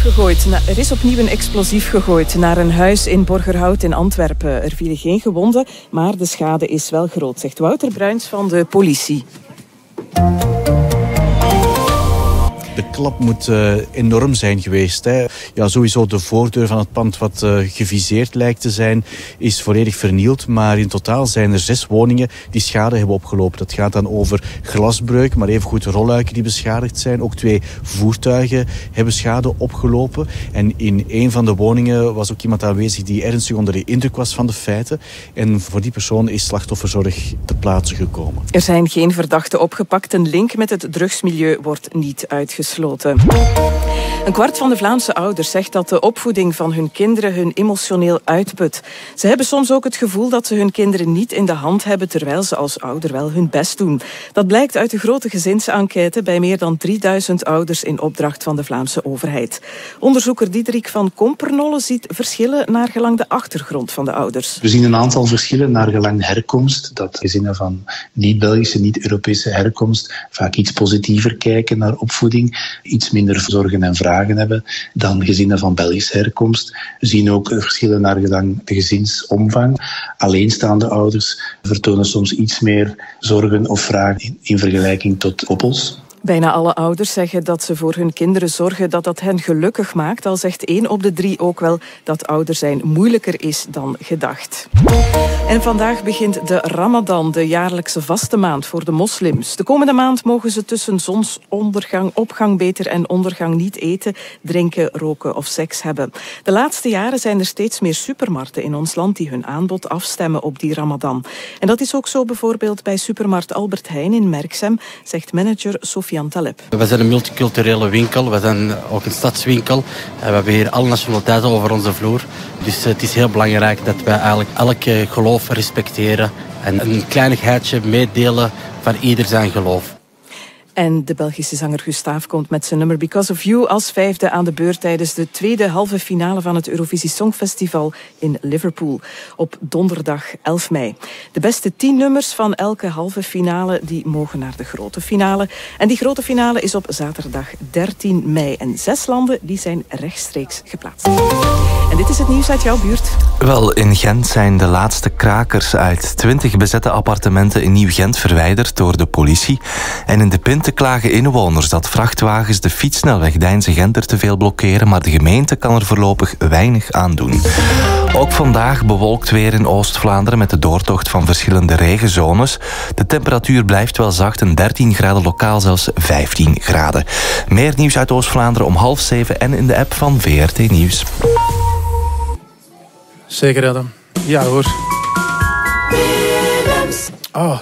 gegooid. Er is opnieuw een explosief gegooid naar een huis in Borgerhout in Antwerpen. Er vielen geen gewonden, maar de schade is wel groot, zegt Wouter Bruins van de politie klap moet uh, enorm zijn geweest. Hè. Ja, sowieso de voordeur van het pand wat uh, geviseerd lijkt te zijn, is volledig vernield. Maar in totaal zijn er zes woningen die schade hebben opgelopen. Dat gaat dan over glasbreuk, maar evengoed rolluiken die beschadigd zijn. Ook twee voertuigen hebben schade opgelopen. En in een van de woningen was ook iemand aanwezig die ernstig onder de indruk was van de feiten. En voor die persoon is slachtofferzorg te plaatse gekomen. Er zijn geen verdachten opgepakt. Een link met het drugsmilieu wordt niet uitgesloten. Een kwart van de Vlaamse ouders zegt dat de opvoeding van hun kinderen hun emotioneel uitput. Ze hebben soms ook het gevoel dat ze hun kinderen niet in de hand hebben, terwijl ze als ouder wel hun best doen. Dat blijkt uit de grote gezinsenquête bij meer dan 3000 ouders in opdracht van de Vlaamse overheid. Onderzoeker Diederik van Kompernolle ziet verschillen naar gelang de achtergrond van de ouders. We zien een aantal verschillen naar gelang herkomst. Dat gezinnen van niet-Belgische, niet-Europese herkomst vaak iets positiever kijken naar opvoeding iets minder zorgen en vragen hebben dan gezinnen van Belgische herkomst. We zien ook verschillen naar gelang de gezinsomvang. Alleenstaande ouders vertonen soms iets meer zorgen of vragen in, in vergelijking tot koppels. Bijna alle ouders zeggen dat ze voor hun kinderen zorgen dat dat hen gelukkig maakt. Al zegt één op de drie ook wel dat ouder zijn moeilijker is dan gedacht. En vandaag begint de Ramadan, de jaarlijkse vaste maand voor de moslims. De komende maand mogen ze tussen zonsondergang, opgang beter en ondergang niet eten, drinken, roken of seks hebben. De laatste jaren zijn er steeds meer supermarkten in ons land die hun aanbod afstemmen op die Ramadan. En dat is ook zo bijvoorbeeld bij supermarkt Albert Heijn in Merksem, zegt manager We zijn een multiculturele winkel, we zijn ook een stadswinkel. We hebben hier alle nationaliteiten over onze vloer. Dus eh, het is heel belangrijk dat wij eigenlijk elke geloof respecteren en een kleinigheidje meedelen van ieder zijn geloof. En de Belgische zanger Gustav komt met zijn nummer Because of You als vijfde aan de beurt tijdens de tweede halve finale van het Eurovisie Songfestival in Liverpool op donderdag 11 mei. De beste tien nummers van elke halve finale die mogen naar de grote finale. En die grote finale is op zaterdag 13 mei. En zes landen die zijn rechtstreeks geplaatst. En dit is het nieuws uit jouw buurt. Wel, in Gent zijn de laatste krakers uit 20 bezette appartementen in Nieuw-Gent verwijderd door de politie. En in de Pinte klagen inwoners dat vrachtwagens de fietsnelweg Deinze-Genter te veel blokkeren, maar de gemeente kan er voorlopig weinig aan doen. Ook vandaag bewolkt weer in Oost-Vlaanderen met de doortocht van verschillende regenzones. De temperatuur blijft wel zacht, een 13 graden lokaal zelfs 15 graden. Meer nieuws uit Oost-Vlaanderen om half zeven en in de app van VRT Nieuws. Zeker Adam. Ja hoor. Oh.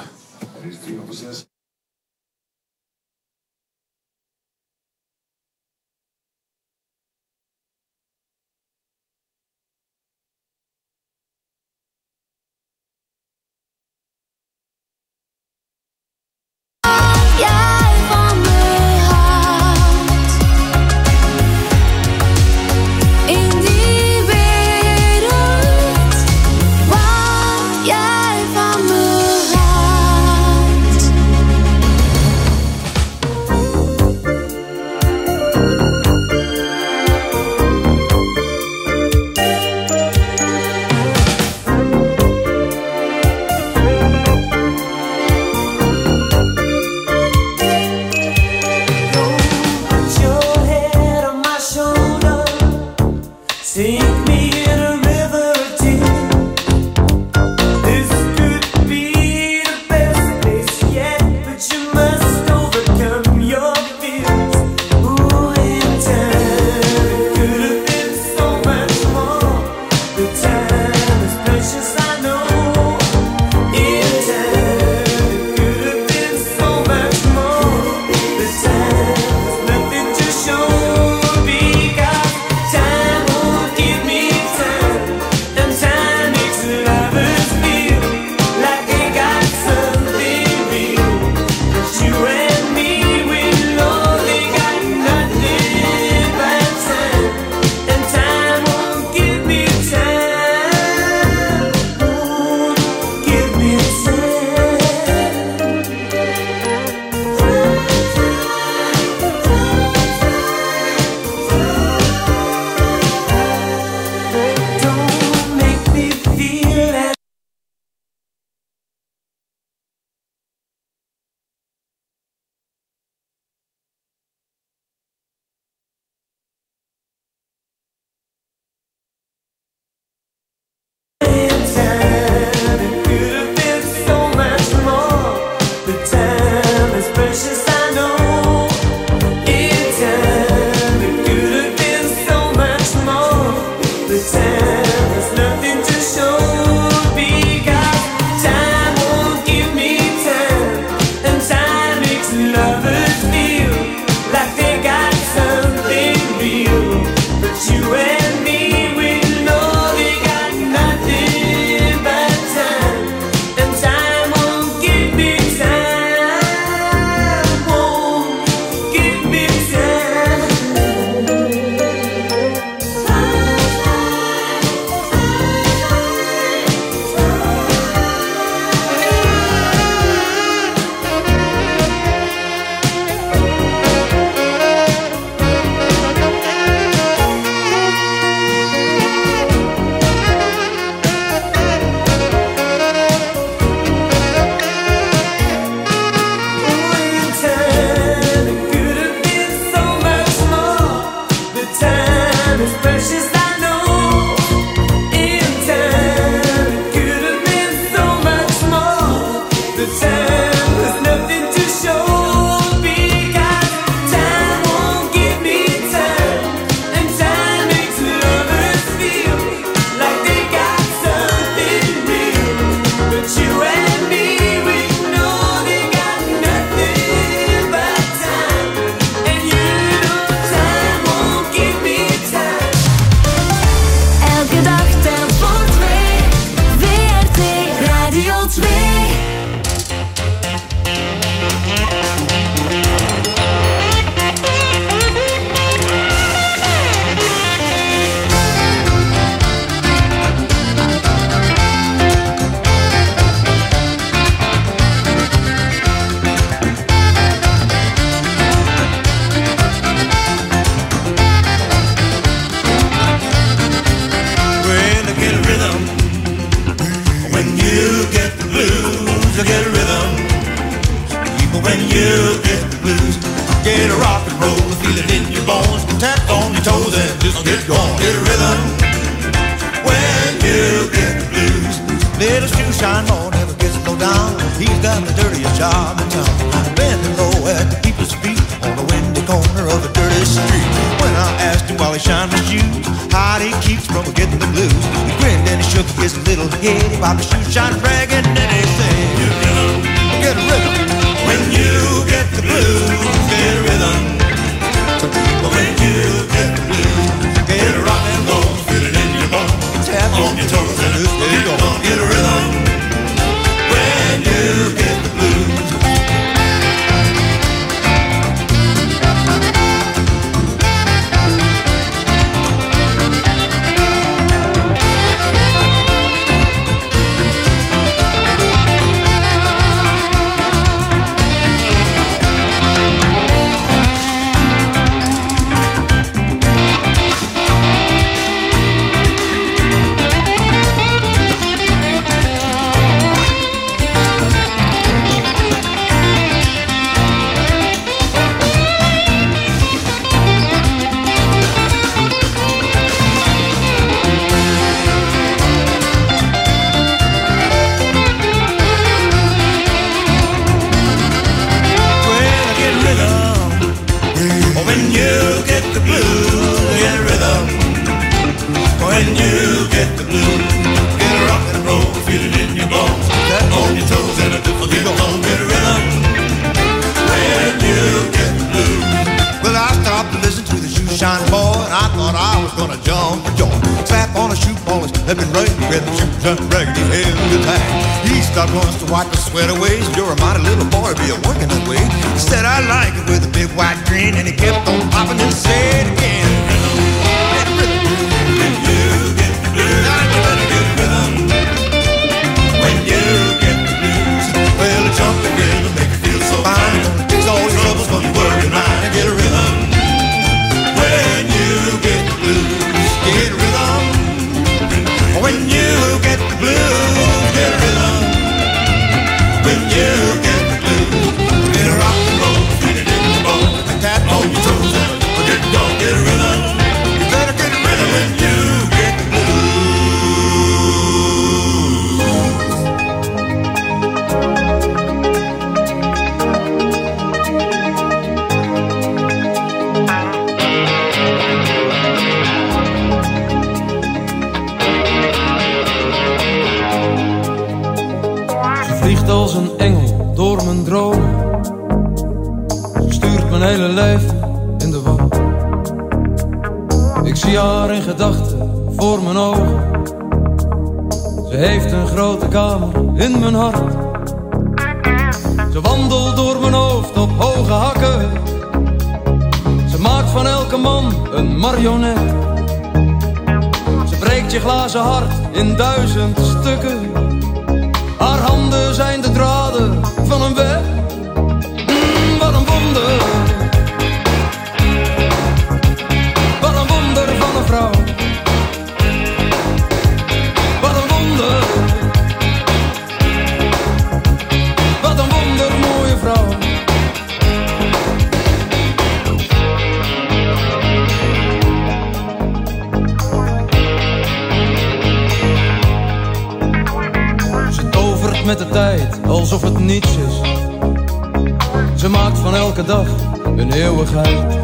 eeuwigheid.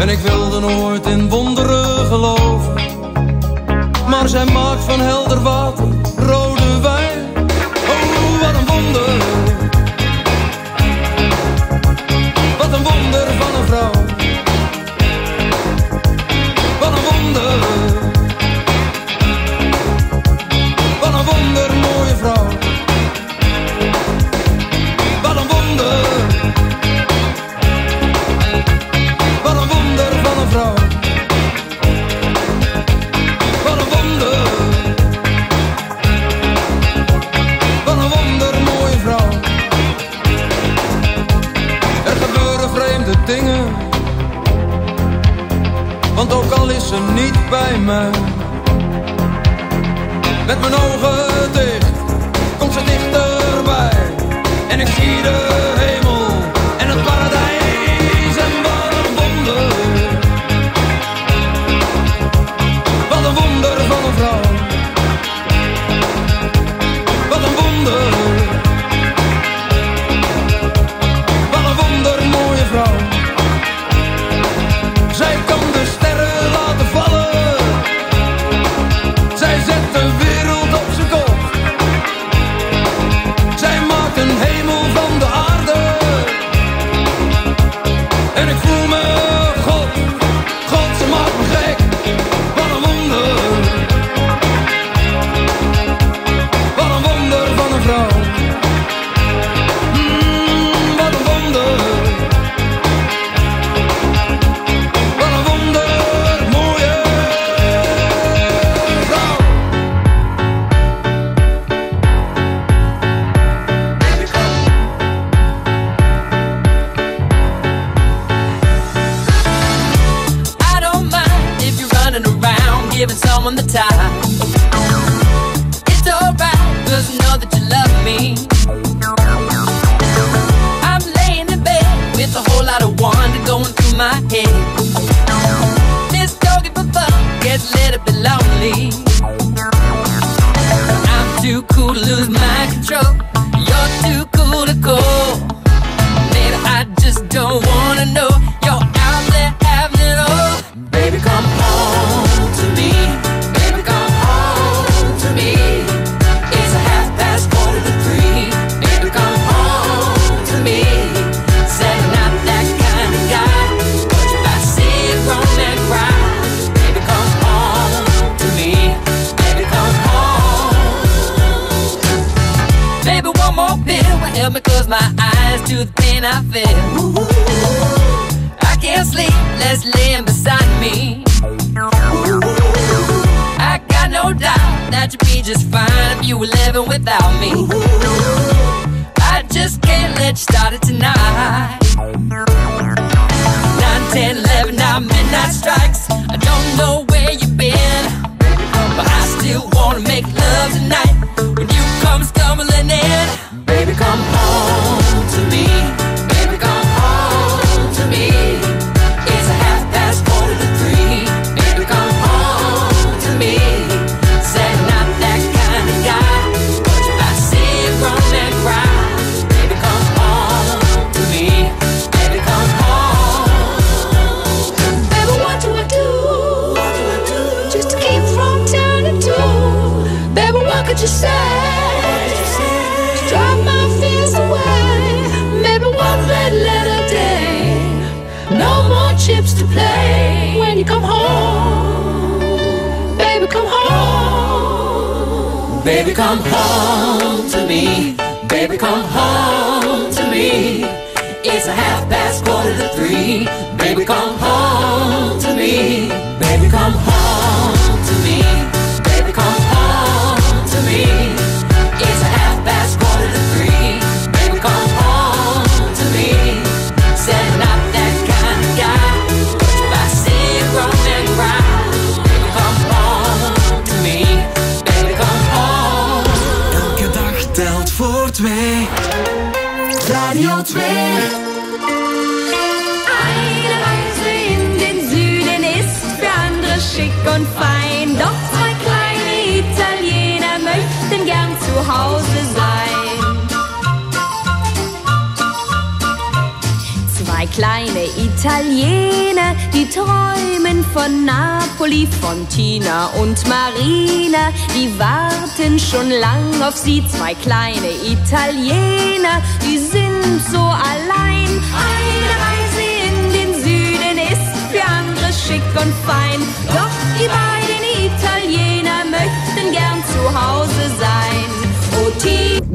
En ik wilde nooit in wonderen geloven, maar zij maakt van helder water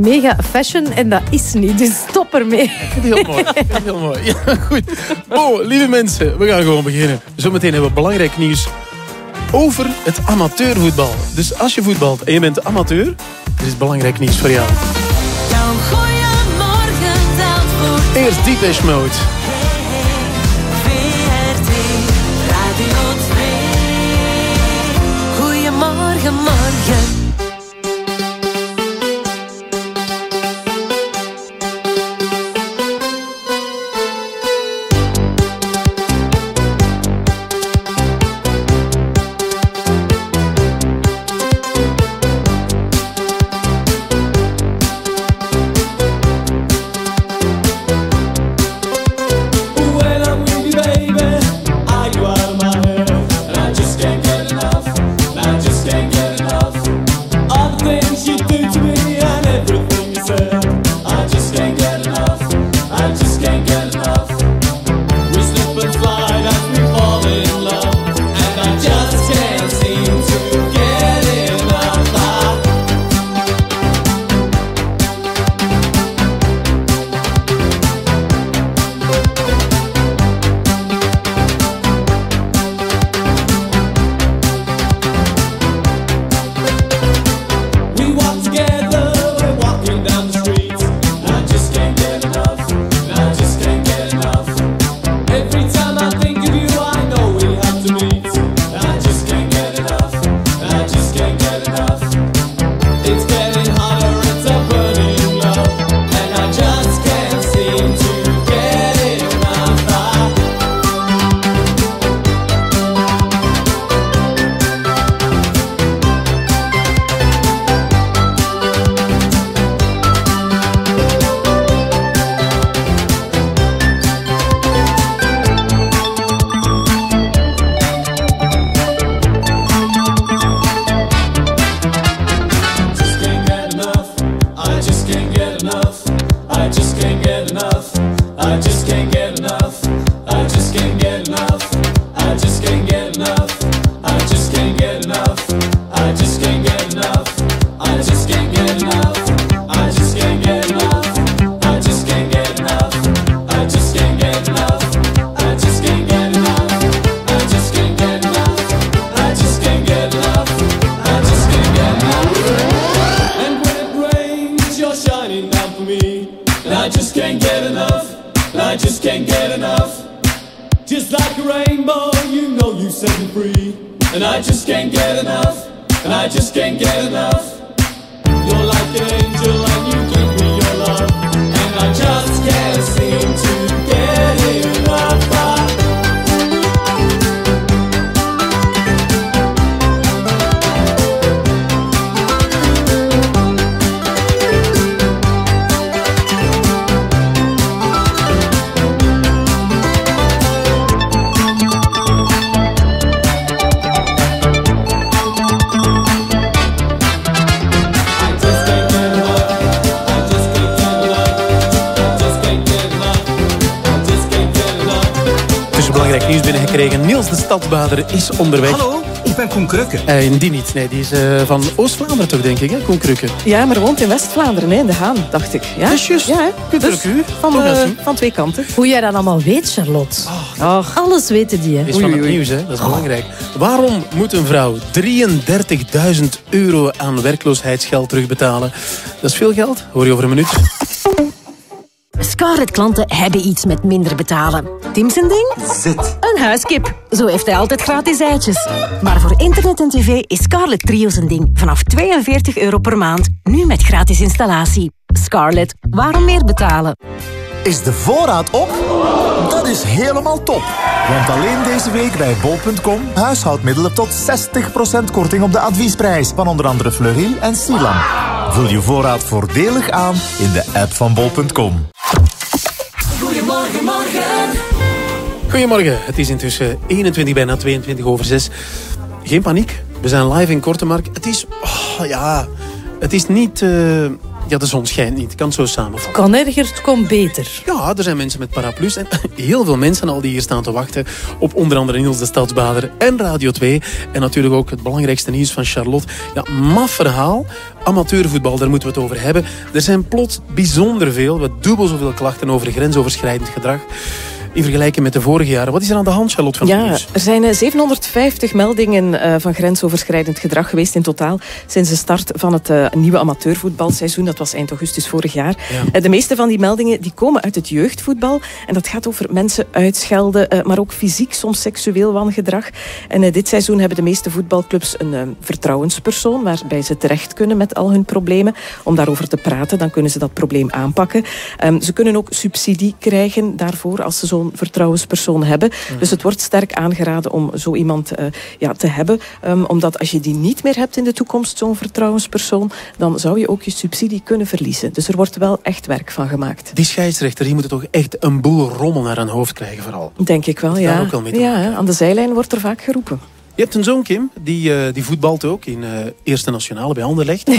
mega fashion en dat is niet. Dus stop ermee. Ik is heel mooi. Ik heel mooi. Ja, goed. Oh, lieve mensen, we gaan gewoon beginnen. Zometeen hebben we belangrijk nieuws over het amateurvoetbal. Dus als je voetbalt en je bent amateur, is belangrijk nieuws voor jou. Jouw goeiemorgen, Eerst Deepesh Mode. onderweg. Hallo, ik ben Koen Krukke. Eh, die niet, nee. Die is eh, van Oost-Vlaanderen toch, denk ik, hè? Koen Krukke. Ja, maar woont in West-Vlaanderen, in De Haan, dacht ik. Ja? Dus. Ja. Dus van, eh, van twee kanten. Hoe jij dat allemaal weet, Charlotte. Alles weten die, hè? Is van het nieuws, hè? Dat is belangrijk. Waarom moet een vrouw 33.000 euro aan werkloosheidsgeld terugbetalen? Dat is veel geld. Hoor je over een minuut. Scarlet-klanten hebben iets met minder betalen. Tim zijn ding? Zit. Een huiskip. Zo heeft hij altijd gratis eitjes. Maar voor internet en tv is Scarlet Trio zijn ding. Vanaf 42 euro per maand. Nu met gratis installatie. Scarlet, waarom meer betalen? Is de voorraad op? Dat is helemaal top. Want alleen deze week bij bol.com huishoudmiddelen tot 60% korting op de adviesprijs van onder andere Fleuril en Silam. Vul je voorraad voordelig aan in de app van bol.com. Goedemorgen. Het is intussen 21 bijna 22 over 6. Geen paniek. We zijn live in Kortemark. Het is... oh, ja... Het is niet... eh, ja, de zon schijnt niet. Ik kan het zo samenvatten. Kan erger, het komt beter. Ja, er zijn mensen met paraplu's en heel veel mensen al die hier staan te wachten op onder andere Niels de Stadsbader en Radio 2. En natuurlijk ook het belangrijkste nieuws van Charlotte. Ja, maf verhaal. Amateurvoetbal, daar moeten we het over hebben. Er zijn plots bijzonder veel, wat dubbel zoveel klachten over grensoverschrijdend gedrag. In vergelijking met de vorige jaren. Wat is er aan de hand, Charlotte van Ja, er zijn eh, 750 meldingen eh, van grensoverschrijdend gedrag geweest in totaal sinds de start van het eh, nieuwe amateurvoetbalseizoen. Dat was eind augustus vorig jaar. Ja. Eh, De meeste van die meldingen die komen uit het jeugdvoetbal. En dat gaat over mensen uitschelden, eh, maar ook fysiek, soms seksueel wangedrag. En eh, dit seizoen hebben de meeste voetbalclubs een eh, vertrouwenspersoon waarbij ze terecht kunnen met al hun problemen. Om daarover te praten, dan kunnen ze dat probleem aanpakken. Ehm, ze kunnen ook subsidie krijgen daarvoor als ze zo'n vertrouwenspersoon hebben. Dus het wordt sterk aangeraden om zo iemand eh, ja, te hebben. Ehm, omdat als je die niet meer hebt in de toekomst, zo'n vertrouwenspersoon, dan zou je ook je subsidie kunnen verliezen. Dus er wordt wel echt werk van gemaakt. Die scheidsrechter die moet toch echt een boel rommel naar hun hoofd krijgen vooral. Denk ik wel, Daar ja. ook wel mee te ja hè, aan de zijlijn wordt er vaak geroepen. Je hebt een zoon, Kim, die, eh, die voetbalt ook in eh, Eerste Nationale bij Anderlecht.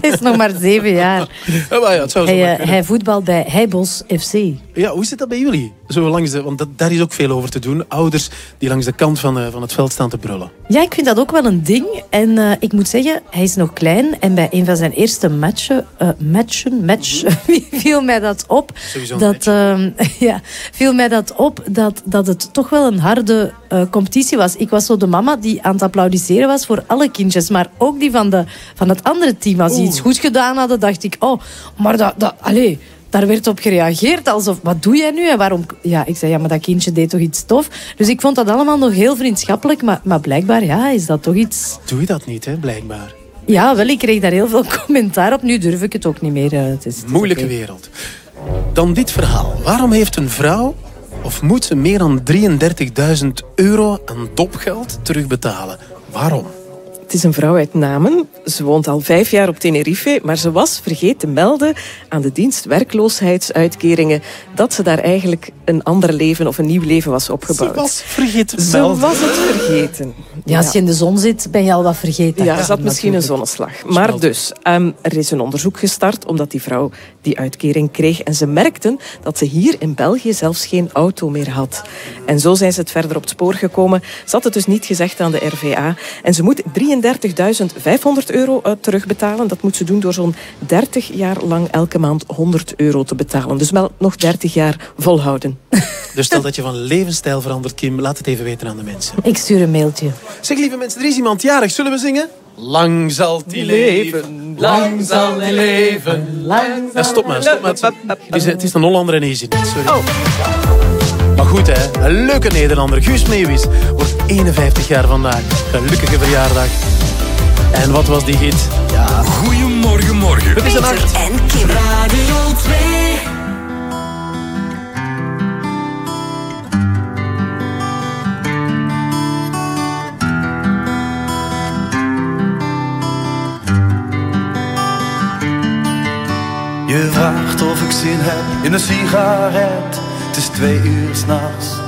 Hij is nog maar zeven jaar. Ja, maar ja, het zou zo Hij, hij voetbalt bij Heibos FC. Ja, hoe zit dat bij jullie? Zo langs de, want dat, daar is ook veel over te doen. Ouders die langs de kant van, eh, van het veld staan te brullen. Ja, ik vind dat ook wel een ding. En eh, ik moet zeggen, hij is nog klein. En bij een van zijn eerste matchen, eh, matchen, match, viel mij dat op. Dat, ehm, ja, viel mij dat op dat, dat het toch wel een harde competitie was. Ik was zo de mama die aan het applaudisseren was voor alle kindjes. Maar ook die van, de, van het andere team. Als die iets goed gedaan hadden, dacht ik, oh, maar dat, dat, allee, daar werd op gereageerd. Alsof, wat doe jij nu? En waarom? Ja, ik zei, ja, maar dat kindje deed toch iets tof. Dus ik vond dat allemaal nog heel vriendschappelijk. Maar, maar blijkbaar, ja, is dat toch iets... Doe je dat niet, hè, blijkbaar. Ja, wel, ik kreeg daar heel veel commentaar op. Nu durf ik het ook niet meer. eh, Het is, het is Moeilijke wereld. Dan dit verhaal. Waarom heeft een vrouw of moet ze meer dan 33.000 euro aan dopgeld terugbetalen? Waarom? Het is een vrouw uit Namen. Ze woont al vijf jaar op Tenerife, maar ze was vergeten te melden aan de dienst werkloosheidsuitkeringen dat ze daar eigenlijk een ander leven of een nieuw leven was opgebouwd. Ze was vergeten Ze melden. was het vergeten. Ja, als je in de zon zit, ben je al wat vergeten. Ja, er zat misschien een zonneslag. Maar dus, ehm, er is een onderzoek gestart omdat die vrouw die uitkering kreeg. En ze merkten dat ze hier in België zelfs geen auto meer had. En zo zijn ze het verder op het spoor gekomen. Ze had het dus niet gezegd aan de RVA. En ze moet 33.500 euro eh, terugbetalen. Dat moet ze doen door zo'n 30 jaar lang elke maand 100 euro te betalen. Dus wel nog 30 jaar volhouden. Dus stel dat je van levensstijl verandert, Kim, laat het even weten aan de mensen. Ik stuur een mailtje. Zeg, lieve mensen, er is iemand jarig. Zullen we zingen? Lang zal die leven, lang zal die leven. Ja, stop maar, stop maar. Het is, het is een Hollander en hij zit niet, sorry. Maar goed, hè. Een leuke Nederlander. Guus Meeuwis wordt 51 jaar vandaag. Gelukkige verjaardag. En wat was die hit? Ja. Goedemorgen, morgen. Het is een acht. En Kim. Radio 2. Je vraagt of ik zin heb in een sigaret. Het is twee uur s'nachts.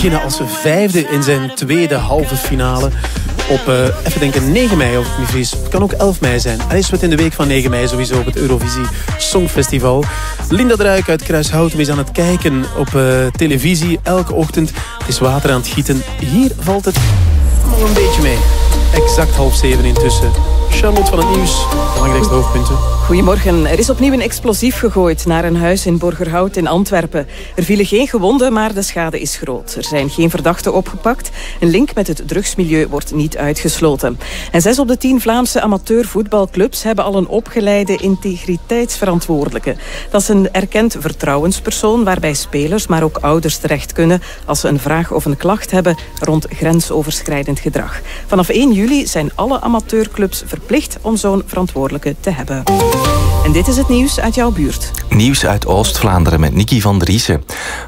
Beginnen als vijfde in zijn tweede halve finale. Op, eh, even denken, 9 mei of me vergis. Het kan ook 11 mei zijn. Hij is wat in de week van 9 mei sowieso op het Eurovisie Songfestival. Linda Druik uit Kruishouten is aan het kijken op eh, televisie elke ochtend. Het is water aan het gieten. Hier valt het nog een beetje mee. Exact half zeven intussen. Charlotte van het Nieuws. Belangrijkste hoofdpunten. Goedemorgen. Er is opnieuw een explosief gegooid naar een huis in Borgerhout in Antwerpen. Er vielen geen gewonden, maar de schade is groot. Er zijn geen verdachten opgepakt. Een link met het drugsmilieu wordt niet uitgesloten. En zes op de tien Vlaamse amateurvoetbalclubs hebben al een opgeleide integriteitsverantwoordelijke. Dat is een erkend vertrouwenspersoon waarbij spelers, maar ook ouders terecht kunnen als ze een vraag of een klacht hebben rond grensoverschrijdend gedrag. Vanaf 1 juli zijn alle amateurclubs verplicht om zo'n verantwoordelijke te hebben. En dit is het nieuws uit jouw buurt. Nieuws uit Oost-Vlaanderen met Nicky van Driessen.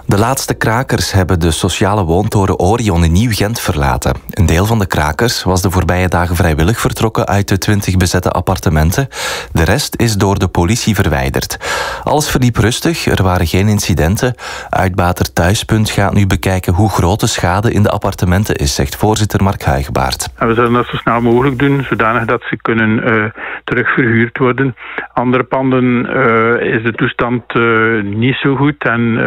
De laatste krakers hebben de sociale woontoren Orion in Nieuw-Gent verlaten. Een deel van de krakers was de voorbije dagen vrijwillig vertrokken uit de 20 bezette appartementen. De rest is door de politie verwijderd. Alles verliep rustig, er waren geen incidenten. Uitbater Thuispunt gaat nu bekijken hoe groot de schade in de appartementen is, zegt voorzitter Mark Huigbaard. En we zullen dat zo snel mogelijk doen, zodanig dat ze kunnen eh, terugverhuurd worden. Andere panden eh, is de toestand eh, niet zo goed en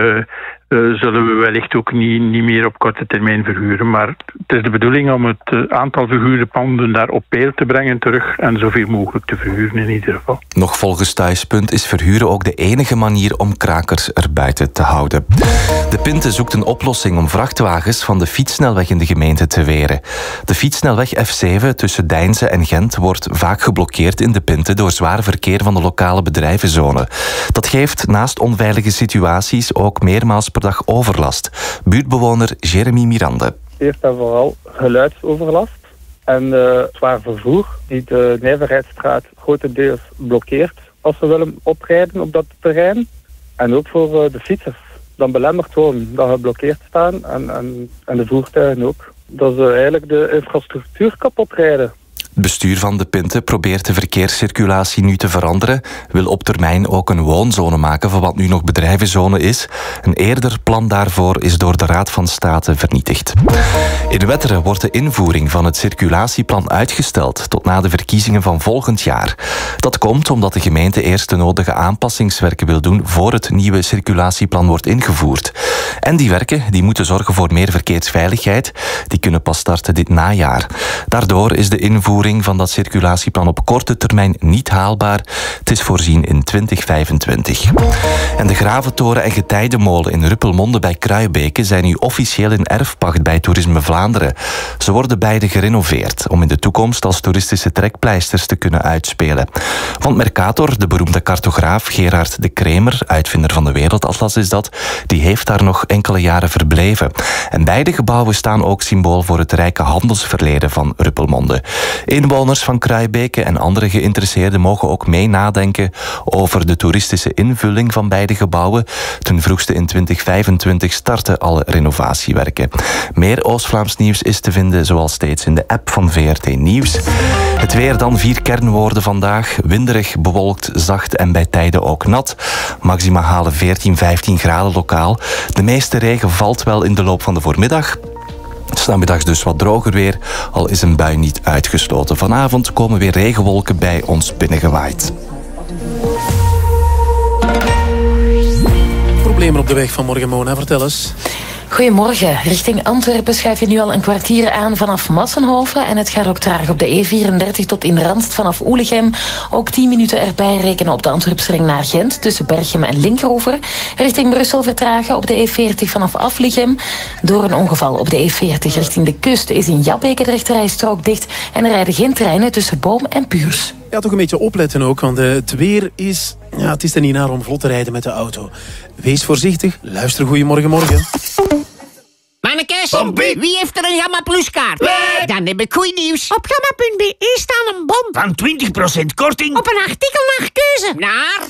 eh, zullen we wellicht ook niet, niet meer op korte termijn verhuren. Maar het is de bedoeling om het eh, aantal verhuurde panden daar op peil te brengen terug en zoveel mogelijk te verhuren in ieder geval. Nog volgens Thuispunt is verhuren ook de enige manier om krakers erbuiten te houden. De Pinte zoekt een oplossing om vrachtwagens van de fietssnelweg in de gemeente te weren. De fietssnelweg F7 tussen Deinze en Gent wordt vaak geblokkeerd in de Pinte door zwaar verkeer van de lokale bedrijvenzone. Dat geeft naast onveilige situaties ook meermaals per dag overlast. Buurtbewoner Jeremy Mirande. Eerst en vooral geluidsoverlast en eh, zwaar vervoer die de Nijverheidsstraat grotendeels blokkeert als ze willen oprijden op dat terrein. En ook voor eh, de fietsers. Dan belemmert gewoon dat geblokkeerd staan en, en, en de voertuigen ook. Dat ze eigenlijk de infrastructuur kapot rijden. Het bestuur van de Pinte probeert de verkeerscirculatie nu te veranderen, wil op termijn ook een woonzone maken van wat nu nog bedrijvenzone is. Een eerder plan daarvoor is door de Raad van State vernietigd. In Wetteren wordt de invoering van het circulatieplan uitgesteld tot na de verkiezingen van volgend jaar. Dat komt omdat de gemeente eerst de nodige aanpassingswerken wil doen voor het nieuwe circulatieplan wordt ingevoerd. En die werken die moeten zorgen voor meer verkeersveiligheid. Die kunnen pas starten dit najaar. Daardoor is de invoering van dat circulatieplan op korte termijn niet haalbaar. Het is voorzien in 2025. En de Graventoren en Getijdenmolen in Ruppelmonde bij Kruibeke zijn nu officieel in erfpacht bij Toerisme Vlaanderen. Ze worden beide gerenoveerd om in de toekomst als toeristische trekpleisters te kunnen uitspelen. Want Mercator, de beroemde cartograaf Gerard de Kremer, uitvinder van de Wereldatlas is dat, die heeft daar nog enkele jaren verbleven. En beide gebouwen staan ook symbool voor het rijke handelsverleden van Ruppelmonde. Inwoners van Kruibeke en andere geïnteresseerden mogen ook mee nadenken over de toeristische invulling van beide gebouwen. Ten vroegste in 2025 starten alle renovatiewerken. Meer Oost-Vlaams nieuws is te vinden zoals steeds in de app van VRT Nieuws. Het weer dan vier kernwoorden vandaag. Winderig, bewolkt, zacht en bij tijden ook nat. Maxima halen 14, 15 graden lokaal. De meeste regen valt wel in de loop van de voormiddag. Namiddags dus wat droger weer, al is een bui niet uitgesloten. Vanavond komen weer regenwolken bij ons binnengewaaid. Problemen op de weg van morgen, Mona. Vertel eens. Goedemorgen. Richting Antwerpen schuif je nu al een kwartier aan vanaf Massenhoven. En het gaat ook traag op de E34 tot in Randst vanaf Oelegem. Ook 10 minuten erbij rekenen op de Antwerpsring naar Gent tussen Berchem en Linkeroever. Richting Brussel vertragen op de E40 vanaf Aflichem. Door een ongeval op de E40 richting de kust is in Jabbeke de rechterrijstrook dicht. En er rijden geen treinen tussen Boom en Puurs. Ja, toch een beetje opletten ook, want eh, het weer is... Ja, het is er niet naar om vlot te rijden met de auto. Wees voorzichtig. Luister Goedemorgen Morgen. Mannekes, wie heeft er een Gamma Plus kaart? Dan heb ik goed nieuws. Op gamma.be staat een bon van 20% korting op een artikel naar keuze. Naar...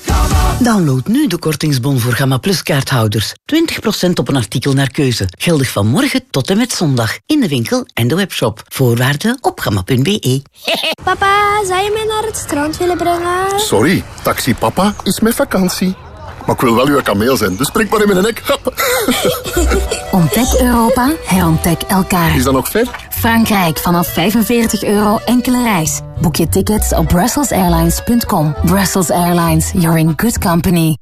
Download nu de kortingsbon voor Gamma Plus kaarthouders. 20% op een artikel naar keuze. Geldig van morgen tot en met zondag. In de winkel en de webshop. Voorwaarden op gamma.be. Papa, zou je mij naar het strand willen brengen? Sorry, taxi papa is met vakantie. Maar ik wil wel uw kameel zijn, dus spring maar in mijn nek. Hop. Ontdek Europa, herontdek elkaar. Is dat nog ver? Frankrijk vanaf 45 euro enkele reis. Boek je tickets op brusselsairlines.com. Brussels Airlines, you're in good company.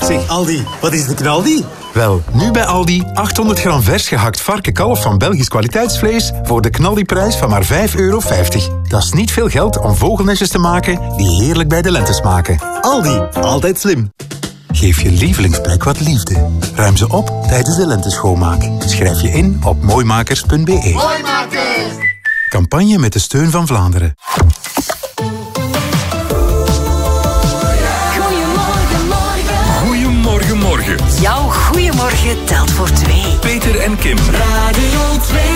Zeg Aldi, wat is de knaldi? Wel, nu bij Aldi 800 gram vers gehakt varkenkalf van Belgisch kwaliteitsvlees voor de knaldiprijs van maar 5,50 euro. Dat is niet veel geld om vogelnestjes te maken die heerlijk bij de lente smaken. Aldi, altijd slim. Geef je lievelingsplek wat liefde. Ruim ze op tijdens de lenteschoonmaak. Schrijf je in op mooimakers.be. Campagne met de steun van Vlaanderen. Goedemorgen, morgen. Jouw goeiemorgen telt voor twee. Peter en Kim. Radio 2.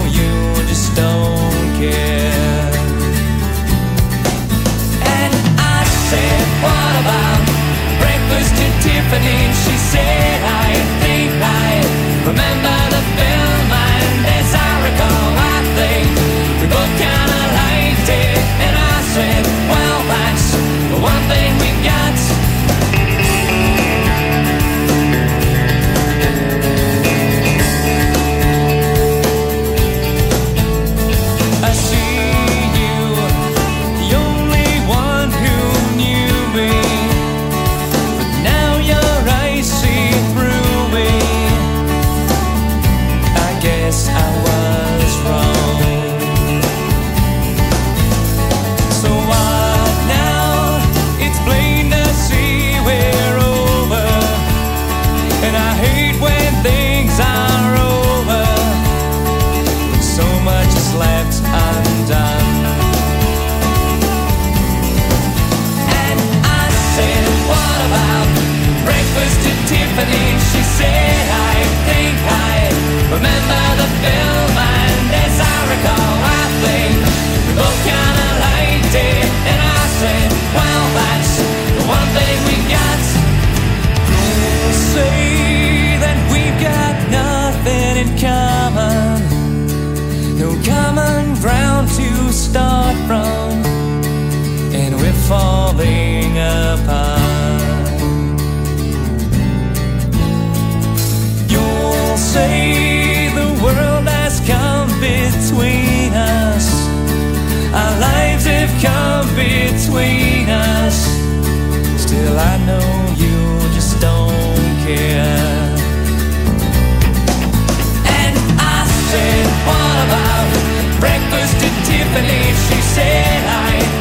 one thing we got. Know you just don't care. And I said, What about breakfast at Tiffany? She said, I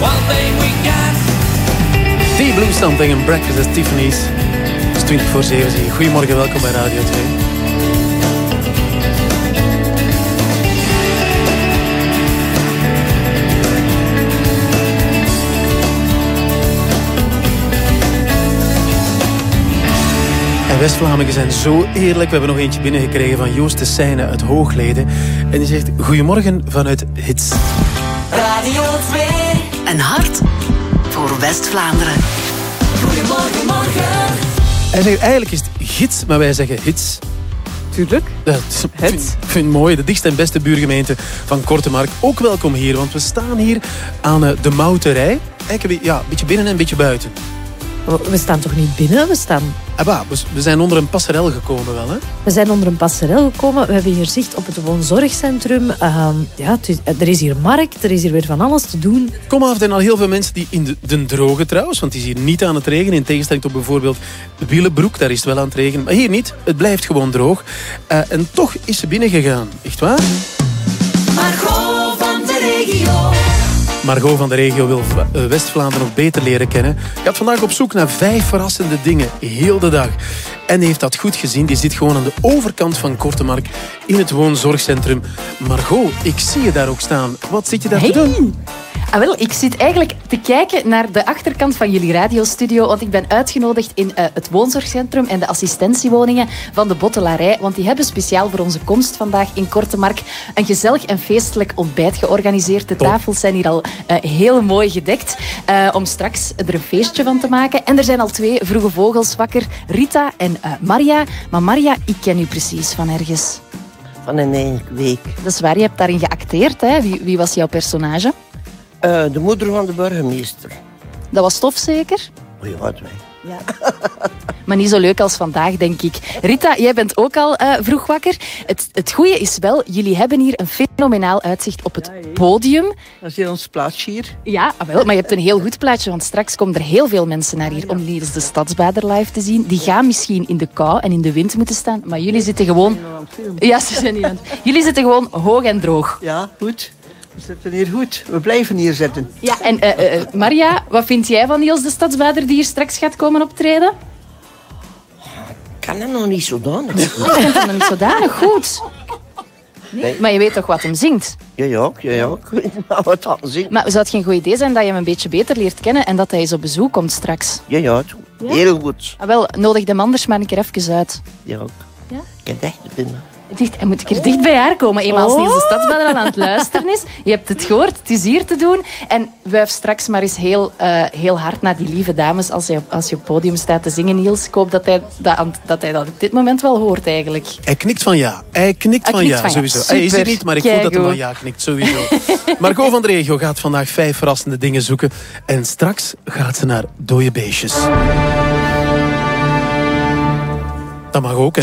one thing we got. Blue Something en Breakfast at Tiffany's. Het is 20 voor 7. Zeg je. Goedemorgen, welkom bij Radio 2. En West-Vlamingen zijn zo eerlijk. We hebben nog eentje binnengekregen van Joost de Seine uit Hoogleden. En die zegt, goedemorgen vanuit Hits. Radio 2. Een hart voor West-Vlaanderen. Goedemorgen, morgen. Hij zegt, eigenlijk is het gids, maar wij zeggen hits. Tuurlijk. Ja, het vind, ik vind het mooi. De dichtste en beste buurgemeente van Kortemark. Ook welkom hier, want we staan hier aan eh, de Mouterij. Eigenlijk ja, een beetje binnen en een beetje buiten. We staan toch niet binnen? We, staan... Ah, bah, we, zijn onder een passerel gekomen wel, hè? we zijn onder een passerel gekomen. We hebben hier zicht op het woonzorgcentrum. Ehm, ja, er is hier markt, er is hier weer van alles te doen. Kom af, er zijn al heel veel mensen die in de, de droge trouwens, want het is hier niet aan het regenen. In tegenstelling tot bijvoorbeeld Willebroek, daar is het wel aan het regenen. Maar hier niet, het blijft gewoon droog. Eh, en toch is ze binnengegaan, echt waar? Margot van de regio. Margot van de regio wil eh, West-Vlaanderen nog beter leren kennen. Gaat vandaag op zoek naar vijf verrassende dingen, heel de dag. En heeft dat goed gezien. Die zit gewoon aan de overkant van Kortemark in het woonzorgcentrum. Margot, ik zie je daar ook staan. Wat zit je daar te doen? Ah, wel, ik zit eigenlijk te kijken naar de achterkant van jullie radiostudio, want ik ben uitgenodigd in eh, het woonzorgcentrum en de assistentiewoningen van de Bottelarij, want die hebben speciaal voor onze komst vandaag in Kortemark een gezellig en feestelijk ontbijt georganiseerd. De tafels zijn hier al eh, heel mooi gedekt eh, om straks er een feestje van te maken. En er zijn al twee vroege vogels wakker, Rita en eh, Maria. Maar Maria, ik ken u precies van ergens. Van een week. Dat is waar, je hebt daarin geacteerd. Hè? Wie, wie was jouw personage? Eh, de moeder van de burgemeester. Dat was tof zeker? Oh ja, het wij. Maar niet zo leuk als vandaag, denk ik. Rita, jij bent ook al eh, vroeg wakker. Het, het goede is wel, jullie hebben hier een fenomenaal uitzicht op het podium. Dat is hier ons plaatsje hier. Ja, ah, wel, maar je hebt een heel goed plaatje, want straks komen er heel veel mensen naar hier om hier eens de Stadsbader live te zien. Die gaan misschien in de kou en in de wind moeten staan, maar jullie zitten gewoon... Ja, ze zijn niet aan het- Jullie zitten gewoon hoog en droog. Ja, goed. We zitten hier goed. We blijven hier zitten. Ja, en eh, eh, Maria, wat vind jij van Niels de Stadsbader die hier straks gaat komen optreden? Ik kan dat nog niet zodanig. Ik vind het nog niet zodanig goed. Nee. Maar je weet toch wat hem zingt? Ja, ja, ja, ja. Ik weet maar wat dat zien. Maar zou het geen goed idee zijn dat je hem een beetje beter leert kennen en dat hij eens op bezoek komt straks? Ja, ja. Ja? Heel goed. Ah, wel, nodig hem anders maar een keer even uit. Ja, ook. Ja? Ik heb echt binnen. Dicht, en moet ik er dicht bij haar komen, eenmaal als Niels de Stadsbader al aan het luisteren is. Je hebt het gehoord, het is hier te doen. En wuif straks maar eens heel, eh, heel hard naar die lieve dames als je, als je op het podium staat te zingen, Niels. Ik hoop dat hij dat, dat hij dat op dit moment wel hoort, eigenlijk. Hij knikt van ja. Hij knikt Hij van knikt ja, van ja. sowieso. Hij is er niet, maar ik voel dat hij van ja knikt, sowieso. Margot van der Regio gaat vandaag vijf verrassende dingen zoeken. En straks gaat ze naar dode beestjes. Dat mag ook, hè.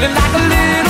feeling like a little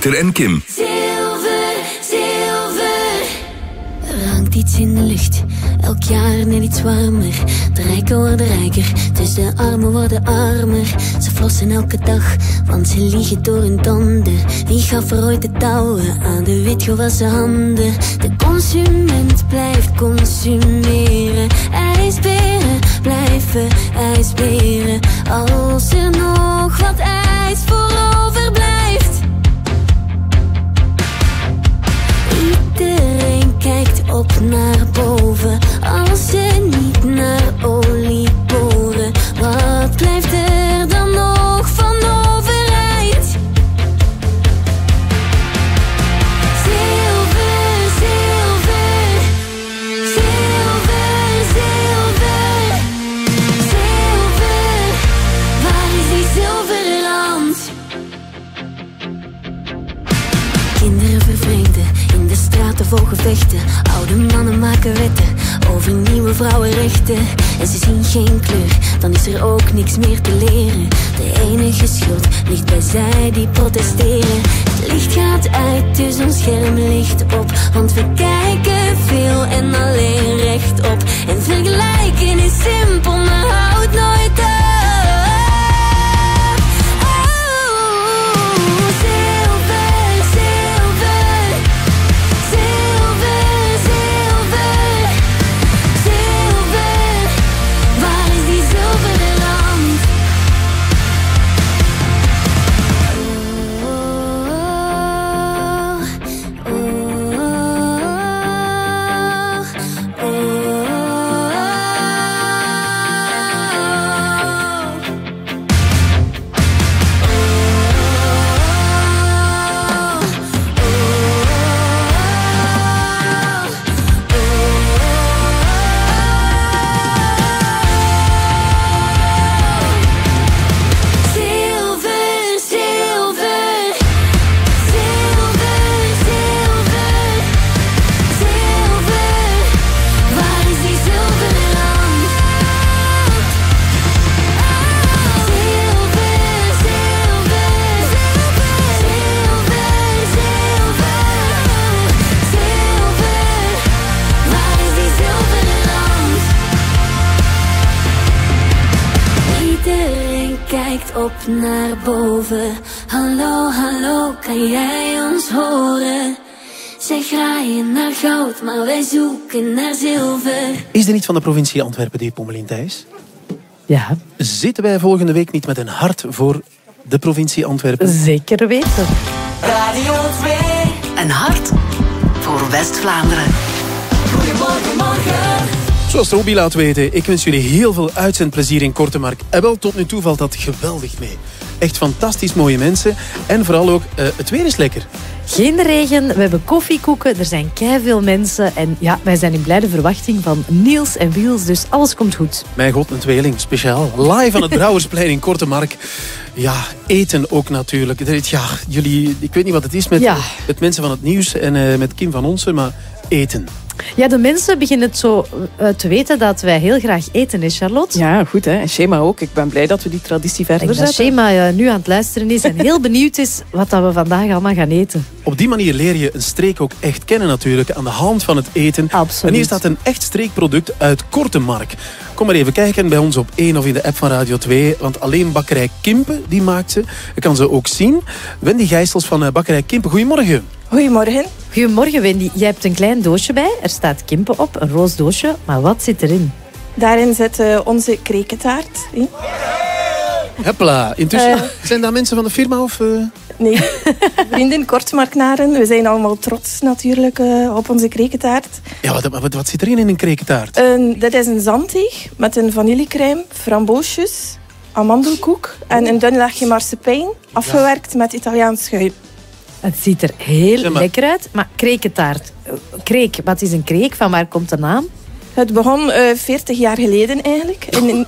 Peter en Kim. Zilver, zilver. Rangt iets in de lucht. Elk jaar net iets warmer. De rijken worden rijker, dus de armen worden armer. Ze flossen elke dag, want ze liegen door hun tanden. Wie gaf er ooit de touwen aan de witgewassen handen? De consument blijft consumeren. IJsberen blijven ijsberen. Als er nog wat ijs voor op naar boven. Als ze niet naar olie over nieuwe vrouwenrechten. En ze zien geen kleur, dan is er ook niks meer te leren. De enige schuld ligt bij zij die protesteren. Het licht gaat uit, dus ons scherm ligt op. Want we kijken veel en alleen rechtop. En vergelijken is simpel, maar boven. Hallo, hallo, kan jij ons horen? Zij graaien naar goud, maar wij zoeken naar zilver. Is er niet van de provincie Antwerpen, die Pommelien Thijs? Ja. Zitten wij volgende week niet met een hart voor de provincie Antwerpen? Zeker weten. Radio 2. Een hart voor West-Vlaanderen. Goedemorgen, morgen. Zoals Robbie laat weten, ik wens jullie heel veel uitzendplezier in Kortemark. En wel, tot nu toe valt dat geweldig mee. Echt fantastisch mooie mensen. En vooral ook, eh, het weer is lekker. Geen regen, we hebben koffiekoeken, er zijn veel mensen. En ja, wij zijn in blijde verwachting van Niels en Wiels, dus alles komt goed. Mijn god, een tweeling, speciaal. Live aan het Brouwersplein in Kortemark. Ja, eten ook natuurlijk. Ja, jullie, ik weet niet wat het is met, Ja. met mensen van het nieuws en eh, met Kim van Onsen, maar eten. Ja, de mensen beginnen het zo eh, te weten dat wij heel graag eten, is Charlotte? Ja, goed hè. En Shema ook. Ik ben blij dat we die traditie Ik verder denk dat zetten. Shema eh, nu aan het luisteren is en heel benieuwd is wat dat we vandaag allemaal gaan eten. Op die manier leer je een streek ook echt kennen natuurlijk, aan de hand van het eten. Absoluut. En hier staat een echt streekproduct uit Kortemark. Kom maar even kijken bij ons op 1 of in de app van Radio 2. Want alleen bakkerij Kimpen, die maakt ze. Je kan ze ook zien. Wendy Gijsels van eh, bakkerij Kimpen, goedemorgen. Goedemorgen. Goedemorgen Wendy. Jij hebt een klein doosje bij. Er staat kimpen op, een roos doosje. Maar wat zit erin? Daarin zit eh, onze krekentaart. hè. Hepla. Intussen Eh. zijn dat mensen van de firma of... eh? Nee, vrienden, kortmarknaren. We zijn allemaal trots natuurlijk eh, op onze krekentaart. Ja, wat, wat, wat zit erin in een krekentaart? Een- dit is een zanddeeg met een vanillecrème, framboosjes, amandelkoek en een dun laagje marsepein, afgewerkt met Italiaans schuim. Het ziet er heel Zeg maar. lekker uit. Maar krekentaart. Eh, Kreek, wat is een kreek? Van waar komt de naam? Het begon eh 40 jaar geleden eigenlijk. In, in-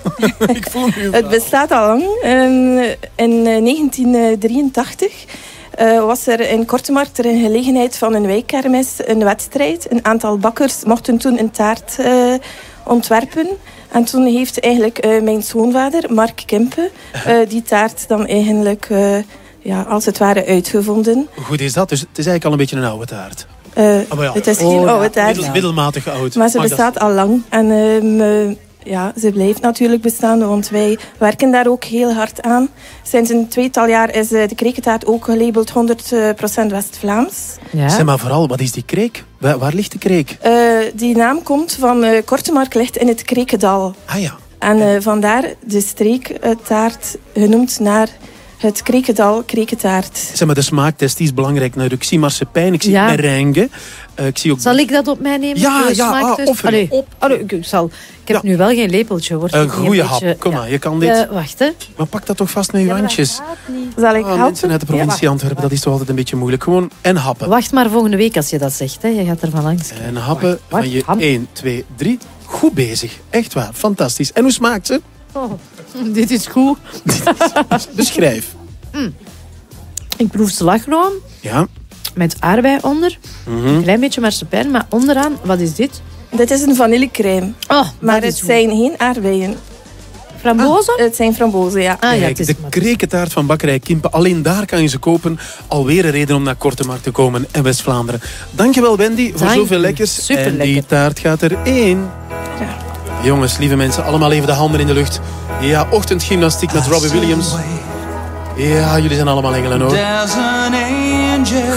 het bestaat al lang. Ehm, in eh, 1983 eh, was er in Kortemarkt ter een gelegenheid van een wijkkermis een wedstrijd. Een aantal bakkers mochten toen een taart eh, ontwerpen. En toen heeft eigenlijk eh, mijn schoonvader, Mark Kimpe, eh, die taart dan eigenlijk... eh, ja, als het ware uitgevonden. Hoe goed is dat? Dus het is eigenlijk al een beetje een oude taart. Eh, Ah, maar ja. Het is geen Oh, ja. oude taart. Middel- middelmatig oud. Maar ze Mag dat- bestaat al lang. En ehm, eh, ja, ze blijft natuurlijk bestaan, want wij werken daar ook heel hard aan. Sinds een tweetal jaar is eh, de krekentaart ook gelabeld 100% West-Vlaams. Zeg maar vooral, wat is die kreek? Waar, waar ligt de kreek? Eh, die naam komt van eh Kortemark ligt in het Krekendal. Ah ja. En eh, vandaar de streektaart genoemd naar het Krekendal Krekentaart. Zeg maar, de smaaktest die is belangrijk. Nou, ik zie marsepein, ik zie Ja. merengue. eh, ik zie ook Zal ik dat op mij nemen? Ja, de ja, ah, smaaktest? offer. Allee, allee, ik, ik zal, ik heb nu wel geen lepeltje. Wordt een het niet goede beetje- hap. Kom ja. maar, je kan dit. Eh, wacht, hè. Maar pak dat toch vast met je handjes. Zal ik Ah, mensen uit de provincie Antwerpen, dat is toch altijd een beetje moeilijk. Gewoon en happen. Wacht maar volgende week als je dat zegt. Hè. Je gaat er van langs. En happen van je 1, 2, 3. Goed bezig. Echt waar. Fantastisch. En hoe smaakt ze? Oh, dit is goed. Beschrijf. Ik proef slagroom Ja. met aardbei onder. Mhm. Een klein beetje marsepein. Maar onderaan, wat is dit? Dit is een vanillecrème. Oh, maar het goed. zijn geen aardbeien. Frambozen? het zijn frambozen, ja. Ah, Kijk, de krekentaart van bakkerij Kimpen. Alleen daar kan je ze kopen. Alweer een reden om naar Kortemarkt te komen en West-Vlaanderen. Dankjewel Wendy voor Dank zoveel lekkers. Superlekker. En die taart gaat er één. Jongens, lieve mensen, allemaal even de handen in de lucht. Ja, ochtendgymnastiek met Robbie Williams. Ja, jullie zijn allemaal engelen hoor.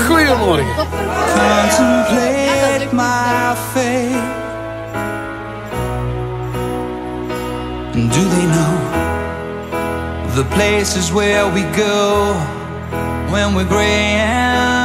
Goedemorgen. Contemplate my fate. And do they know the places where we go when we're gray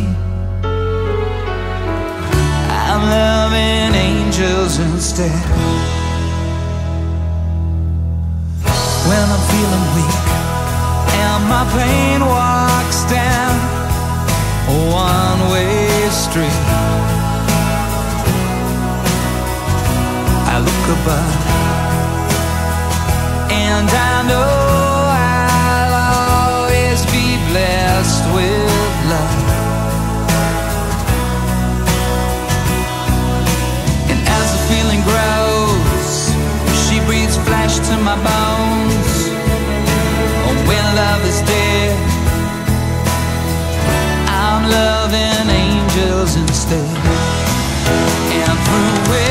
I'm loving angels instead. when I'm feeling weak and my pain walks down a one-way street. I look above and I know I'll always be blessed with to my bones. Oh, when love is dead, I'm loving angels instead. And through it,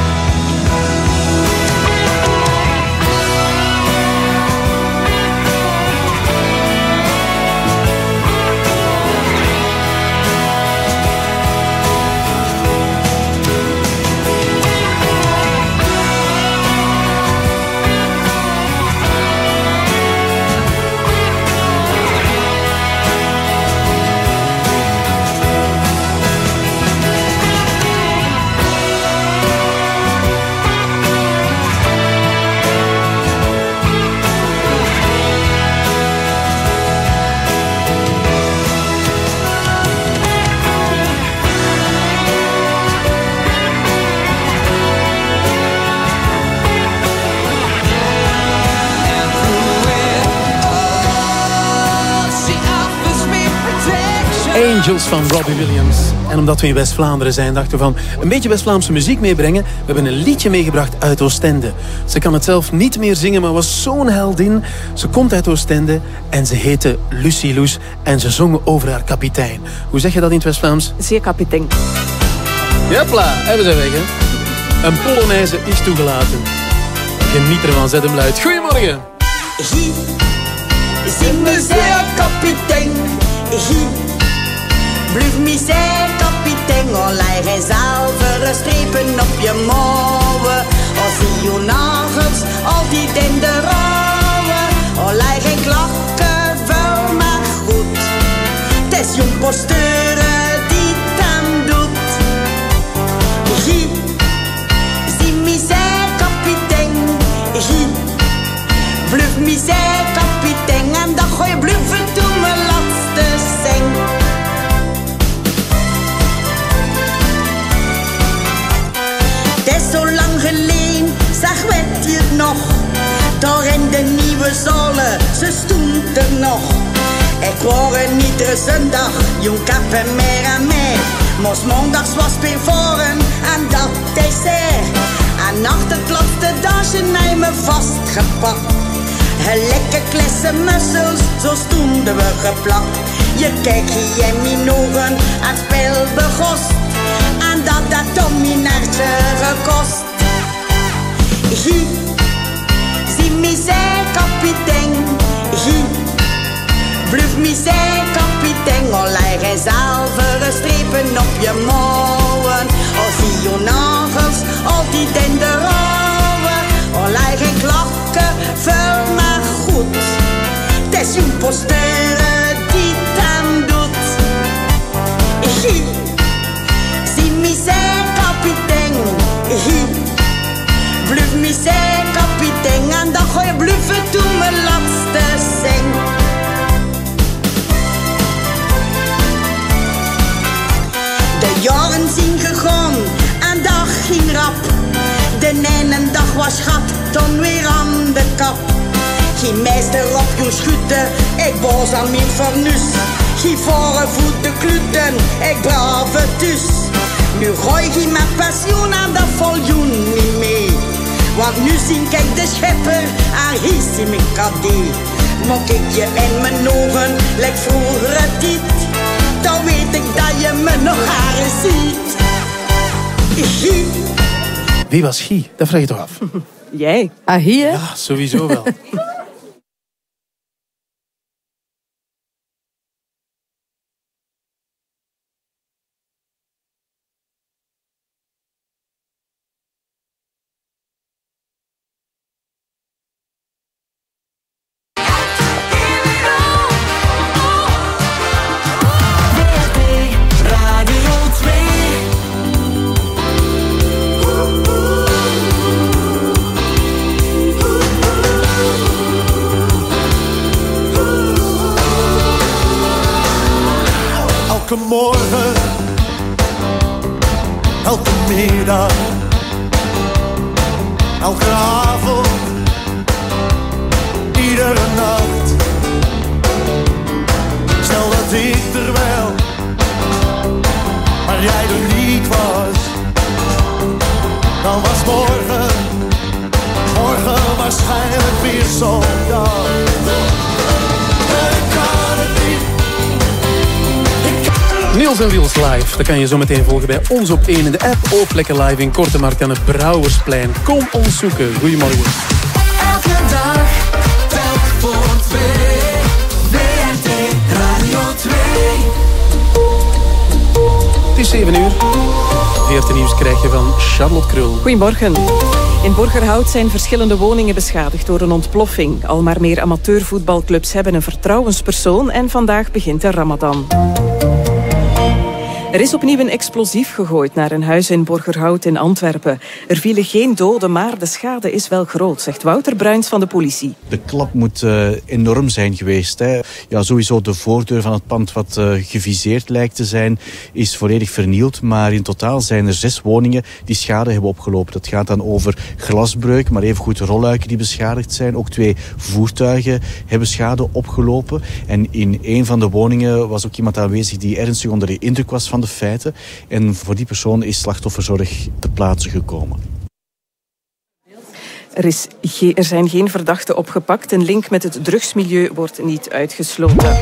Angels van Robbie Williams. En omdat we in West-Vlaanderen zijn, dachten we van een beetje West-Vlaamse muziek meebrengen. We hebben een liedje meegebracht uit Oostende. Ze kan het zelf niet meer zingen, maar was zo'n heldin. Ze komt uit Oostende en ze heette Lucie Loes. En ze zong over haar kapitein. Hoe zeg je dat in het West-Vlaams? Zeer kapitein. Jepla, en we zijn weg, hè. Een Polonaise is toegelaten. Geniet ervan, zet hem luid. Goedemorgen. Gie, zie me zeer kapitein. Bluf zeer kapitein. Al leg je zilveren strepen op je mouwen. Al zie je nagels altijd in de rouwen. Al leg je klakken vuil maar goed. Het is jong posteuren die het hem doet. Gie, zie zeer kapitein. Gie, Bluf zei kapitein nog. Ik hoor niet iedere zondag, jong kappen meer aan mij. Mos maandags was weer voren en dat is er. En achter het laatste dagen hij me vastgepakt. Lekker klesse mussels, zo stonden we geplakt. Je kijkt hier in mijn ogen, het spel begost. En dat dat om mijn hartje gekost. Gie, zie me zij kapitein. Gie, bluf me zij kapitein. Al leg zilveren strepen op je mouwen. Al zie je nagels altijd in de rouwen. Al leg je klakken vuil maar goed. Het is een posteur die het hem doet. Gie, zie me zij kapitein. Gie, bluf me kapitein. En dan gooi je bluffen toen mijn laatste jaren zien gegaan en dag ging rap. De ene dag was schat, dan weer aan de kap. Geen meester op je schutte, ik boos aan mijn vernus. Geen voeten kluten, ik braaf het dus. Nu gooi je met passioen aan dat voljoen niet mee. Want nu zie ik de schepper en hier zie mijn kadé. Mok ik je in mijn ogen, lijkt vroeger het dit. Weet ik dat je me nog haren ziet. Gie. Wie was Guy? Dat vraag je toch af? Jij. Ah, hier? Ja, sowieso wel. je zo meteen volgen bij ons op 1 in de app. Of lekker live in Kortemarkt aan het Brouwersplein. Kom ons zoeken. Goedemorgen. Elke dag, telk voor twee. WRT Radio 2. Het is 7 uur. 14 nieuws krijg je van Charlotte Krul. Goedemorgen. In Borgerhout zijn verschillende woningen beschadigd door een ontploffing. Al maar meer amateurvoetbalclubs hebben een vertrouwenspersoon en vandaag begint de Ramadan. Er is opnieuw een explosief gegooid naar een huis in Borgerhout in Antwerpen. Er vielen geen doden, maar de schade is wel groot, zegt Wouter Bruins van de politie. De klap moet eh, enorm zijn geweest. Hè. Ja, sowieso de voordeur van het pand wat eh, geviseerd lijkt te zijn, is volledig vernield. Maar in totaal zijn er zes woningen die schade hebben opgelopen. Dat gaat dan over glasbreuk, maar evengoed rolluiken die beschadigd zijn. Ook twee voertuigen hebben schade opgelopen. En in een van de woningen was ook iemand aanwezig die ernstig onder de indruk was van de feiten. En voor die persoon is slachtofferzorg te plaatse gekomen. Er, is er zijn geen verdachten opgepakt. Een link met het drugsmilieu wordt niet uitgesloten.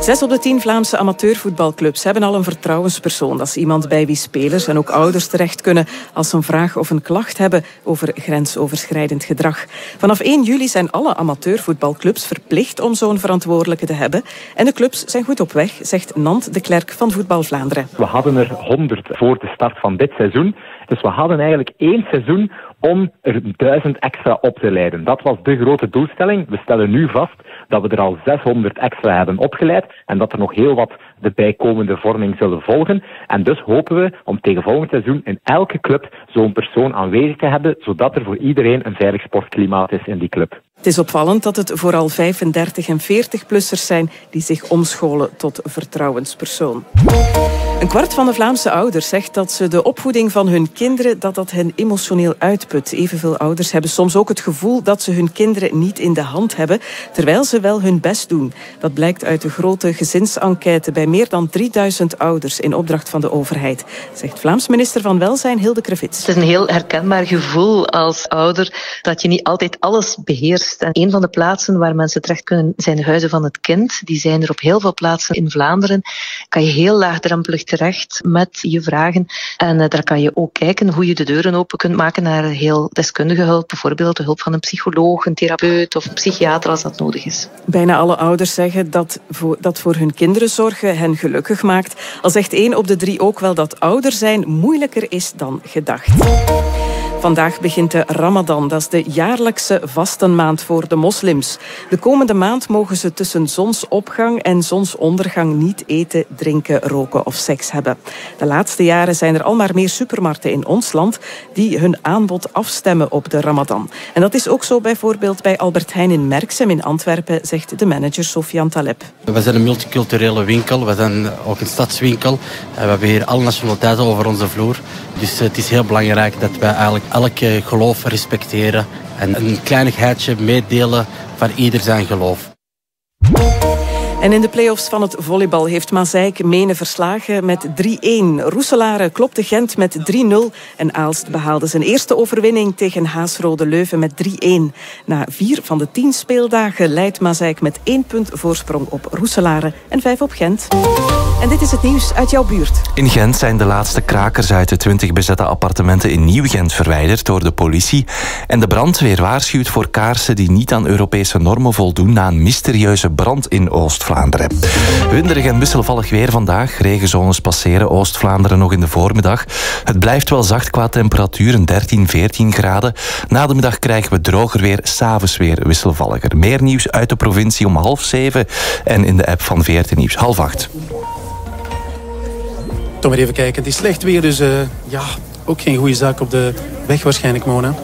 Zes op de tien Vlaamse amateurvoetbalclubs hebben al een vertrouwenspersoon. Dat is iemand bij wie spelers en ook ouders terecht kunnen als ze een vraag of een klacht hebben over grensoverschrijdend gedrag. Vanaf 1 juli zijn alle amateurvoetbalclubs verplicht om zo'n verantwoordelijke te hebben. En de clubs zijn goed op weg, zegt Nant de Klerk van Voetbal Vlaanderen. We hadden er 100 voor de start van dit seizoen. Dus we hadden eigenlijk één seizoen om er duizend extra op te leiden. Dat was de grote doelstelling. We stellen nu vast dat we er al 600 extra hebben opgeleid en dat er nog heel wat de bijkomende vorming zullen volgen. En dus hopen we om tegen volgend seizoen in elke club zo'n persoon aanwezig te hebben, zodat er voor iedereen een veilig sportklimaat is in die club. Het is opvallend dat het vooral 35 en 40-plussers zijn die zich omscholen tot vertrouwenspersoon. Een kwart van de Vlaamse ouders zegt dat ze de opvoeding van hun kinderen dat dat hen emotioneel uitput. Evenveel ouders hebben soms ook het gevoel dat ze hun kinderen niet in de hand hebben, terwijl ze wel hun best doen. Dat blijkt uit de grote gezinsenquête bij meer dan 3000 ouders in opdracht van de overheid, zegt Vlaams minister van Welzijn Hilde Krevits. Het is een heel herkenbaar gevoel als ouder dat je niet altijd alles beheerst. En een van de plaatsen waar mensen terecht kunnen zijn de huizen van het kind. Die zijn er op heel veel plaatsen in Vlaanderen. Kan je heel laagdrempelig terecht met je vragen. En eh, daar kan je ook kijken hoe je de deuren open kunt maken naar heel deskundige hulp. Bijvoorbeeld de hulp van een psycholoog, een therapeut of een psychiater als dat nodig is. Bijna alle ouders zeggen dat voor, dat voor hun kinderen zorgen hen gelukkig maakt. Al zegt één op de drie ook wel dat ouder zijn moeilijker is dan gedacht. Vandaag begint de Ramadan. Dat is de jaarlijkse vastenmaand voor de moslims. De komende maand mogen ze tussen zonsopgang en zonsondergang niet eten, drinken, roken of seks hebben. De laatste jaren zijn er al maar meer supermarkten in ons land die hun aanbod afstemmen op de Ramadan. En dat is ook zo bijvoorbeeld bij Albert Heijn in Merksem in Antwerpen, zegt de manager Sofian Taleb. We zijn een multiculturele winkel, we zijn ook een stadswinkel. We hebben hier alle nationaliteiten over onze vloer. Dus het is heel belangrijk dat wij eigenlijk elk geloof respecteren. En een kleinigheidje meedelen van ieder zijn geloof. En in de play-offs van het volleybal heeft Mazeik Menen verslagen met 3-1. Roeselare klopte Gent met 3-0 en Aalst behaalde zijn eerste overwinning tegen Haasrode Leuven met 3-1. Na vier van de tien speeldagen leidt Mazeik met één punt voorsprong op Roeselare en vijf op Gent. En dit is het nieuws uit jouw buurt. In Gent zijn de laatste krakers uit de 20 bezette appartementen in Nieuw-Gent verwijderd door de politie. En de brandweer waarschuwt voor kaarsen die niet aan Europese normen voldoen na een mysterieuze brand in Oost-Vlaanderen. Winderig en wisselvallig weer vandaag. Regenzones passeren Oost-Vlaanderen nog in de voormiddag. Het blijft wel zacht qua temperatuur, een 13, 14 graden. Na de middag krijgen we droger weer, s'avonds weer wisselvalliger. Meer nieuws uit de provincie om half zeven en in de app van VRT Nieuws half acht. Toch maar even kijken. Het is slecht weer, dus eh, ja, ook geen goede zaak op de weg waarschijnlijk, Mona.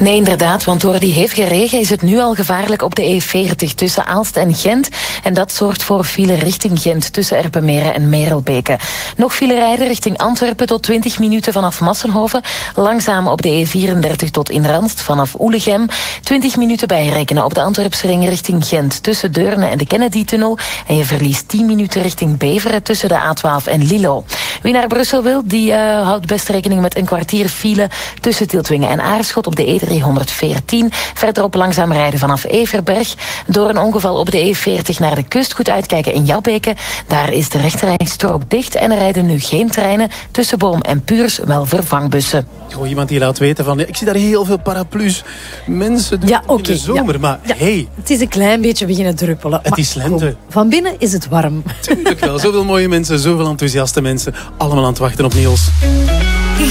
Nee, inderdaad, want door die hevige regen is het nu al gevaarlijk op de E40 tussen Aalst en Gent. En dat zorgt voor file richting Gent tussen Erpenmeren en Merelbeke. Nog file rijden richting Antwerpen tot 20 minuten vanaf Massenhoven. Langzaam op de E34 tot in Randst vanaf Oelegem. 20 minuten bijrekenen op de Antwerpsring richting Gent tussen Deurne en de Kennedy-tunnel. En je verliest 10 minuten richting Beveren tussen de A12 en Lilo. Wie naar Brussel wil, die eh, houdt best rekening met een kwartier file tussen Tieltwingen en Aarschot op de E314. Verderop langzaam rijden vanaf Everberg. Door een ongeval op de E40 naar de kust goed uitkijken in Jabbeke. Daar is de rechterrijstrook dicht en er rijden nu geen treinen tussen Boom en Puurs, wel vervangbussen. Gewoon iemand die laat weten van, ik zie daar heel veel paraplu's. Mensen doen Ja, in de zomer, ja. maar Ja. hey, Het is een klein beetje beginnen druppelen. het maar is lente. Van binnen is het warm. Tuurlijk wel. Zoveel mooie mensen, zoveel enthousiaste mensen. Allemaal aan het wachten op Niels.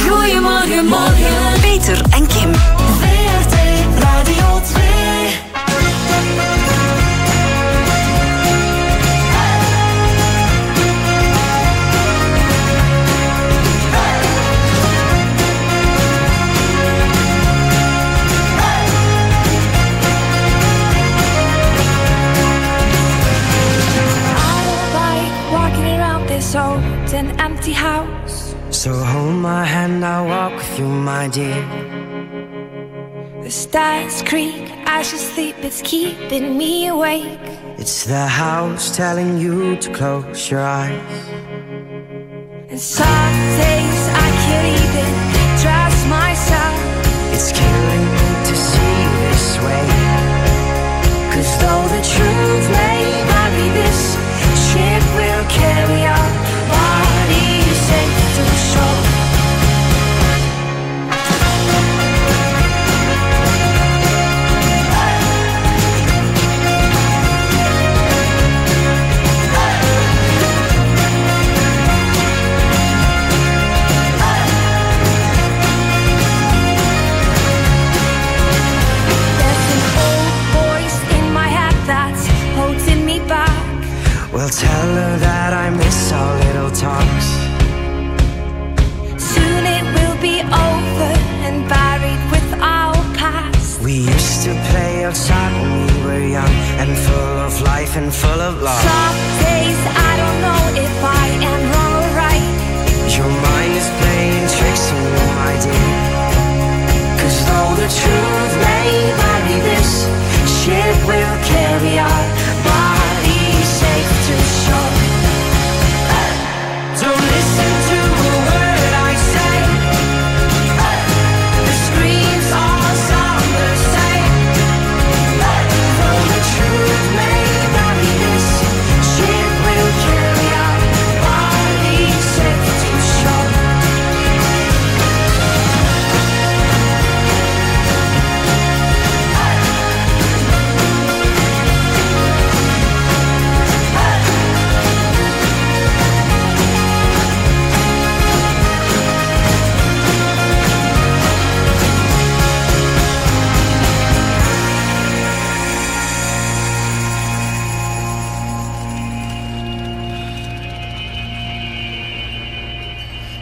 Goedemorgen, morgen. Peter en Kim. Empty house. So hold my hand, I'll walk with you, my dear. The stars creak I should sleep, it's keeping me awake. It's the house telling you to close your eyes. And some days I can't even trust myself. It's killing me to see this way. Cause though the truth may vary, this ship will carry our life and full of love. Some days I don't know if I am wrong or right. Your mind is playing tricks on you, my dear. Cause though the truth may vary, this ship will carry our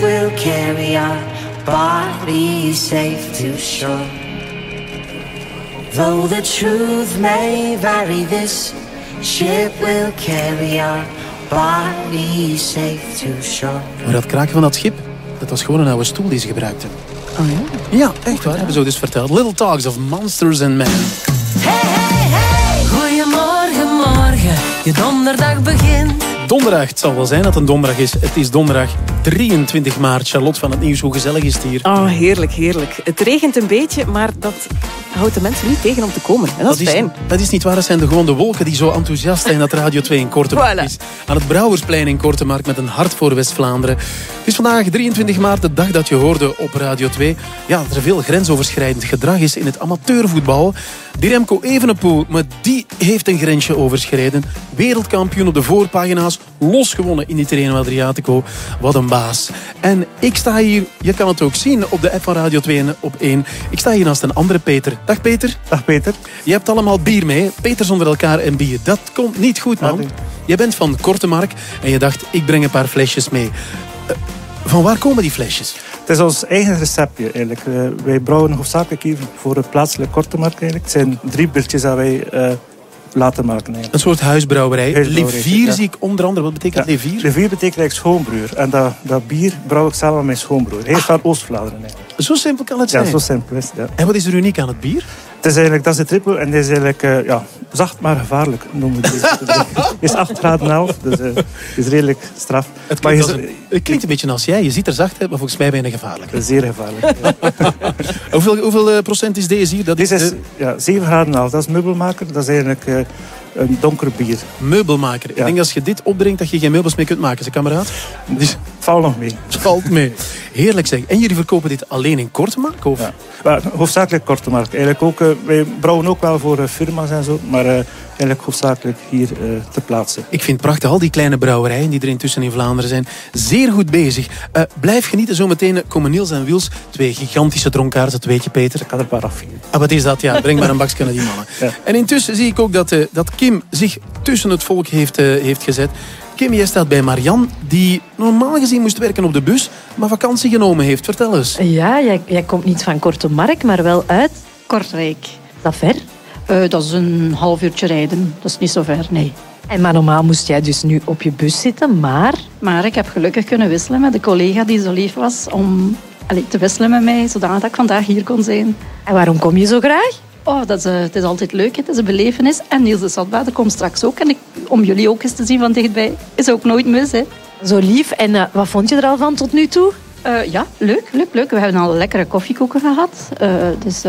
will carry our bodies safe to shore. Though the truth may vary, this ship will carry our bodies safe to shore. Maar dat kraken van dat schip, dat was gewoon een oude stoel die ze gebruikten. Oh ja? Ja, echt waar. Hebben ze dus verteld. Little Talks of Monsters and Men. Goedemorgen, morgen, je donderdag begint. Donderdag, het zal wel zijn dat het een donderdag is. Het is donderdag 23 maart. Charlotte van het Nieuws, hoe gezellig is het hier? Oh, heerlijk, heerlijk. Het regent een beetje, maar dat houdt de mensen niet tegen om te komen. En dat, is fijn. Dat is niet waar, dat zijn de, gewoon de wolken die zo enthousiast zijn dat Radio 2 in Kortemark Voilà. is. Aan het Brouwersplein in Kortemark met een hart voor West-Vlaanderen. Het is vandaag 23 maart, de dag dat je hoorde op Radio 2. Ja, dat er veel grensoverschrijdend gedrag is in het amateurvoetbal. Die Remco Evenepoel, maar die heeft een grensje overschreden. Wereldkampioen op de voorpagina's, losgewonnen in die Terreno Adriatico. Wat een baas. En ik sta hier, je kan het ook zien op de app van Radio 2 en op 1. Ik sta hier naast een andere Peter. Dag Peter. Dag Peter. Je hebt allemaal bier mee. Peter zonder elkaar en bier. Dat komt niet goed, man. Je bent van Kortemark en je dacht, ik breng een paar flesjes mee. Van waar komen die flesjes? Het is ons eigen receptje eigenlijk. Eh, wij brouwen hoofdzakelijk hier voor het plaatselijk korte markt eigenlijk. Het zijn drie biertjes dat wij eh, laten maken. Eigenlijk. Een soort huisbrouwerij. Huisbrouwerij, Levier ja. zie ik onder andere. Wat betekent Levier? Levier betekent eigenlijk schoonbroer. En dat, dat bier brouw ik samen met mijn schoonbroer. Hij is van Oost-Vlaanderen. eigenlijk. Zo simpel kan het Ja, zijn. zo simpel is het. Ja. En wat is er uniek aan het bier? Is eigenlijk, dat is de triple en die is eigenlijk eh, ja, zacht maar gevaarlijk, noemen we is 8 graden 11, dus eh, is redelijk straf. Het maar klinkt, je als een- het klinkt een beetje als jij. Je ziet er zacht uit, maar volgens mij ben je gevaarlijk. Zeer gevaarlijk. hoeveel hoeveel eh, procent is deze hier? Dat Dit is eh, ja, 7 graden 11, dat is meubelmaker. Dat is eigenlijk een donker bier. meubelmaker. Ik denk als je dit opdrinkt, dat je geen meubels meer kunt maken, zeg kameraad. Dus, valt nog mee. Valt mee. Heerlijk zeg. En jullie verkopen dit alleen in Kortemark? Of? Maar hoofdzakelijk korte markt. Eigenlijk ook, eh, wij brouwen ook wel voor eh, firma's en zo, maar eh, eigenlijk hoofdzakelijk hier eh, ter plaatse. Ik vind het prachtig, al die kleine brouwerijen die er intussen in Vlaanderen zijn. Zeer goed bezig. Eh, blijf genieten, zometeen komen Niels en Wils. Twee gigantische dronkaards, dat weet je Peter. Ik kan er een paar afvieren. Ah, wat is dat? Ja, breng maar een bakje naar die mannen. En intussen zie ik ook dat, eh, dat Kim zich tussen het volk heeft, eh, heeft gezet. Kim, jij staat bij Marian, die normaal gezien moest werken op de bus, maar vakantie genomen heeft. Vertel eens. Ja, jij, jij komt niet van Korte Mark, maar wel uit... Kortrijk. Is dat ver? Eh, dat is een half uurtje rijden. Dat is niet zo ver, nee. En maar normaal moest jij dus nu op je bus zitten, maar... Maar ik heb gelukkig kunnen wisselen met de collega die zo lief was om allee, te wisselen met mij, zodat ik vandaag hier kon zijn. En waarom kom je zo graag? Oh, dat is, eh, het is altijd leuk, het is een belevenis. En Niels de Sadbader komt straks ook. En ik, om jullie ook eens te zien van dichtbij, is ook nooit mis. Hè. Zo lief. En eh, wat vond je er al van tot nu toe? Ja, leuk, leuk, leuk. We hebben al lekkere koffiekoeken gehad. Eh, dus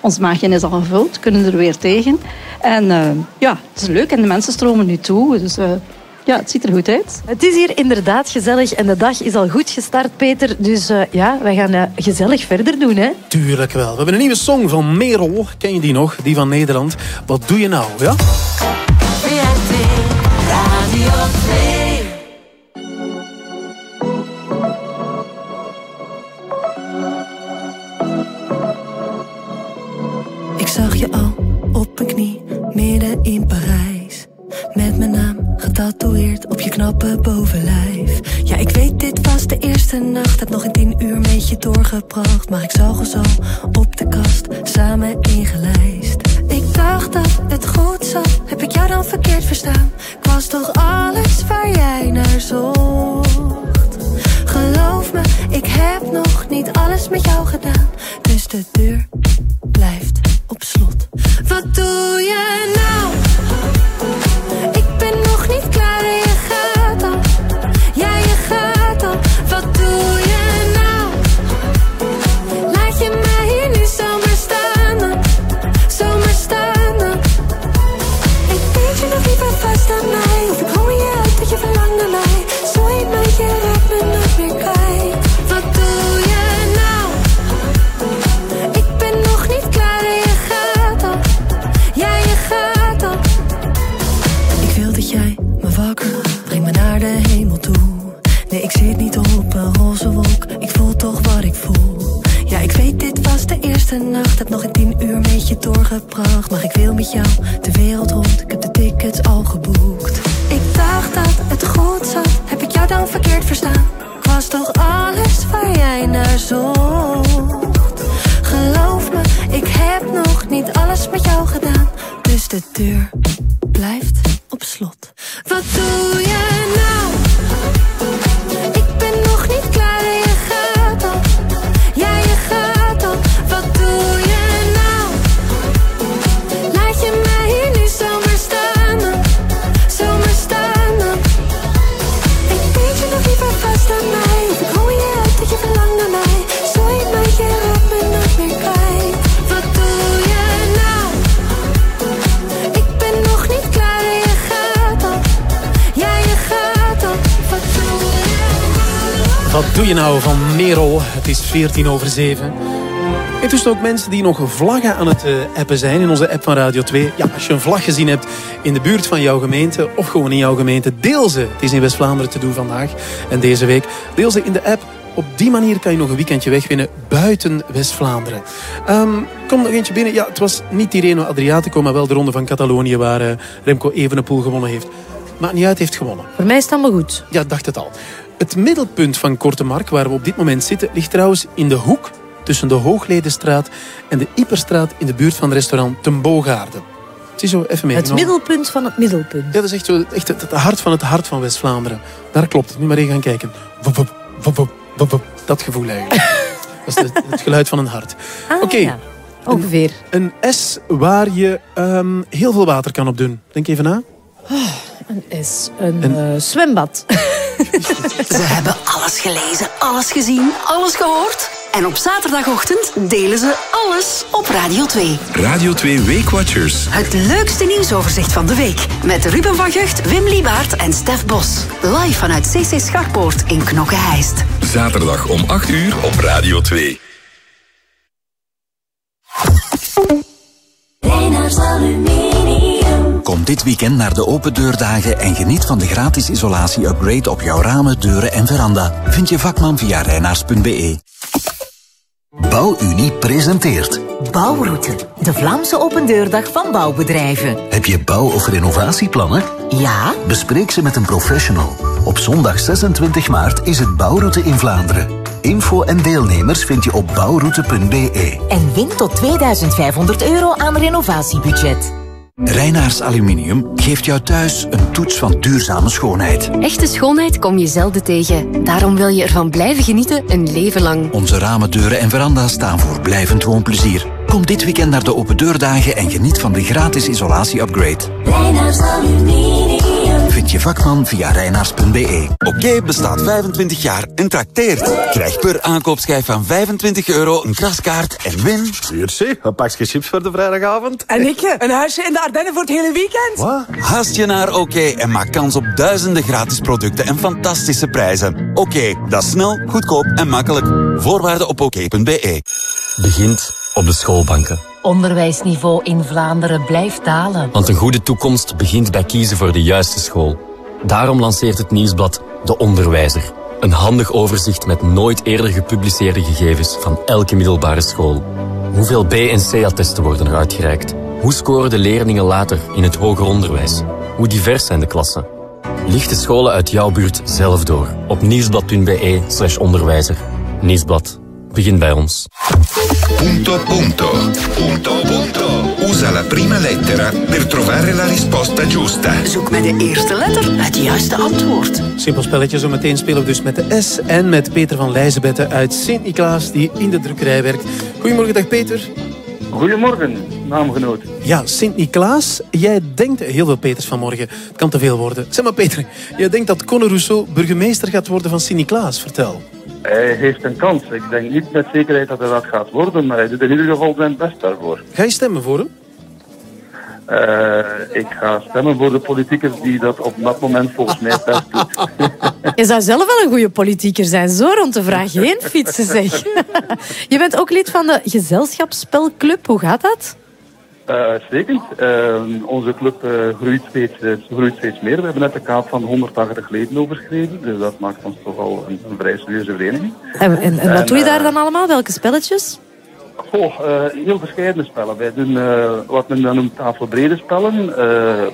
ons maagje is al gevuld, kunnen er weer tegen. En eh, ja, het is leuk en de mensen stromen nu toe. Dus eh, ja, het ziet er goed uit. Het is hier inderdaad gezellig en de dag is al goed gestart, Peter. Dus eh, ja, wij gaan gezellig verder doen, hè? Tuurlijk wel. We hebben een nieuwe song van Merel. Ken je die nog? Die van Nederland. Wat doe je nou? Ja? In Parijs. Met mijn naam getatoeëerd op je knappe bovenlijf. Ja, ik weet, dit was de eerste nacht. Heb nog een tien uur met je doorgebracht. Maar ik zag ons al op de kast, samen ingelijst. Ik dacht dat het goed zat, heb ik jou dan verkeerd verstaan? Ik was toch alles waar jij naar zocht? Geloof me, ik heb nog niet alles met jou gedaan. Dus de deur blijft op slot. Wat doe je nou? De nacht, heb nog een tien uur met je doorgebracht. Maar ik wil met jou de wereld rond, ik heb de tickets al geboekt. Ik dacht dat het goed zat, heb ik jou dan verkeerd verstaan? Was toch alles waar jij naar zocht? Geloof me, ik heb nog niet alles met jou gedaan. Dus de deur blijft op slot. Wat doe je Wat doe je nou van Merel? Het is 14 over 7. Intussen ook mensen die nog vlaggen aan het eh, appen zijn in onze app van Radio 2. Ja, als je een vlag gezien hebt in de buurt van jouw gemeente of gewoon in jouw gemeente, deel ze. Het is in West-Vlaanderen te doen vandaag en deze week. Deel ze in de app. Op die manier kan je nog een weekendje wegwinnen buiten West-Vlaanderen. Ehm kom nog eentje binnen. Ja, het was niet Tirreno Adriatico, maar wel de ronde van Catalonië waar eh, Remco Evenepoel gewonnen heeft. Maakt niet uit, heeft gewonnen. Voor mij is het allemaal goed. Ja, dacht het al. Het middelpunt van Korte Mark, waar we op dit moment zitten, ligt trouwens in de hoek tussen de Hoogledenstraat en de Iperstraat in de buurt van het restaurant Ten Boogaarden. Ziezo, even mee. Het middelpunt van het middelpunt. Ja, dat is echt, zo, echt het, het hart van het hart van West-Vlaanderen. Daar klopt het. Nu maar even gaan kijken. Dat gevoel eigenlijk. dat is het, het geluid van een hart. Ah, Oké. ja. Ongeveer. Een S waar je ehm, heel veel water kan op doen. Denk even na. Een S. Een eh, zwembad. Ze hebben alles gelezen, alles gezien, alles gehoord. En op zaterdagochtend delen ze alles op Radio 2. Radio 2 Weekwatchers. Het leukste nieuwsoverzicht van de week. Met Ruben van Gucht, Wim Liebaert en Stef Bos. Live vanuit CC Scharpoort in Knokke-Heist. Zaterdag om 8 uur op Radio 2. Reinaars Aluminium. Kom dit weekend naar de open deurdagen en geniet van de gratis isolatie-upgrade op jouw ramen, deuren en veranda. Vind je vakman via reinaars.be. Bouwunie presenteert. Bouwroute, de Vlaamse opendeurdag van bouwbedrijven. Heb je bouw- of renovatieplannen? Ja? Bespreek ze met een professional. Op zondag 26 maart is het Bouwroute in Vlaanderen. Info en deelnemers vind je op bouwroute.be. En win tot 2500 euro aan renovatiebudget. Reinaars Aluminium geeft jou thuis een toets van duurzame schoonheid. Echte schoonheid kom je zelden tegen. Daarom wil je ervan blijven genieten een leven lang. Onze ramen, deuren en veranda's staan voor blijvend woonplezier. Kom dit weekend naar de open deurdagen en geniet van de gratis isolatie-upgrade. Reinaars Aluminium. Vind je vakman via reinaars.be. Oké bestaat 25 jaar en trakteert. Krijg per aankoopschijf van 25 euro een kraskaart en win... Merci, een pakje chips voor de vrijdagavond. En ik, een huisje in de Ardennen voor het hele weekend. Wat? Haast je naar Oké en maak kans op duizenden gratis producten en fantastische prijzen. Oké, dat is snel, goedkoop en makkelijk. Voorwaarden op oké.be. Begint op de schoolbanken. Onderwijsniveau in Vlaanderen blijft dalen. Want een goede toekomst begint bij kiezen voor de juiste school. Daarom lanceert het nieuwsblad De Onderwijzer. Een handig overzicht met nooit eerder gepubliceerde gegevens van elke middelbare school. Hoeveel B- en C-attesten worden er uitgereikt? Hoe scoren de leerlingen later in het hoger onderwijs? Hoe divers zijn de klassen? Licht de scholen uit jouw buurt zelf door op nieuwsblad.be slash onderwijzer. Nieuwsblad. Begin bij ons. Punto punto. Punto punto. Usa la prima lettera per trovare la risposta giusta. Zoek met de eerste letter het juiste antwoord. Simpel spelletje, zo meteen spelen we dus met de S en met Peter van Leijzenbette uit Sint-Niklaas die in de drukkerij werkt. Goedemorgen, dag Peter. Goedemorgen, naamgenoot. Ja, Sint-Niklaas, jij denkt heel veel Peters vanmorgen. Het kan te veel worden. Zeg maar Peter, jij denkt dat Conor Rousseau burgemeester gaat worden van Sint-Niklaas. Vertel. Hij heeft een kans. Ik denk niet met zekerheid dat hij dat gaat worden, maar hij doet in ieder geval zijn best daarvoor. Ga je stemmen voor hem? Eh, ik ga stemmen voor de politicus die dat op dat moment volgens mij best doet. Je zou zelf wel een goede politieker zijn, zo rond de vraag heen fietsen zeg. Je bent ook lid van de gezelschapsspelclub, hoe gaat dat? Eh, Uitstekend. Eh, onze club eh, groeit, steeds, eh, groeit steeds meer. We hebben net de kaap van 180 leden overschreden, dus dat maakt ons toch al een, een vrij serieuze vereniging. En, en, en wat En, doe je daar dan allemaal? Welke spelletjes? Goh, heel verschillende spellen. Wij doen wat men dan noemt tafelbrede spellen,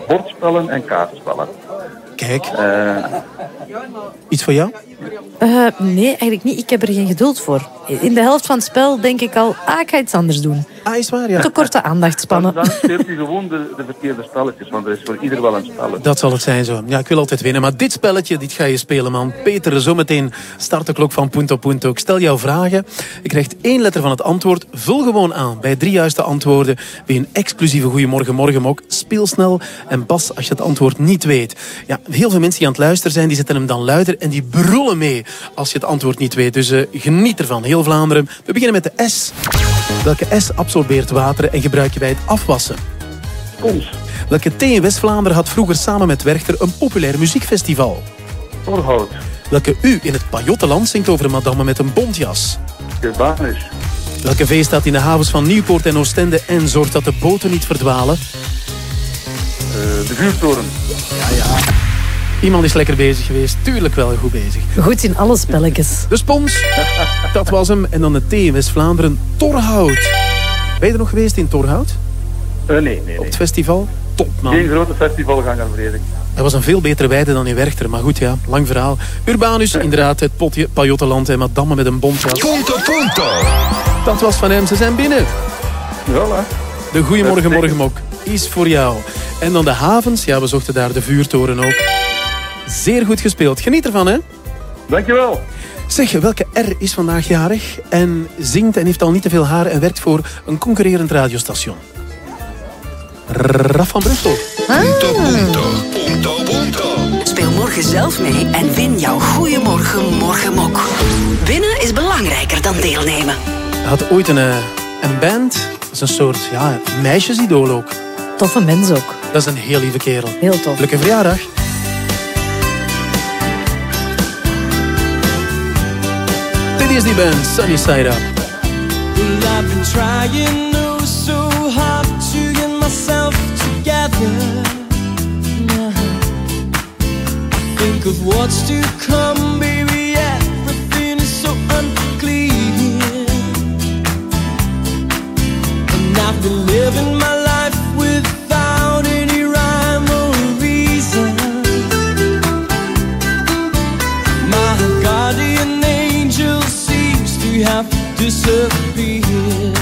bordspellen en kaartspellen. Kijk. Eh, Iets voor jou? Eh, nee, eigenlijk niet. Ik heb er geen geduld voor. In de helft van het spel denk ik al, ah, ik ga iets anders doen. Ah, is waar, ja. Te korte aandachtspannen. dan speelt u gewoon de, de verkeerde spelletjes, want er is voor ieder wel een spelletje. Dat zal het zijn zo. Ja, ik wil altijd winnen. Maar dit spelletje, dit ga je spelen, man. Peter, zometeen start de klok van Punto Punto. Ik stel jou vragen. Je krijgt één letter van het antwoord. Vul gewoon aan. Bij drie juiste antwoorden je een exclusieve Goeiemorgen Morgenmok. Speel snel en pas als je het antwoord niet weet. Ja, heel veel mensen die aan het luisteren zijn, die zetten hem dan luider en die brullen mee als je het antwoord niet weet. Dus eh, geniet ervan, heel Vlaanderen. We beginnen met de S. Welke S absorbeert water en gebruik je bij het afwassen? Spons. Welke T in West-Vlaanderen had vroeger samen met Werchter een populair muziekfestival? Torhout. Welke U in het Pajottenland zingt over een madame met een bontjas? Urbanus. Welke V staat in de havens van Nieuwpoort en Oostende en zorgt dat de boten niet verdwalen? Eh, de vuurtoren. Ja, ja. Iemand is lekker bezig geweest. Tuurlijk wel goed bezig. Goed in alle spelletjes. De spons, dat was hem. En dan de T in West-Vlaanderen, Torhout. Ben je er nog geweest in Torhout? Eh, nee, nee, nee. Op het festival? Top, man. Geen grote festivalganger, vrees ik. Dat was een veel betere weide dan in Werchter. Maar goed, ja, lang verhaal. Urbanus, inderdaad, het potje, Pajottenland en madame met een bontjas. Punto punto. Dat was van hem, ze zijn binnen. Voilà. De Goeiemorgen. Morgenmok. is voor jou. En dan de havens. Ja, we zochten daar de vuurtoren ook. Zeer goed gespeeld. Geniet ervan, hè? Dankjewel. Zeg, welke R is vandaag jarig en zingt en heeft al niet te veel haar en werkt voor een concurrerend radiostation? Raf van Brussel. Punto, punto, punto, punto. Speel morgen zelf mee en win jouw Goeiemorgen Morgenmok. Winnen is belangrijker dan deelnemen. Hij had ooit een, eh, een band. Dat is een soort ja, meisjesidool ook. Toffe mens ook. Dat is een heel lieve kerel. Heel tof. Gelukkige verjaardag. Is band, Sunny Side Up. Well, I've been trying oh so hard to get myself together. I think of what's to come, baby. Everything is so unclear. And I've been living disappeared.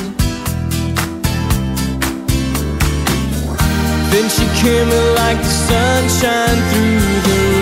Then she came in like the sunshine through the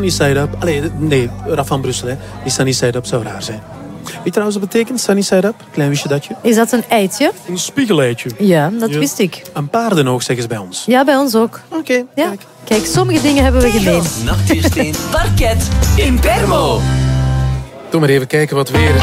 Sunny Side Up. Allee, nee, Raf van Brussel. Hè. Die Sunny Side Up zou raar zijn. Weet je trouwens wat betekent Sunny Side Up? Klein wist je datje? Is dat een eitje? Een spiegeleitje. Ja, dat Ja. wist ik. Een paardenoog zeggen ze bij ons. Ja, bij ons ook. Oké, ja. Kijk, sommige dingen hebben we gemeen. Nachtuursteen. Parket in Permo. Doe maar even kijken wat weer.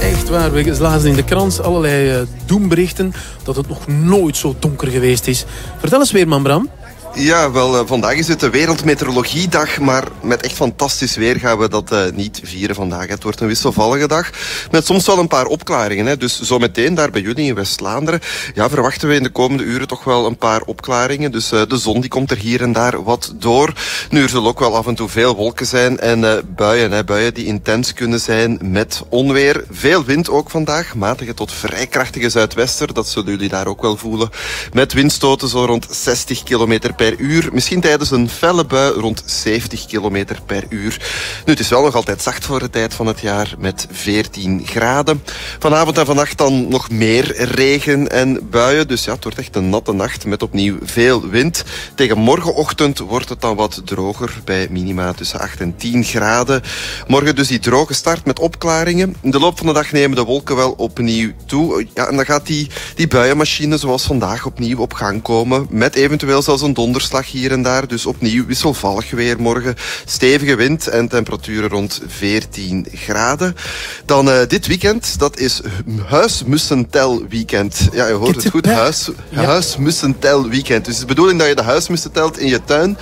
Echt waar, we lazen in de krant allerlei eh, doemberichten dat het nog nooit zo donker geweest is. Vertel eens weer, man Bram. Ja, wel, eh, vandaag is het de Wereldmeteorologiedag, maar met echt fantastisch weer gaan we dat eh, niet vieren vandaag. Het wordt een wisselvallige dag, met soms wel een paar opklaringen. Hè. Dus zometeen daar bij jullie in West-Vlaanderen, ja, verwachten we in de komende uren toch wel een paar opklaringen. Dus eh, de zon die komt er hier en daar wat door. Nu, er zullen ook wel af en toe veel wolken zijn en buien, hè, buien die intens kunnen zijn met onweer. Veel wind ook vandaag, matige tot vrij krachtige zuidwester, dat zullen jullie daar ook wel voelen. Met windstoten zo rond 60 km per uur. Misschien tijdens een felle bui rond 70 km per uur. Nu, het is wel nog altijd zacht voor de tijd van het jaar met 14 graden. Vanavond en vannacht dan nog meer regen en buien. Dus ja, het wordt echt een natte nacht met opnieuw veel wind. Tegen morgenochtend wordt het dan wat droger bij minima tussen 8 en 10 graden. Morgen dus die droge start met opklaringen. In de loop van de dag nemen de wolken wel opnieuw toe. Ja, en dan gaat die, die buienmachine zoals vandaag opnieuw op gang komen. Met eventueel zelfs een donderslag hier en daar. Dus opnieuw wisselvallig weer morgen. Stevige wind en temperaturen rond 14 graden. Dan eh, dit weekend, dat is huismussentel weekend. Ja, je hoort het goed. Huis, Huismussentel weekend. Dus het is de bedoeling dat je de huismussen telt in je tuin.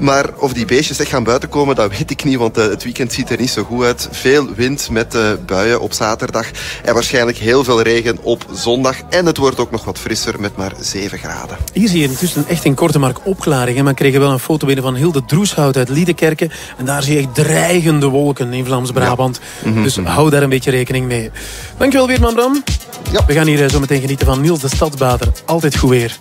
Maar of die beestjes echt gaan buiten komen, dat weet ik niet. Want eh, het weekend ziet er niet zo goed uit. Veel wind met eh, buien op zaterdag. En waarschijnlijk heel veel regen op zondag. En het wordt ook nog wat frisser met maar 7 graden. Hier zie je intussen echt in korte mark opklaringen. Maar kregen wel een foto binnen van Hilde Droeshout uit Liedekerke. En daar zie je echt dreigende wolken in Vlaams-Brabant. Mhm, Dus hou daar een beetje rekening mee. Dankjewel Weerman Bram. We gaan hier eh, zo meteen genieten van Niels de Stadsbader. Altijd goed weer.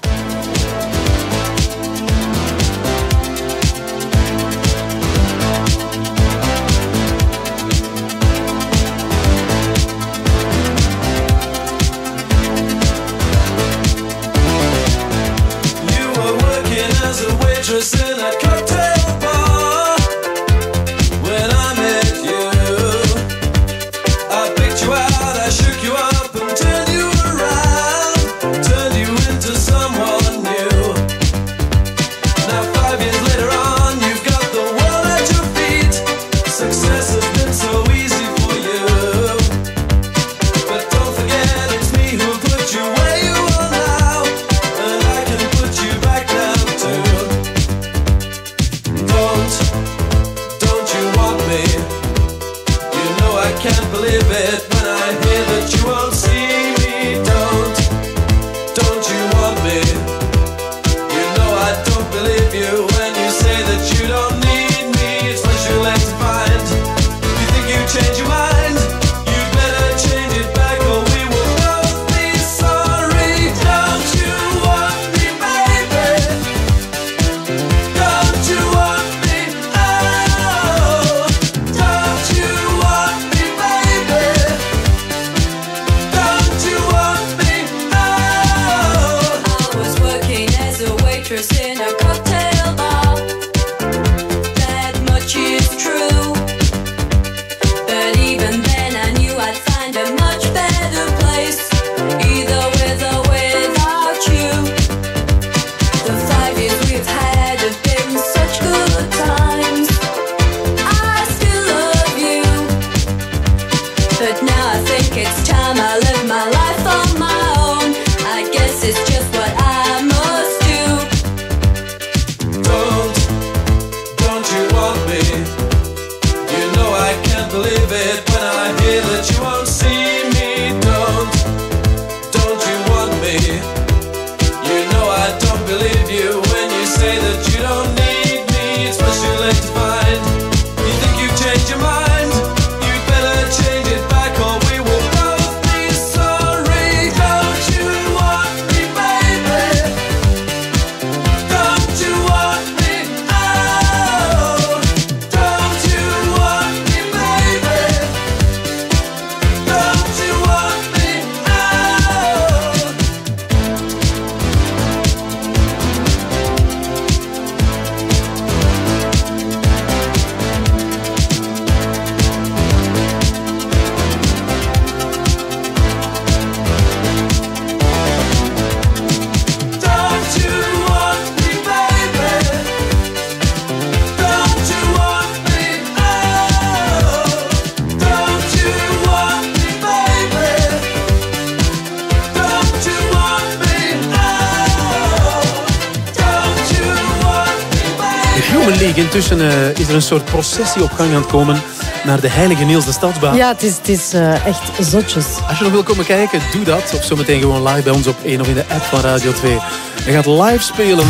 Soort processie op gang aan het komen naar de heilige Niels de Stadsbaan. Ja, het is, het is eh, echt zotjes. Als je nog wil komen kijken, doe dat. Of zometeen gewoon live bij ons op 1 of in de app van Radio 2. Hij gaat live spelen.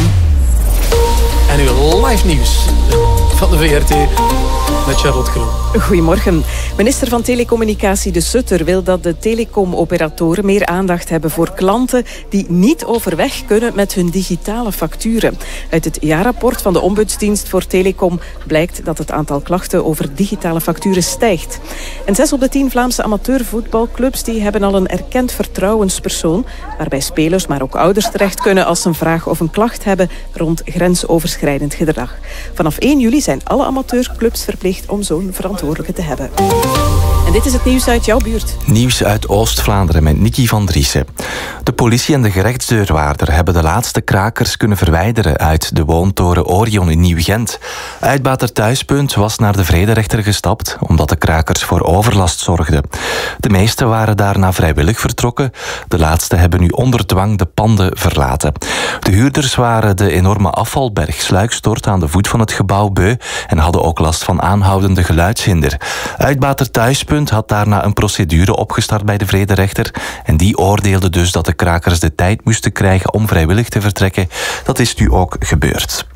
En nu live nieuws van de VRT met Charlotte Kroon. Goedemorgen. Minister van Telecommunicatie De Sutter wil dat de telecomoperatoren meer aandacht hebben voor klanten die niet overweg kunnen met hun digitale facturen. Uit het jaarrapport van de Ombudsdienst voor Telecom blijkt dat het aantal klachten over digitale facturen stijgt. En zes op de tien Vlaamse amateurvoetbalclubs die hebben al een erkend vertrouwenspersoon, waarbij spelers, maar ook ouders terecht kunnen als ze een vraag of een klacht hebben rond grensoverschrijdend gedrag. Vanaf 1 juli zijn alle amateurclubs verplicht om zo'n verantwoordelijke te hebben. Dit is het nieuws uit jouw buurt. Nieuws uit Oost-Vlaanderen met Nicky van Driessen. De politie en de gerechtsdeurwaarder hebben de laatste krakers kunnen verwijderen uit de woontoren Orion in Nieuw-Gent. Uitbater Thuispunt was naar de vrederechter gestapt omdat de krakers voor overlast zorgden. De meeste waren daarna vrijwillig vertrokken. De laatste hebben nu onder dwang de panden verlaten. De huurders waren de enorme afvalberg sluikstort aan de voet van het gebouw beu en hadden ook last van aanhoudende geluidshinder. Uitbater Thuispunt had daarna een procedure opgestart bij de vrederechter en die oordeelde dus dat de krakers de tijd moesten krijgen om vrijwillig te vertrekken. Dat is nu ook gebeurd.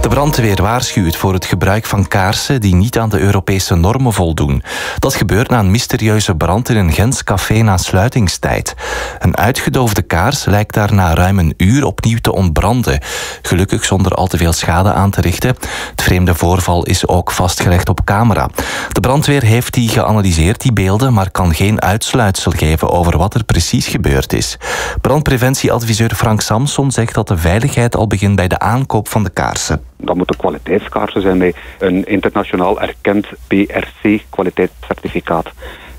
De brandweer waarschuwt voor het gebruik van kaarsen die niet aan de Europese normen voldoen. Dat gebeurt na een mysterieuze brand in een Gens café na sluitingstijd. Een uitgedoofde kaars lijkt daar na ruim een uur opnieuw te ontbranden. Gelukkig zonder al te veel schade aan te richten. Het vreemde voorval is ook vastgelegd op camera. De brandweer heeft die geanalyseerd, die beelden, maar kan geen uitsluitsel geven over wat er precies gebeurd is. Brandpreventieadviseur Frank Samson zegt dat de veiligheid al begint bij de aankoop van de kaarsen. Dat moeten kwaliteitskaarsen zijn met een internationaal erkend BRC-kwaliteitscertificaat.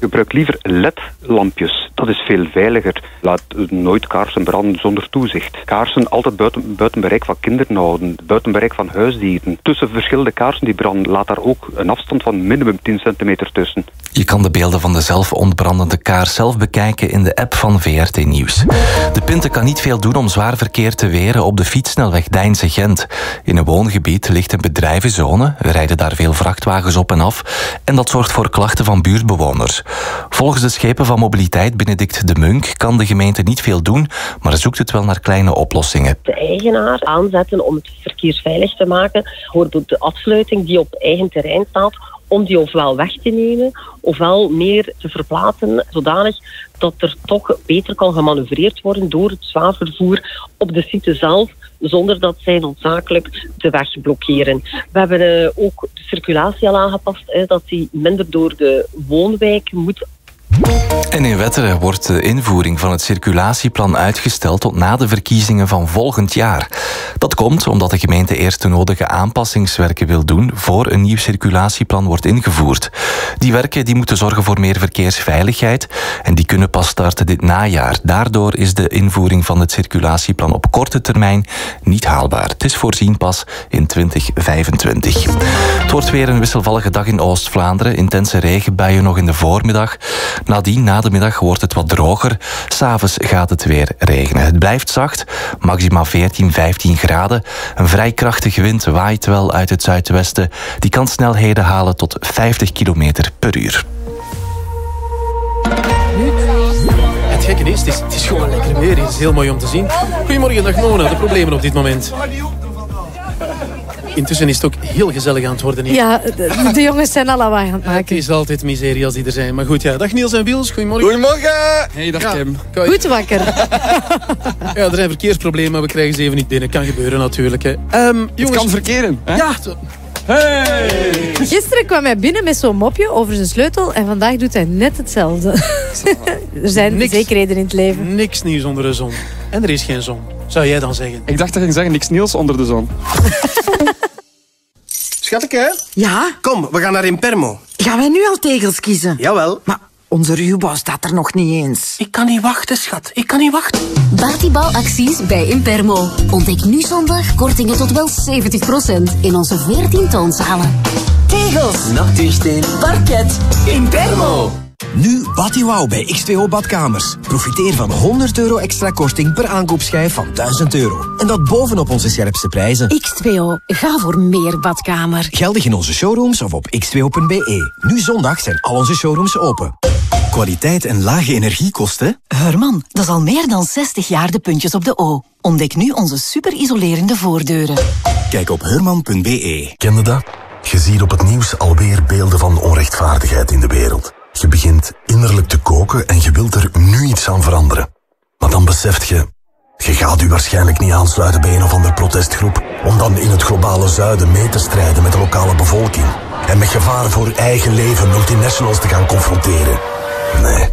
Gebruik liever LED-lampjes. Dat is veel veiliger. Laat nooit kaarsen branden zonder toezicht. Kaarsen altijd buiten, buiten bereik van kinderen houden. Buiten bereik van huisdieren. Tussen verschillende kaarsen die branden, laat daar ook een afstand van minimum 10 centimeter tussen. Je kan de beelden van de zelf ontbrandende kaars zelf bekijken in de app van VRT Nieuws. De Pinte kan niet veel doen om zwaar verkeer te weren op de fietssnelweg Deinze-Gent. In een woongebied ligt een bedrijvenzone. Er rijden daar veel vrachtwagens op en af. En dat zorgt voor klachten van buurtbewoners. Volgens de schepen van mobiliteit Benedict de Munk kan de gemeente niet veel doen, maar zoekt het wel naar kleine oplossingen. de eigenaar aanzetten om het verkeersveilig te maken. Bijvoorbeeld de afsluiting die op eigen terrein staat, om die ofwel weg te nemen, ofwel meer te verplaatsen, zodanig dat er toch beter kan gemanoeuvreerd worden door het zwaar vervoer op de site zelf, zonder dat zij noodzakelijk de weg blokkeren. We hebben eh, ook de circulatie al aangepast, dat die minder door de woonwijk moet En in Wetteren wordt de invoering van het circulatieplan uitgesteld tot na de verkiezingen van volgend jaar. Dat komt omdat de gemeente eerst de nodige aanpassingswerken wil doen voor een nieuw circulatieplan wordt ingevoerd. Die werken die moeten zorgen voor meer verkeersveiligheid en die kunnen pas starten dit najaar. Daardoor is de invoering van het circulatieplan op korte termijn niet haalbaar. Het is voorzien pas in 2025. Het wordt weer een wisselvallige dag in Oost-Vlaanderen. Intense regenbuien nog in de voormiddag. Nadien, na de middag, wordt het wat droger. S'avonds gaat het weer regenen. Het blijft zacht, maxima 14, 15 graden. Een vrij krachtige wind waait wel uit het zuidwesten. Die kan snelheden halen tot 50 km per uur. Het gekke is, het is, het is gewoon lekker weer. Het is heel mooi om te zien. Goedemorgen, dag Mona. De problemen op dit moment. Intussen is het ook heel gezellig aan het worden hier. Ja, de, de jongens zijn al lawaai aan het Het maken. is altijd miserie als die er zijn. Maar goed, ja. Dag Niels en Wiels, goedemorgen. Goedemorgen. Hey, dag Kim. Goed wakker. Ja, er zijn verkeersproblemen, maar we krijgen ze even niet binnen. Kan gebeuren natuurlijk. Hè. Ehm, jongens, kan verkeren. Hè? Ja, t- Gisteren kwam hij binnen met zo'n mopje over zijn sleutel en vandaag doet hij net hetzelfde. er zijn Niks. zekerheden in het leven. niks nieuws onder de zon. En er is geen zon, zou jij dan zeggen. Ik dacht dat je ging zeggen niks nieuws onder de zon. Schatje? Ja? Kom, we gaan naar Impermo. Gaan wij nu al tegels kiezen? Jawel. Maar onze ruwbouw staat er nog niet eens. Ik kan niet wachten, schat. Ik kan niet wachten. Batibouwacties bij Impermo. Ontdek nu zondag kortingen tot wel 70% in onze 14 toonzalen. Tegels, Nachtuursteen. parket, Impermo. Nu Batiwauw bij X2O Badkamers. Profiteer van 100 euro extra korting per aankoopschijf van 1000 euro. En dat bovenop onze scherpste prijzen. X2O, ga voor meer badkamer. Geldig in onze showrooms of op x2o.be. Nu zondag zijn al onze showrooms open. Kwaliteit en lage energiekosten? Herman, dat is al meer dan 60 jaar de puntjes op de O. Ontdek nu onze super isolerende voordeuren. Kijk op herman.be. Kende dat? Je ziet op het nieuws alweer beelden van onrechtvaardigheid in de wereld. Je begint innerlijk te koken en je wilt er nu iets aan veranderen. Maar dan beseft je, je gaat u waarschijnlijk niet aansluiten bij een of andere protestgroep om dan in het globale zuiden mee te strijden met de lokale bevolking en met gevaar voor eigen leven multinationals te gaan confronteren. Nee,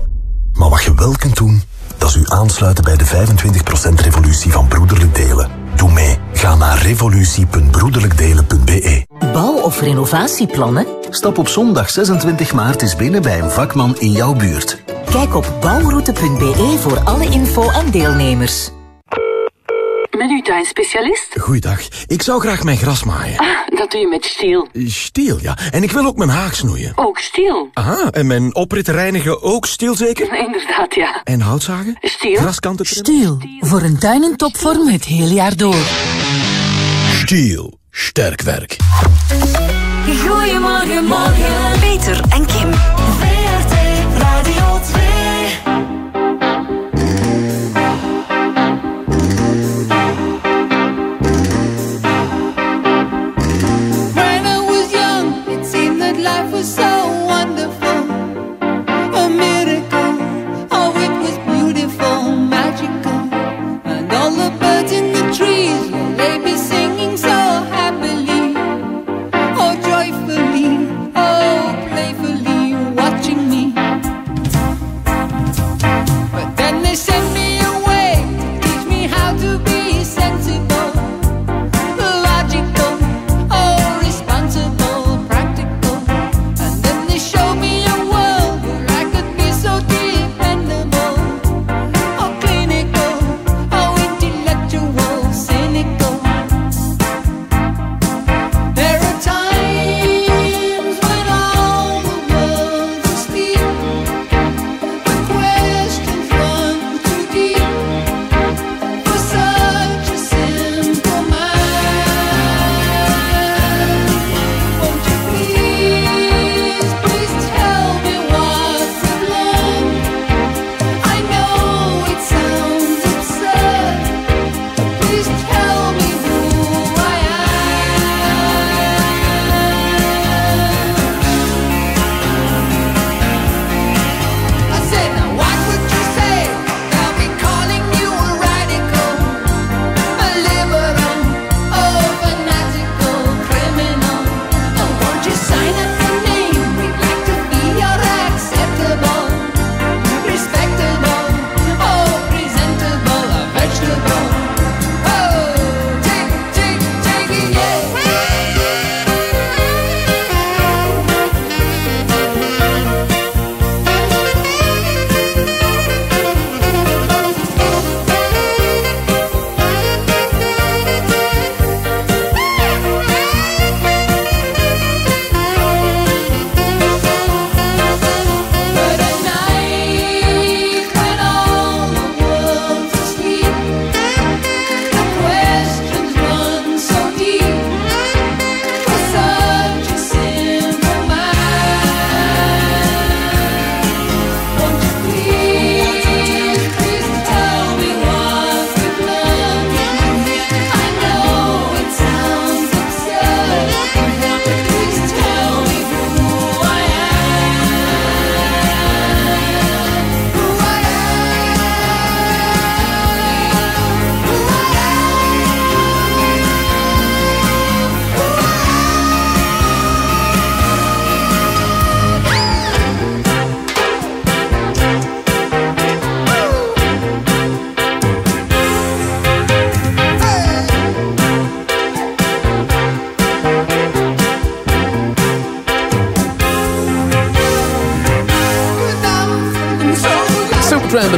maar wat je wel kunt doen, dat is u aansluiten bij de 25% revolutie van Broederlijk Delen. Doe mee. Ga naar revolutie.broederlijkdelen.be. Bouw- of renovatieplannen? Stap op zondag 26 maart eens binnen bij een vakman in jouw buurt. Kijk op bouwroute.be voor alle info en deelnemers. Met uw tuinspecialist? Goeiedag, ik zou graag mijn gras maaien. Ah, dat doe je met stiel. Stiel, ja. En ik wil ook mijn haag snoeien. Ook stiel? Aha, en mijn oprit reinigen ook stiel zeker? Inderdaad, ja. En houtzagen? Stiel? Graskanten trimmen? Stiel, voor een tuin in topvorm het hele jaar door. Stiel, sterk werk. Goedemorgen, morgen. Peter en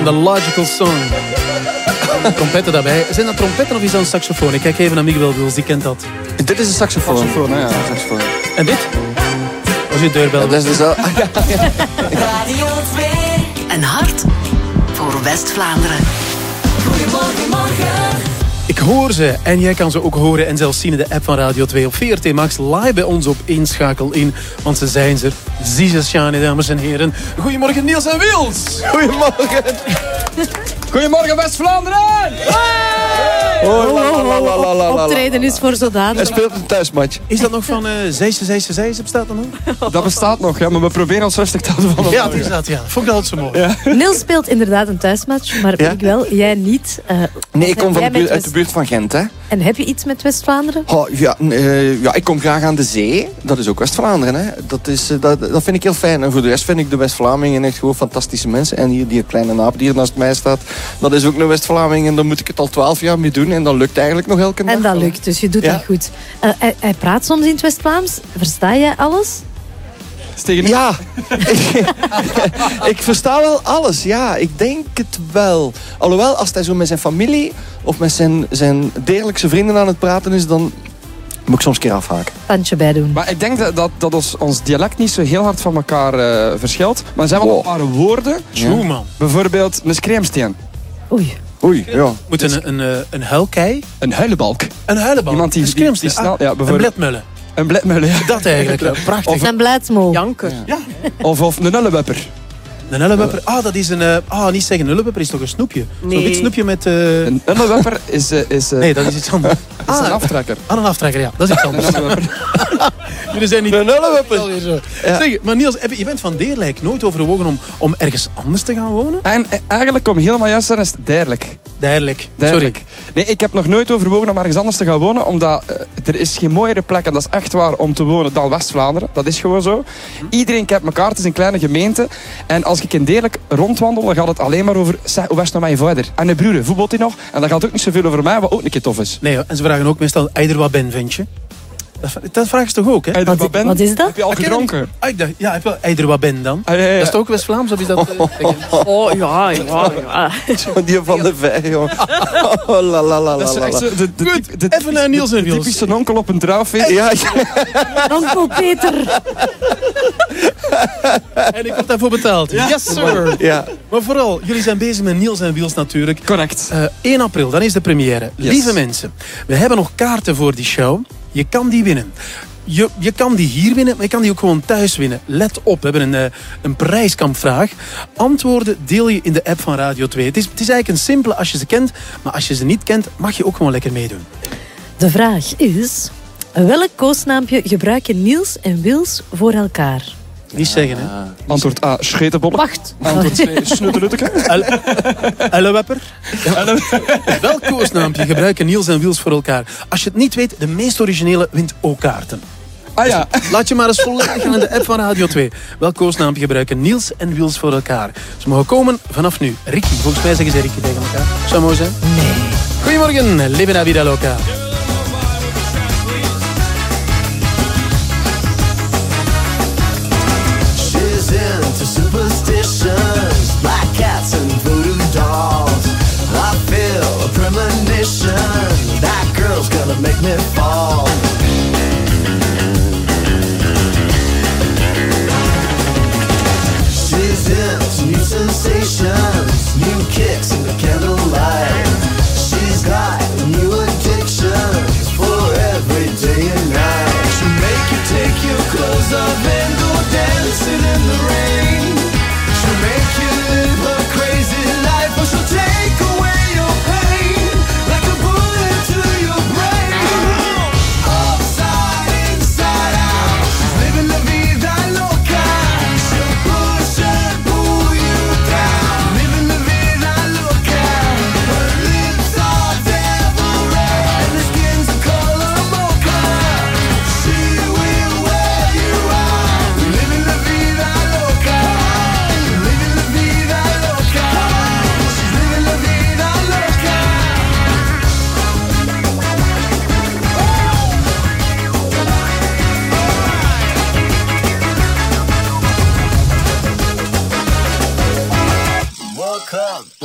en The Logical Song. Trompetten daarbij. Zijn dat trompetten of is dat een saxofoon? Ik kijk even naar Miguel Wils, die kent dat. Dit is een saxofoon. Saxofoon, ja, saxofoon. En dit? Dat is je deurbel. Dat is dus al... Radio 2. Een hart voor West-Vlaanderen. Goedemorgen, morgen. Ik hoor ze en jij kan ze ook horen en zelfs zien in de app van Radio 2 op VRT Max live bij ons op Inschakel in. Want ze zijn er. Zie ze, Sjane, dames en heren. Goedemorgen Niels en Wils. Goedemorgen. Goedemorgen West-Vlaanderen! Oh, la, la, la, la, la, la, la. Optreden is voor zodanig. Hij speelt een thuismatch. Is dat nog van eh Zeisse, Zeisse, Zeisse? Bestaat dat nog? Dat bestaat nog, ja, maar we proberen ons rustig te houden van Ja, het is dat, ja. Vond ik altijd zo mooi. Niels speelt inderdaad een thuismatch, maar Ja? ik wel, jij niet. Eh, Nee, ik kom van de buurt, uit de buurt van Gent, hè. En heb je iets met West-Vlaanderen? Oh, ja, eh, ja, ik kom graag aan de zee. Dat is ook West-Vlaanderen. Hè. Dat, is, eh, dat, dat vind ik heel fijn. En voor de rest vind ik de West-Vlamingen echt gewoon fantastische mensen. En hier die kleine naap die hier naast mij staat, dat is ook een West-Vlaming. En daar moet ik het al twaalf jaar mee doen. En dat lukt eigenlijk nog elke dag. En dat lukt, dus je doet Ja. dat goed. Eh, hij, hij praat soms in het West-Vlaams. Versta jij alles? Ja, ik versta wel alles. Ja, ik denk het wel. Alhoewel, als hij zo met zijn familie of met zijn, zijn degelijkse vrienden aan het praten is, dan moet ik soms een keer afhaken. Tandje bij doen. Maar ik denk dat, dat, dat ons, ons dialect niet zo heel hard van elkaar eh, verschilt. Maar er zijn wel een paar woorden. Man. Bijvoorbeeld een screamsteen. Oei. Oei, ja. Moet een, een, eh, een huilkei? Een huilenbalk. Een huilenbalk. Iemand die, een die, snel... Ah, Ja, een bijvoorbeeld... bledmullen. Een bledmullen, ja. Dat eigenlijk. Prachtig. Een blijdsmo. Janker. Ja. Of, of een ullewepper. Een ullewepper. Ah, dat is een... eh, ah, niet zeggen. Een is toch een snoepje? Zo'n Nee. wit snoepje met... eh, Een ullewepper is, eh, is, eh, Nee, dat is iets anders. is een aftrekker. Ah, een aftrekker, ja. Dat is iets anders. Jullie zijn niet... Een ullewepper. Alweer zo. Ja. Zeg, maar Niels, je bent van Deerlijk nooit overwogen om, om ergens anders te gaan wonen? En eigenlijk om helemaal juist te zijn is het Deerlijk. Deerlijk. Duidelijk. Nee, ik heb nog nooit overwogen om ergens anders te gaan wonen, omdat eh, er is geen mooiere plek, en dat is echt waar, om te wonen dan West-Vlaanderen. Dat is gewoon zo. Iedereen kent elkaar, het is een kleine gemeente. En als ik in Deerlijk rondwandel, dan gaat het alleen maar over, zeg, hoe was het nou met je vader? En de broer, voetbalt hij nog? En dan gaat het ook niet zoveel over mij, wat ook een keer tof is. Nee, en ze vragen ook meestal, eider wat ben, vind je? Dat, dat vragen ze toch ook, hè? Wat, ben? Wat is dat? Heb je al Ah, gedronken? Ah, ik dacht, ja, heb je wel eider wat ben dan? Ah, ja, ja, ja. Dat is toch ook West-Vlaams, of is dat... eh, Oh, ja, ja, die van de vijf, joh. Oh, la, la, la, Dat is la, echt la. zo de, de, Goed, de, de, even naar Niels en de Wils. typische onkel op een trouwfeest. Ja, ja. Onkel Peter. En ik heb daarvoor betaald. Yes, sir. ja. Maar vooral, jullie zijn bezig met Niels en Wiels natuurlijk. Correct. Eh, 1 april, dan is de première. Lieve mensen, we hebben nog kaarten voor die show. Je kan die winnen. Je, je kan die hier winnen, maar je kan die ook gewoon thuis winnen. Let op, we hebben een, eh, een prijskampvraag. Antwoorden deel je in de app van Radio 2. Het is, het is eigenlijk een simpele als je ze kent, maar als je ze niet kent, mag je ook gewoon lekker meedoen. De vraag is... Welk koosnaampje gebruiken Niels en Wils voor elkaar? Niet zeggen, hè? Antwoord A, schetenbollen. Wacht. Antwoord C, snuttelutteke. Ellewepper. Welk koosnaampje gebruiken Niels en Wiels voor elkaar? Als je het niet weet, de meest originele wint ook kaarten. Ah ja. Laat je maar eens volledig gaan in de app van Radio 2. Welk koosnaampje gebruiken Niels en Wiels voor elkaar? Ze mogen komen vanaf nu. Ricky, volgens mij zeggen ze Ricky tegen elkaar. Zou mooi zijn? Nee. Goedemorgen, Live la vida loca. Gonna make me fall. She's into new sensations, new kicks in the candlelight. She's got new addictions for every day and night. She'll make you take your clothes off and go dancing in the rain.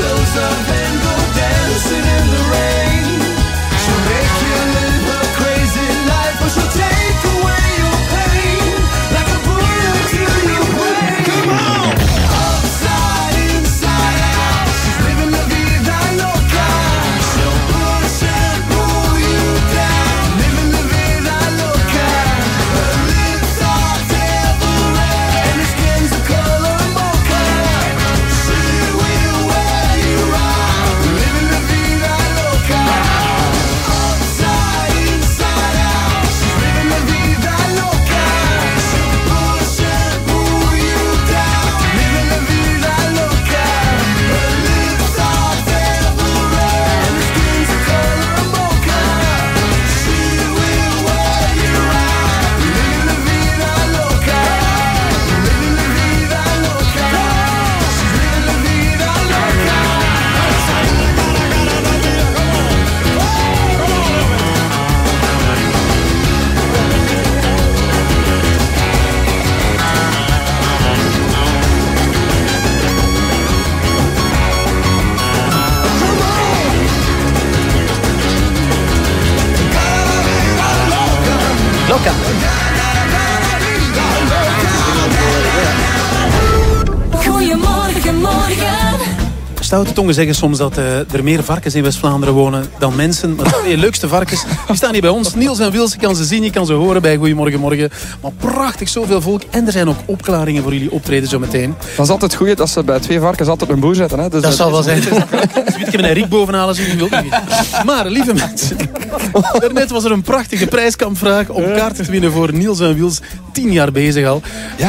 Clothes off and go dancing in the rain. Stoute tongen zeggen soms dat eh, er meer varkens in West-Vlaanderen wonen dan mensen. Maar de twee leukste varkens die staan hier bij ons. Niels en Wils, je kan ze zien, je kan ze horen bij Goedemorgen Morgen. Maar prachtig, zoveel volk. En er zijn ook opklaringen voor jullie optreden zo meteen. Dat is altijd goed dat ze bij twee varkens altijd een boer zetten. Hè? Dus Dat eh, zal wel is- zijn. Dus ik heb een Riek bovenhalen zien, die wil niet. Maar, lieve mensen. Daarnet was er een prachtige prijskampvraag om kaarten te winnen voor Niels en Wils. Tien jaar bezig al.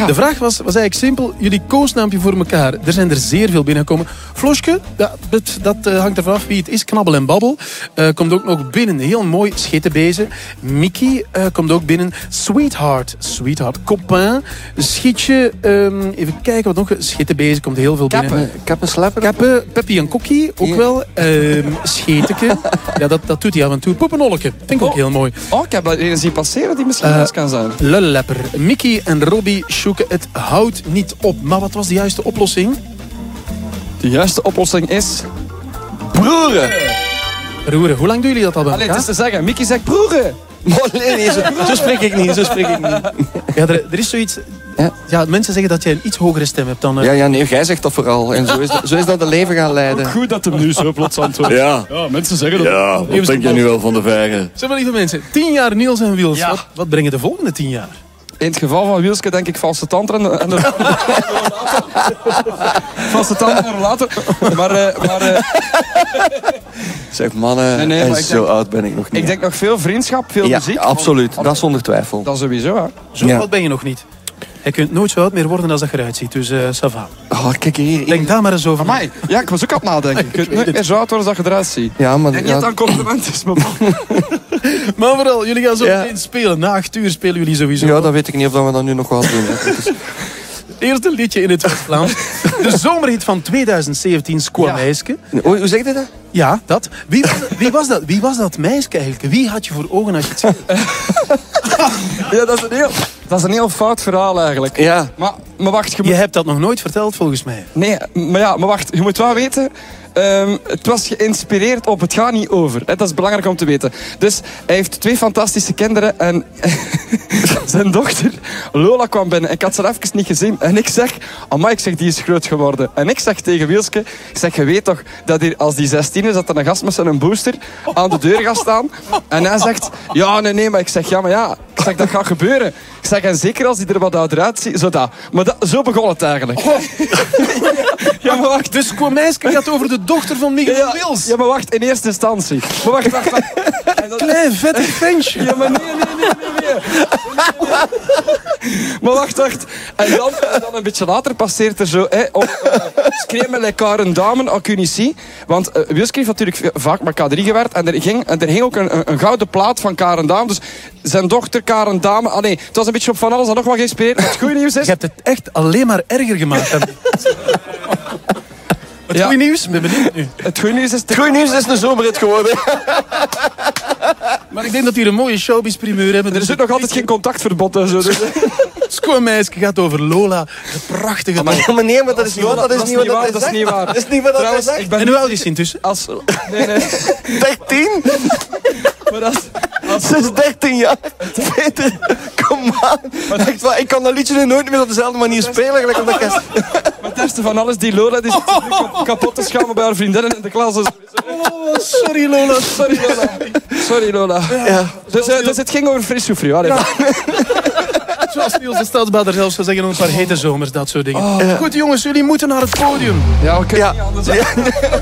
De vraag was, was eigenlijk simpel. Jullie koosnaampje voor elkaar. Er zijn er zeer veel binnengekomen. Floske, ja, dat, dat eh, hangt ervan af wie het is. Knabbel en babbel. Eh, komt ook nog binnen. Heel mooi. Schittenbezen. Mickey eh, komt ook binnen. Sweetheart. Sweetheart. Copain. Schietje. ehm, even kijken wat nog. Schittenbezen komt heel veel binnen. Kappen slappen. Kappen. Peppy en Kokkie ook wel. Scheteke. ja, dat, dat doet hij af en toe. Poepenolleke. Vind ik ook heel mooi. Oh, ik heb dat eens zien passeren die misschien eens kan zijn. Lullepper. Mickey en Robbie zoeken het houdt niet op. Maar wat was de juiste oplossing? De juiste oplossing is... Broeren. Roeren. Hoe lang doen jullie dat al bij Allee, het is te zeggen, Mickey zegt broeren. Oh, nee, nee, zo, zo spreek ik niet, zo spreek ik niet. Ja, er, er is zoiets... Ja. mensen zeggen dat jij een iets hogere stem hebt dan... eh, Ja, ja, nee, jij zegt dat vooral. En zo is dat, zo is dat het leven gaan leiden. Goed dat hem nu zo plots antwoordt. Ja. ja mensen zeggen dat. Ja, wat denk je nu wel van de vijgen? Zeg maar, lieve mensen. Tien jaar Niels en Wils. Wat, wat brengen de volgende tien jaar? In het geval van Wielske denk ik valse tand en, en de... valse tand en later. Maar, eh, maar eh, Zeg mannen, Nee, nee, en zo denk- oud ben ik nog niet. ik denk nog veel vriendschap, veel ja, muziek. absoluut. Dat zonder twijfel. Dat sowieso, hè. Zo Ja. oud ben je nog niet. Je kunt nooit zo oud meer worden als dat je eruit ziet. Dus eh ça va. Oh, kijk hier. Denk daar maar eens over. Amai, ja, ik was ook aan het nadenken. Je kunt nooit het. meer zo oud worden als je eruit ziet. Ja, maar... En ja, niet aan complimenten, maar Maar vooral, jullie gaan zo Ja. meteen spelen. Na acht uur spelen jullie sowieso. ja, dat weet ik niet of dat we dat nu nog wel doen. hè. Het is- Eerst een liedje in het West-Vlaams. De zomerhit van 2017, Squam Meisje. Hoe, hoe zeg je dat? Ja, dat. Wie was, wie, was dat, wie was dat meisje eigenlijk? Wie had je voor ogen als je het zei? Ja, dat is een heel, dat is een heel fout verhaal eigenlijk. Ja. Maar, maar wacht, je Je hebt dat nog nooit verteld volgens mij. Nee, maar ja, maar wacht, je moet wel weten... Ehm, het was geïnspireerd op Het gaat niet over. Dat is belangrijk om te weten. Dus hij heeft twee fantastische kinderen. En zijn dochter Lola kwam binnen. Ik had ze even niet gezien. En ik zeg, amai, ik zeg, die is groot geworden. En ik zeg tegen Wielske, ik zeg, je weet toch dat hier, als die 16 is, dat er een gast met zijn booster aan de deur gaat staan. En hij zegt, ja, nee, nee, maar ik zeg, ja, maar ja, ik zeg, dat gaat gebeuren. Ik zeg, en zeker als hij er wat ouder uitziet, zo dat. Maar dat, zo begon het eigenlijk. Ja, maar wacht. Dus Kwameiske gaat over de dochter van Miguel ja, Wils. Ja, maar wacht, in eerste instantie. Maar wacht, wacht, wacht. Dat- Klein, vettig ventje. Ja, maar nee, nee, nee, nee, nee. Maar wacht, wacht. En dan, en dan een beetje later passeert er zo... Hè, op, uh, met elkaar een dame, u niet zie. Want uh, Wilske heeft natuurlijk vaak met K3 gewerkt. En er, ging, en er hing ook een, een, een gouden plaat van Karen Dame. Dus zijn dochter Karen Dame... Ah nee, het was een beetje op van alles en nog wat geïnspireerd. Maar het goede nieuws is... Je hebt het echt alleen maar erger gemaakt. Het Ja. goede nieuws? Ik ben benieuwd nu. Het goede nieuws is... Het goede nieuws is een zomerrit geworden. Maar ik denk dat we hier een mooie showbiz primeur hebben. Er is ook nog altijd geen contactverbod en zo. Dus. Schoonmeisje gaat over Lola, de prachtige... Maar, maar nee, maar dat is niet waar. Dat is niet wat waar, dat is niet waar. Dat is niet Trouwens, ik ben En hoe oud is hij intussen? Als, nee, nee. 13? Maar als, als, Ze is 13 jaar. Peter, kom aan. Echt waar, ik kan dat liedje nu nooit meer op dezelfde manier spelen. Gelijk op de kast. Maar het van alles, die Lola die zit kapot te schamen bij haar vriendinnen in de klas. Oh, sorry Lola. Sorry Lola. Sorry Lola. Ja. Dus, eh, dus het ging over fris soufflé. Allee. Zoals Niels de Stadsbader zelf zou zeggen, een paar hete zomers, dat soort dingen. Goed jongens, jullie moeten naar het podium. Ja, we kunnen Ja. niet anders.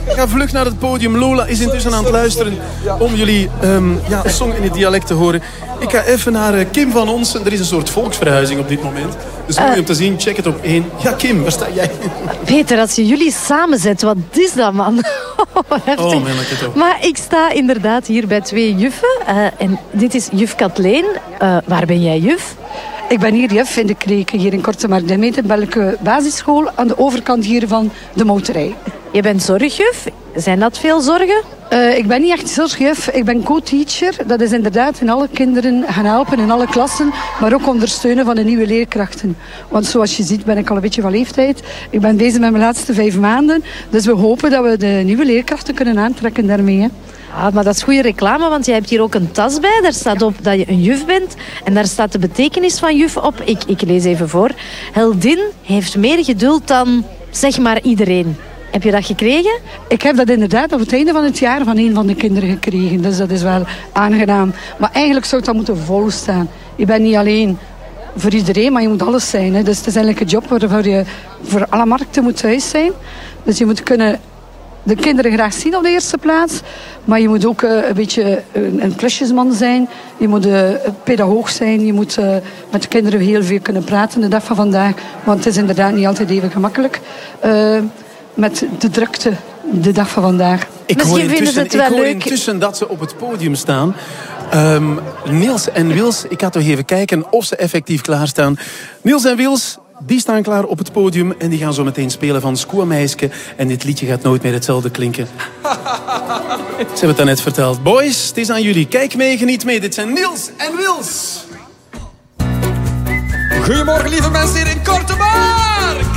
Ga vlug naar het podium. Lola is intussen aan het luisteren om jullie ehm, ja, een song in het dialect te horen. Ik ga even naar eh, Kim van Onsen. Er is een soort volksverhuizing op dit moment. Dus mooi om te zien. Check het op één. Ja, Kim, waar sta jij? Peter, als je jullie samenzet, wat is dat, man? Heftig. Oh, toch. Maar ik sta inderdaad hier bij twee juffen. eh, en dit is juf Kathleen. Eh, waar ben jij juf? Ik ben hier juf in de Kreken, hier in Kortemar, de Metenbelke basisschool, aan de overkant hier van de motorij. Je bent zorgjuf. Zijn dat veel zorgen? Eh, ik ben niet echt zorgjuf, ik ben co-teacher. Dat is inderdaad in alle kinderen gaan helpen, in alle klassen, maar ook ondersteunen van de nieuwe leerkrachten. Want zoals je ziet ben ik al een beetje van leeftijd. Ik ben bezig met mijn laatste vijf maanden, dus we hopen dat we de nieuwe leerkrachten kunnen aantrekken daarmee. Hè. Ah, maar dat is goede reclame, want jij hebt hier ook een tas bij. Daar staat op dat je een juf bent. En daar staat de betekenis van juf op. Ik, ik lees even voor. Heldin heeft meer geduld dan, zeg maar, iedereen. Heb je dat gekregen? Ik heb dat inderdaad op het einde van het jaar van een van de kinderen gekregen. Dus dat is wel aangenaam. Maar eigenlijk zou dat moeten volstaan. Je bent niet alleen voor iedereen, maar je moet alles zijn. Hè. Dus het is eigenlijk een job waarvoor je voor alle markten moet thuis zijn. Dus je moet kunnen de kinderen graag zien op de eerste plaats. Maar je moet ook eh, een beetje een, klusjesman zijn. Je moet eh, pedagoog zijn. Je moet eh, met de kinderen heel veel kunnen praten de dag van vandaag. Want het is inderdaad niet altijd even gemakkelijk. Met de drukte de dag van vandaag. Ik hoor, Misschien vinden ze intussen, het wel ik hoor leuk. intussen dat ze op het podium staan. Ehm, Niels en Wils, ik ga toch even kijken of ze effectief klaarstaan. Niels en Wils, die staan klaar op het podium en die gaan zo meteen spelen van Skoemeisje. En dit liedje gaat nooit meer hetzelfde klinken. Ze hebben het daarnet verteld. Boys, het is aan jullie. Kijk mee, geniet mee. Dit zijn Niels en Wils. Goedemorgen lieve mensen hier in Kortemark.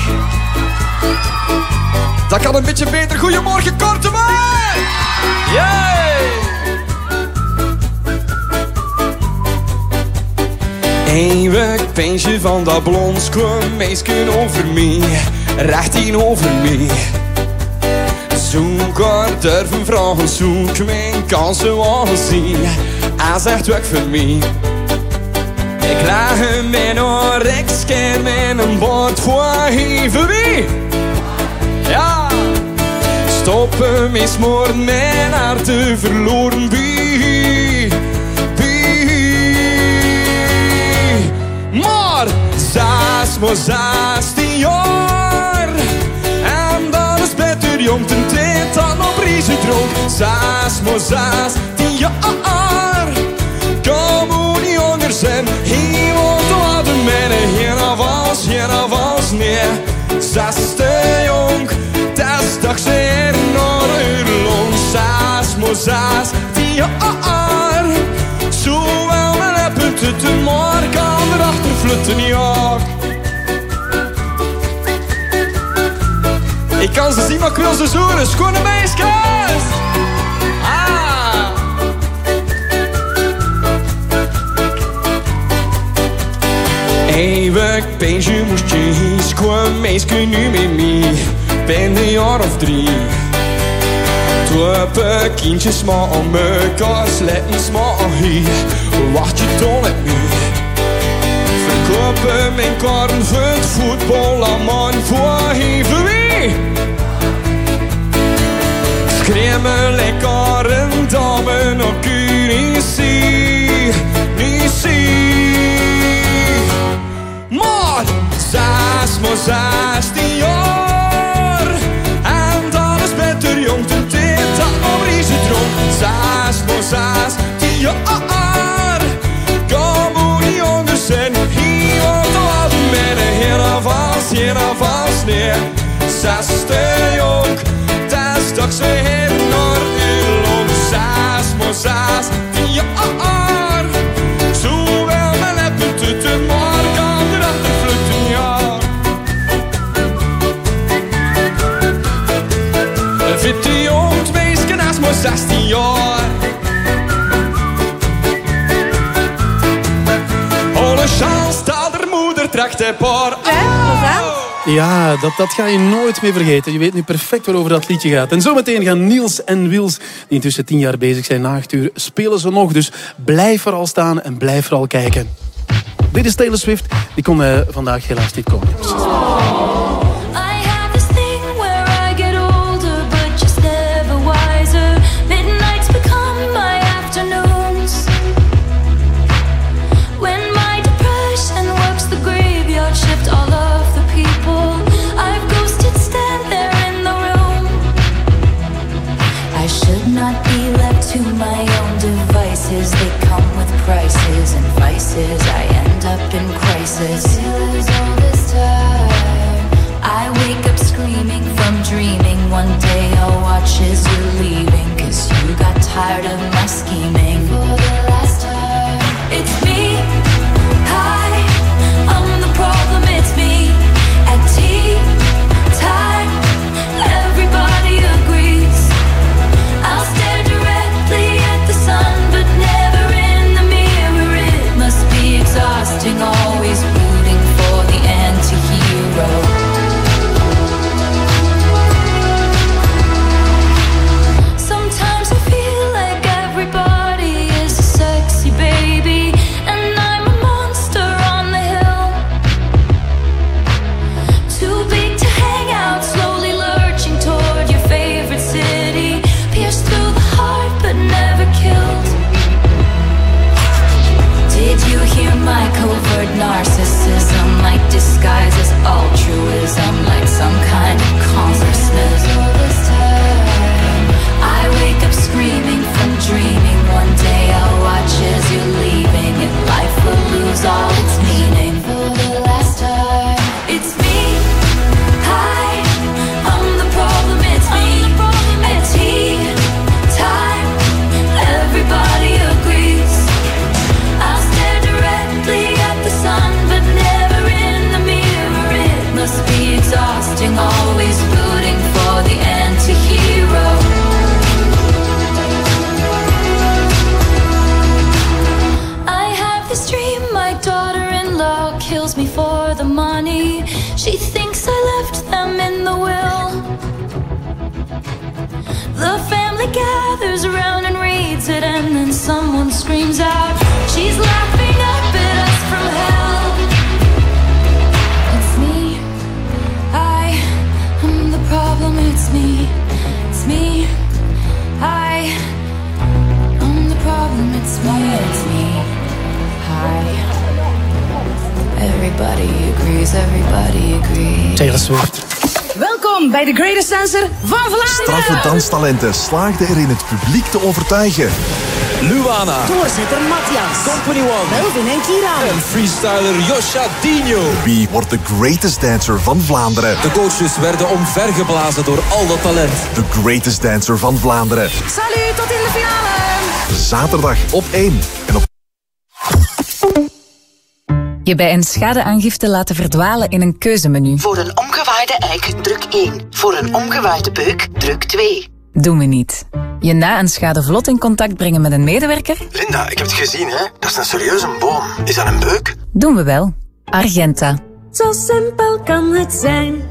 Dat kan een beetje beter. Goedemorgen Kortemark. Yay! Eeuwig peensje van dat blonske meisje over mij, recht tegenover mij. Zoek haar durven vragen, zoek mijn kansen aan zien. Hij zegt weg voor mij. Ik lag hem mijn oor, ik mijn bord voor even wie. Ja, stoppen is moorden mijn hart te verloren bij. Bij. Maar zes maar zestien jaar en dat is beter jong ten tijd dan op riezen dronk. Zes maar zestien jaar kan moet niet jonger zijn. Hier wordt de mannen, geen avans, geen avans, nee. Zesde jong, toch zeer naar uw long. Zes maar zestien jaar, zo wel mijn lippen te te maar kan erachter flutten, ja. Ik kan ze zien, maar ik wil ze zoenen. Schone meisjes! Ah! Eeuwig beestje moest je eens Gewoon meisje nu met mij Ben een jaar of drie. Twee kindjes maar aan mekaar Sletten maar hier. Wacht je dan met mij Verkopen mijn karren voor het voetbal aan voor even wie Screamen lekker een dame op QNC NC Maar zes maar zestien jaar Zesde dat toch zo heen naar uw long Zes maar zestien jaar Zo wel mijn lippen tutten, maar kan er achter vluchten, ja. Een fitte jong, het meisje naast maar 16 jaar Ja, dat, dat ga je nooit meer vergeten. Je weet nu perfect waarover dat liedje gaat. En zometeen gaan Niels en Wils, die intussen tien jaar bezig zijn na acht uur, spelen ze nog. Dus blijf vooral staan en blijf vooral kijken. Dit is Taylor Swift. Die kon eh, vandaag helaas niet komen. Taylor Swift. Welkom bij de Greatest Dancer van Vlaanderen. Straffe danstalenten slaagden erin het publiek te overtuigen. Luana. Doorzetter Matthias. Company One. Melvin en Kira. En freestyler Josha Dino. Wie wordt de greatest dancer van Vlaanderen? De coaches werden omvergeblazen door al dat talent. De greatest dancer van Vlaanderen. Salut, tot in de finale. Zaterdag op 1. En op Je bij een schadeaangifte laten verdwalen in een keuzemenu. Voor een omgewaaide eik, druk 1. Voor een omgewaaide beuk, druk 2. Doen we niet. Je na een schade vlot in contact brengen met een medewerker? Linda, ik heb het gezien, hè? Dat is een serieuze boom. Is dat een beuk? Doen we wel. Argenta. Zo simpel kan het zijn.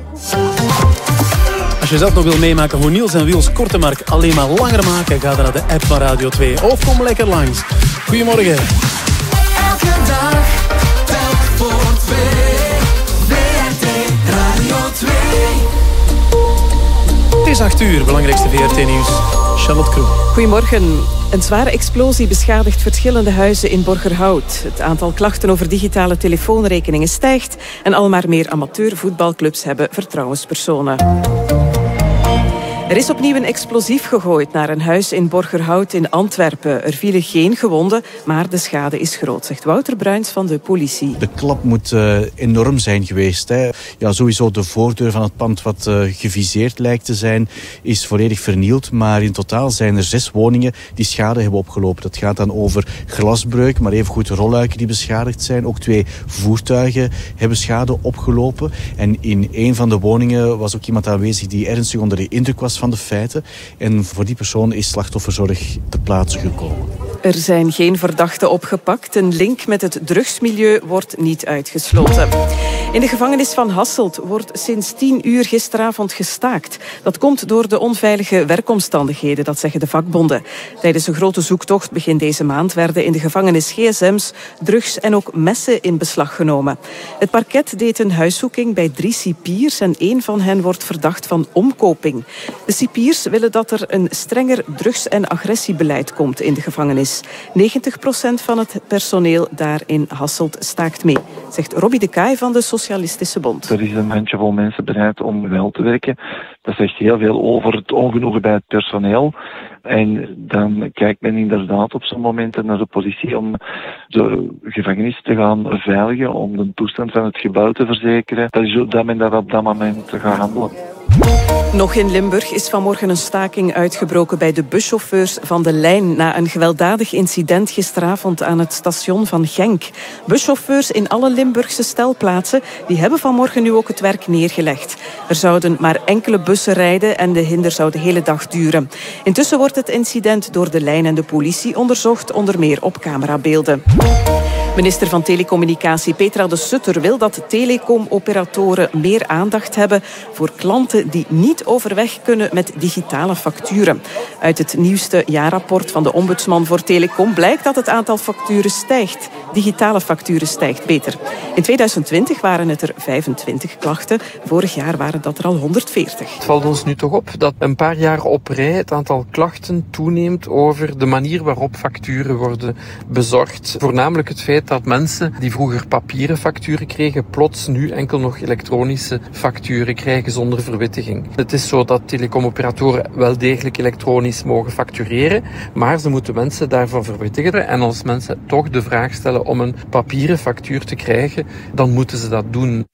Als je zelf nog wil meemaken hoe Niels en Wiels Kortemark alleen maar langer maken, ga dan naar de app van Radio 2. Of kom lekker langs. Goedemorgen. WRT Radio 2. Het is 8 uur, belangrijkste VRT-nieuws. Charlotte Kroon. Goedemorgen. Een zware explosie beschadigt verschillende huizen in Borgerhout. Het aantal klachten over digitale telefoonrekeningen stijgt en al maar meer amateurvoetbalclubs hebben vertrouwenspersonen. Er is opnieuw een explosief gegooid naar een huis in Borgerhout in Antwerpen. Er vielen geen gewonden, maar de schade is groot, zegt Wouter Bruins van de politie. De klap moet eh, enorm zijn geweest. Hè. Ja, sowieso de voordeur van het pand wat eh, geviseerd lijkt te zijn, is volledig vernield. Maar in totaal zijn er zes woningen die schade hebben opgelopen. Dat gaat dan over glasbreuk, maar evengoed rolluiken die beschadigd zijn. Ook twee voertuigen hebben schade opgelopen. En in een van de woningen was ook iemand aanwezig die ernstig onder de indruk was van de feiten. En voor die persoon is slachtofferzorg te plaatse gekomen. Er zijn geen verdachten opgepakt. Een link met het drugsmilieu wordt niet uitgesloten. In de gevangenis van Hasselt wordt sinds 10 uur gisteravond gestaakt. Dat komt door de onveilige werkomstandigheden, dat zeggen de vakbonden. Tijdens een grote zoektocht begin deze maand werden in de gevangenis gsm's, drugs en ook messen in beslag genomen. Het parket deed een huiszoeking bij drie cipiers en één van hen wordt verdacht van omkoping. De cipiers willen dat er een strenger drugs- en agressiebeleid komt in de gevangenis. 90% van het personeel daar in Hasselt staakt mee, zegt Robbie de Kaai van de Socialistische Bond. Er is een handjevol mensen bereid om wel te werken. Dat zegt heel veel over het ongenoegen bij het personeel. En dan kijkt men inderdaad op zo'n momenten naar de politie om de gevangenis te gaan veiligen, om de toestand van het gebouw te verzekeren. Dat is dat men daar op dat moment gaat handelen. Nog in Limburg is vanmorgen een staking uitgebroken bij de buschauffeurs van de lijn na een gewelddadig incident gisteravond aan het station van Genk. Buschauffeurs in alle Limburgse stelplaatsen die hebben vanmorgen nu ook het werk neergelegd. Er zouden maar enkele bussen rijden en de hinder zou de hele dag duren. Intussen wordt het incident door de lijn en de politie onderzocht, onder meer op camerabeelden. Minister van Telecommunicatie Petra de Sutter wil dat telecomoperatoren meer aandacht hebben voor klanten die niet overweg kunnen met digitale facturen. Uit het nieuwste jaarrapport van de Ombudsman voor Telecom blijkt dat het aantal facturen stijgt. Digitale facturen stijgt beter. In 2020 waren het er 25 klachten. Vorig jaar waren dat er al 140. Het valt ons nu toch op dat een paar jaar op rij het aantal klachten toeneemt over de manier waarop facturen worden bezorgd. Voornamelijk het feit dat mensen die vroeger papieren facturen kregen, plots nu enkel nog elektronische facturen krijgen zonder verwittiging. Het is zo dat telecomoperatoren wel degelijk elektronisch mogen factureren, maar ze moeten mensen daarvan verwittigen. En als mensen toch de vraag stellen om een papieren factuur te krijgen, dan moeten ze dat doen.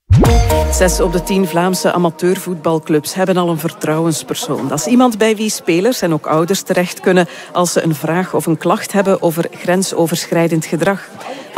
Zes op de tien Vlaamse amateurvoetbalclubs hebben al een vertrouwenspersoon. Dat is iemand bij wie spelers en ook ouders terecht kunnen als ze een vraag of een klacht hebben over grensoverschrijdend gedrag.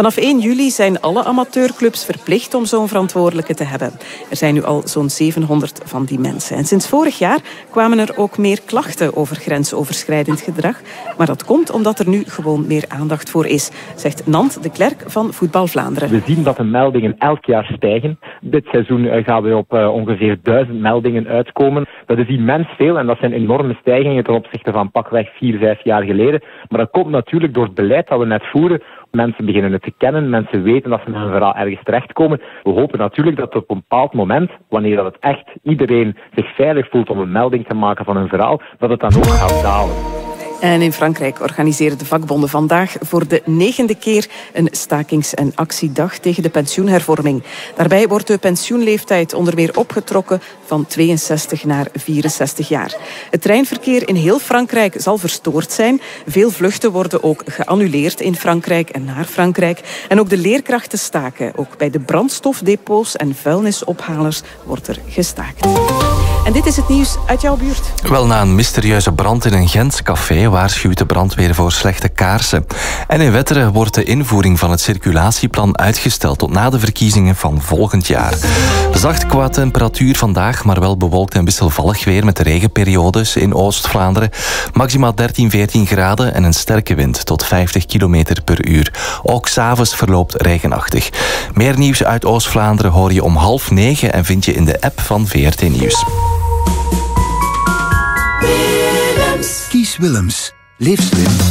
Vanaf 1 juli zijn alle amateurclubs verplicht om zo'n verantwoordelijke te hebben. Er zijn nu al zo'n 700 van die mensen. En sinds vorig jaar kwamen er ook meer klachten over grensoverschrijdend gedrag. Maar dat komt omdat er nu gewoon meer aandacht voor is, zegt Nant de Klerk van Voetbal Vlaanderen. We zien dat de meldingen elk jaar stijgen. Dit seizoen eh, gaan we op eh, ongeveer duizend meldingen uitkomen. Dat is immens veel en dat zijn enorme stijgingen ten opzichte van pakweg vier, vijf jaar geleden. Maar dat komt natuurlijk door het beleid dat we net voeren. Mensen beginnen het te kennen, mensen weten dat ze met een verhaal ergens terechtkomen. We hopen natuurlijk dat op een bepaald moment, wanneer dat het echt iedereen zich veilig voelt om een melding te maken van een verhaal, dat het dan ook gaat dalen. En in Frankrijk organiseren de vakbonden vandaag voor de negende keer een stakings- en actiedag tegen de pensioenhervorming. Daarbij wordt de pensioenleeftijd onder meer opgetrokken van 62 naar 64 jaar. Het treinverkeer in heel Frankrijk zal verstoord zijn. Veel vluchten worden ook geannuleerd in Frankrijk en naar Frankrijk. En ook de leerkrachten staken. Ook bij de brandstofdepots en vuilnisophalers wordt er gestaakt. En dit is het nieuws uit jouw buurt. Wel, na een mysterieuze brand in een Gents café waarschuwt de brandweer voor slechte kaarsen. En in Wetteren wordt de invoering van het circulatieplan uitgesteld tot na de verkiezingen van volgend jaar. Zacht qua temperatuur vandaag, maar wel bewolkt en wisselvallig weer met regenperiodes in Oost-Vlaanderen. Maximaal 13, 14 graden en een sterke wind tot 50 km per uur. Ook s'avonds verloopt regenachtig. Meer nieuws uit Oost-Vlaanderen hoor je om half negen en vind je in de app van VRT Nieuws. Kies Willems. Leef slim.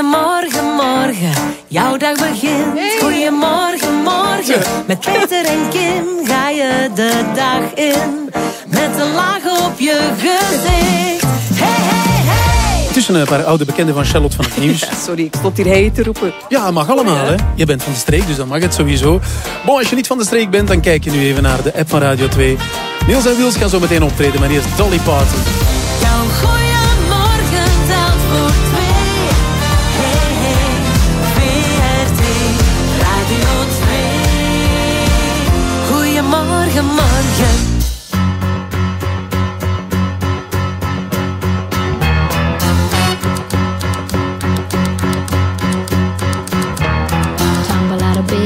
Goedemorgen, morgen, jouw dag begint. Goedemorgen, morgen, met Peter en Kim ga je de dag in. Met een laag op je gezicht. Hey, hey, hey! Tussen een paar oude bekenden van Charlotte van het Nieuws. Sorry, ik stond hier hey te roepen. Ja, mag allemaal, hè. Je bent van de streek, dus dan mag het sowieso. Bon, als je niet van de streek bent, dan kijk je nu even naar de app van Radio 2. Niels en Wils gaan zo meteen optreden, maar eerst Dolly Parton.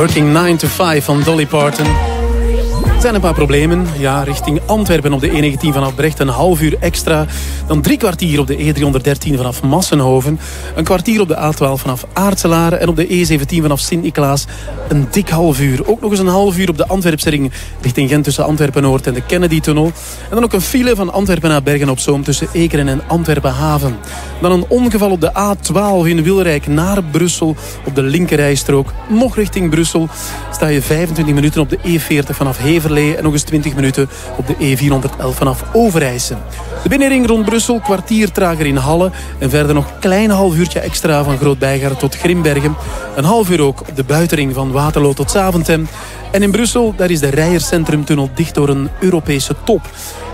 Working 9 to 5 van Dolly Parton. Er zijn een paar problemen. Ja, richting Antwerpen op de E19 vanaf Brecht een half uur extra. Dan drie kwartier op de E313 vanaf Massenhoven. Een kwartier op de A12 vanaf Aartselaren. En op de E17 vanaf Sint-Niklaas een dik half uur. Ook nog eens een half uur op de Antwerpsring richting Gent tussen Antwerpen-Noord en de Kennedy-tunnel. En dan ook een file van Antwerpen naar Bergen-op-Zoom tussen Ekeren en Antwerpen-Haven. Dan een ongeval op de A12 in Wilrijk naar Brussel op de linkerrijstrook. Nog richting Brussel sta je 25 minuten op de E40 vanaf Heverlee en nog eens 20 minuten op de E411 vanaf Overijse. De binnenring rond Brussel, kwartier trager in Halle en verder nog een klein half uurtje extra van Groot-Bijgaard tot Grimbergen. Een half uur ook de buitenring van Waterloo tot Zaventem. En in Brussel, daar is de Rijerscentrumtunnel dicht door een Europese top.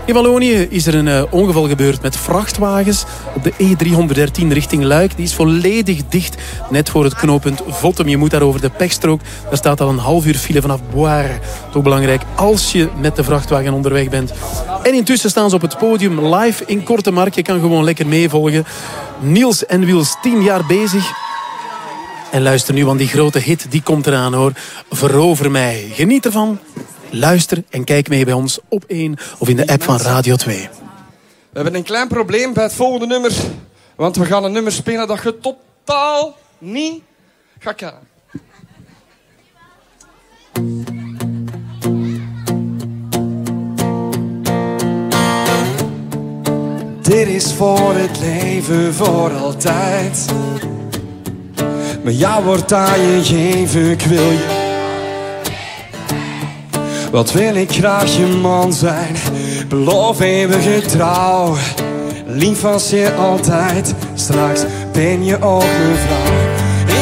In Wallonië is er een eh, ongeval gebeurd met vrachtwagens op de E313 richting Luik. Die is volledig dicht, net voor het knooppunt Vottem. Je moet daar over de pechstrook. Daar staat al een half uur file vanaf Boire. Toch belangrijk als je met de vrachtwagen onderweg bent. En intussen staan ze op het podium live in Korte Mark. Je kan gewoon lekker meevolgen. Niels en Wiels, tien jaar bezig. En luister nu, want die grote hit die komt eraan hoor. Verover mij. Geniet ervan. Luister en kijk mee bij ons op 1 of in de app van Radio 2. We hebben een klein probleem bij het volgende nummer. Want we gaan een nummer spelen dat je totaal niet gaat kennen. Dit is voor het leven voor altijd. Maar jou wordt geven, ik wil je. Wat wil ik graag je man zijn, beloof eeuwige trouw. Lief als je altijd, straks ben je ook mijn vrouw.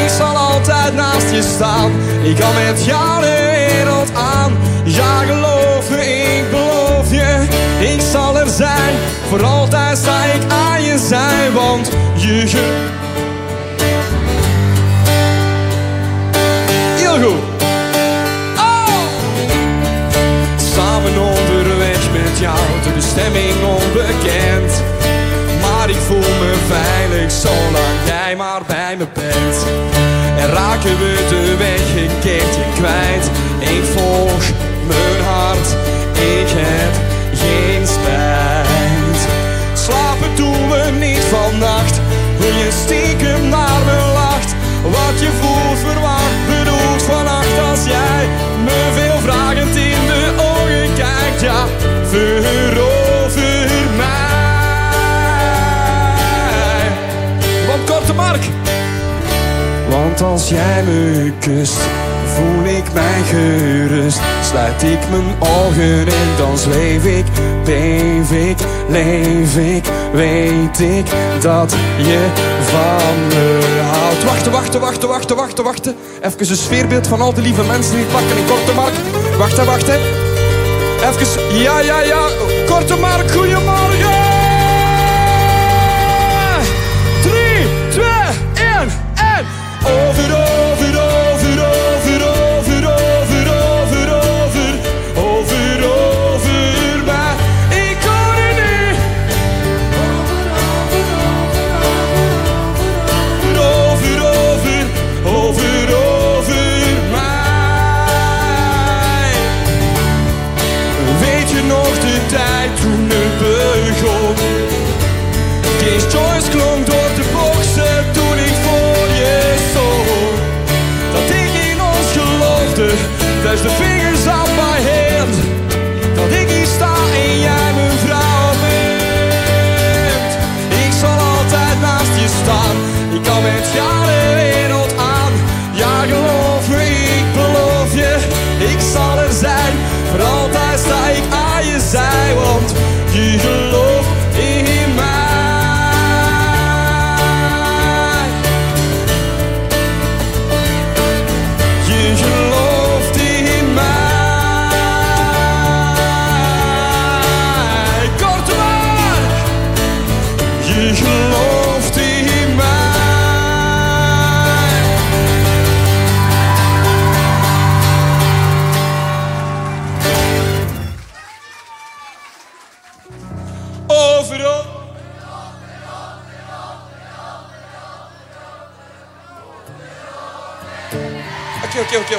Ik zal altijd naast je staan, ik kan met jou de wereld aan. Ja, geloof me, ik beloof je, ik zal er zijn. Voor altijd sta ik aan je zij, want je. Heel goed. Jou, de bestemming onbekend. Maar ik voel me veilig zolang jij maar bij me bent. En raken we de weg een keertje kwijt. Als jij me kust, voel ik mij gerust. Sluit ik mijn ogen en dan zweef ik, beef ik, leef ik. Weet ik dat je van me houdt. Wachten, wachten, wachten, wachten, wachten, wachten. Even een sfeerbeeld van al die lieve mensen die pakken in Korte Mark. Wachten, wachten. Even, ja, ja, ja. Korte Mark, goeiemorgen. 3, 2, 1 en over,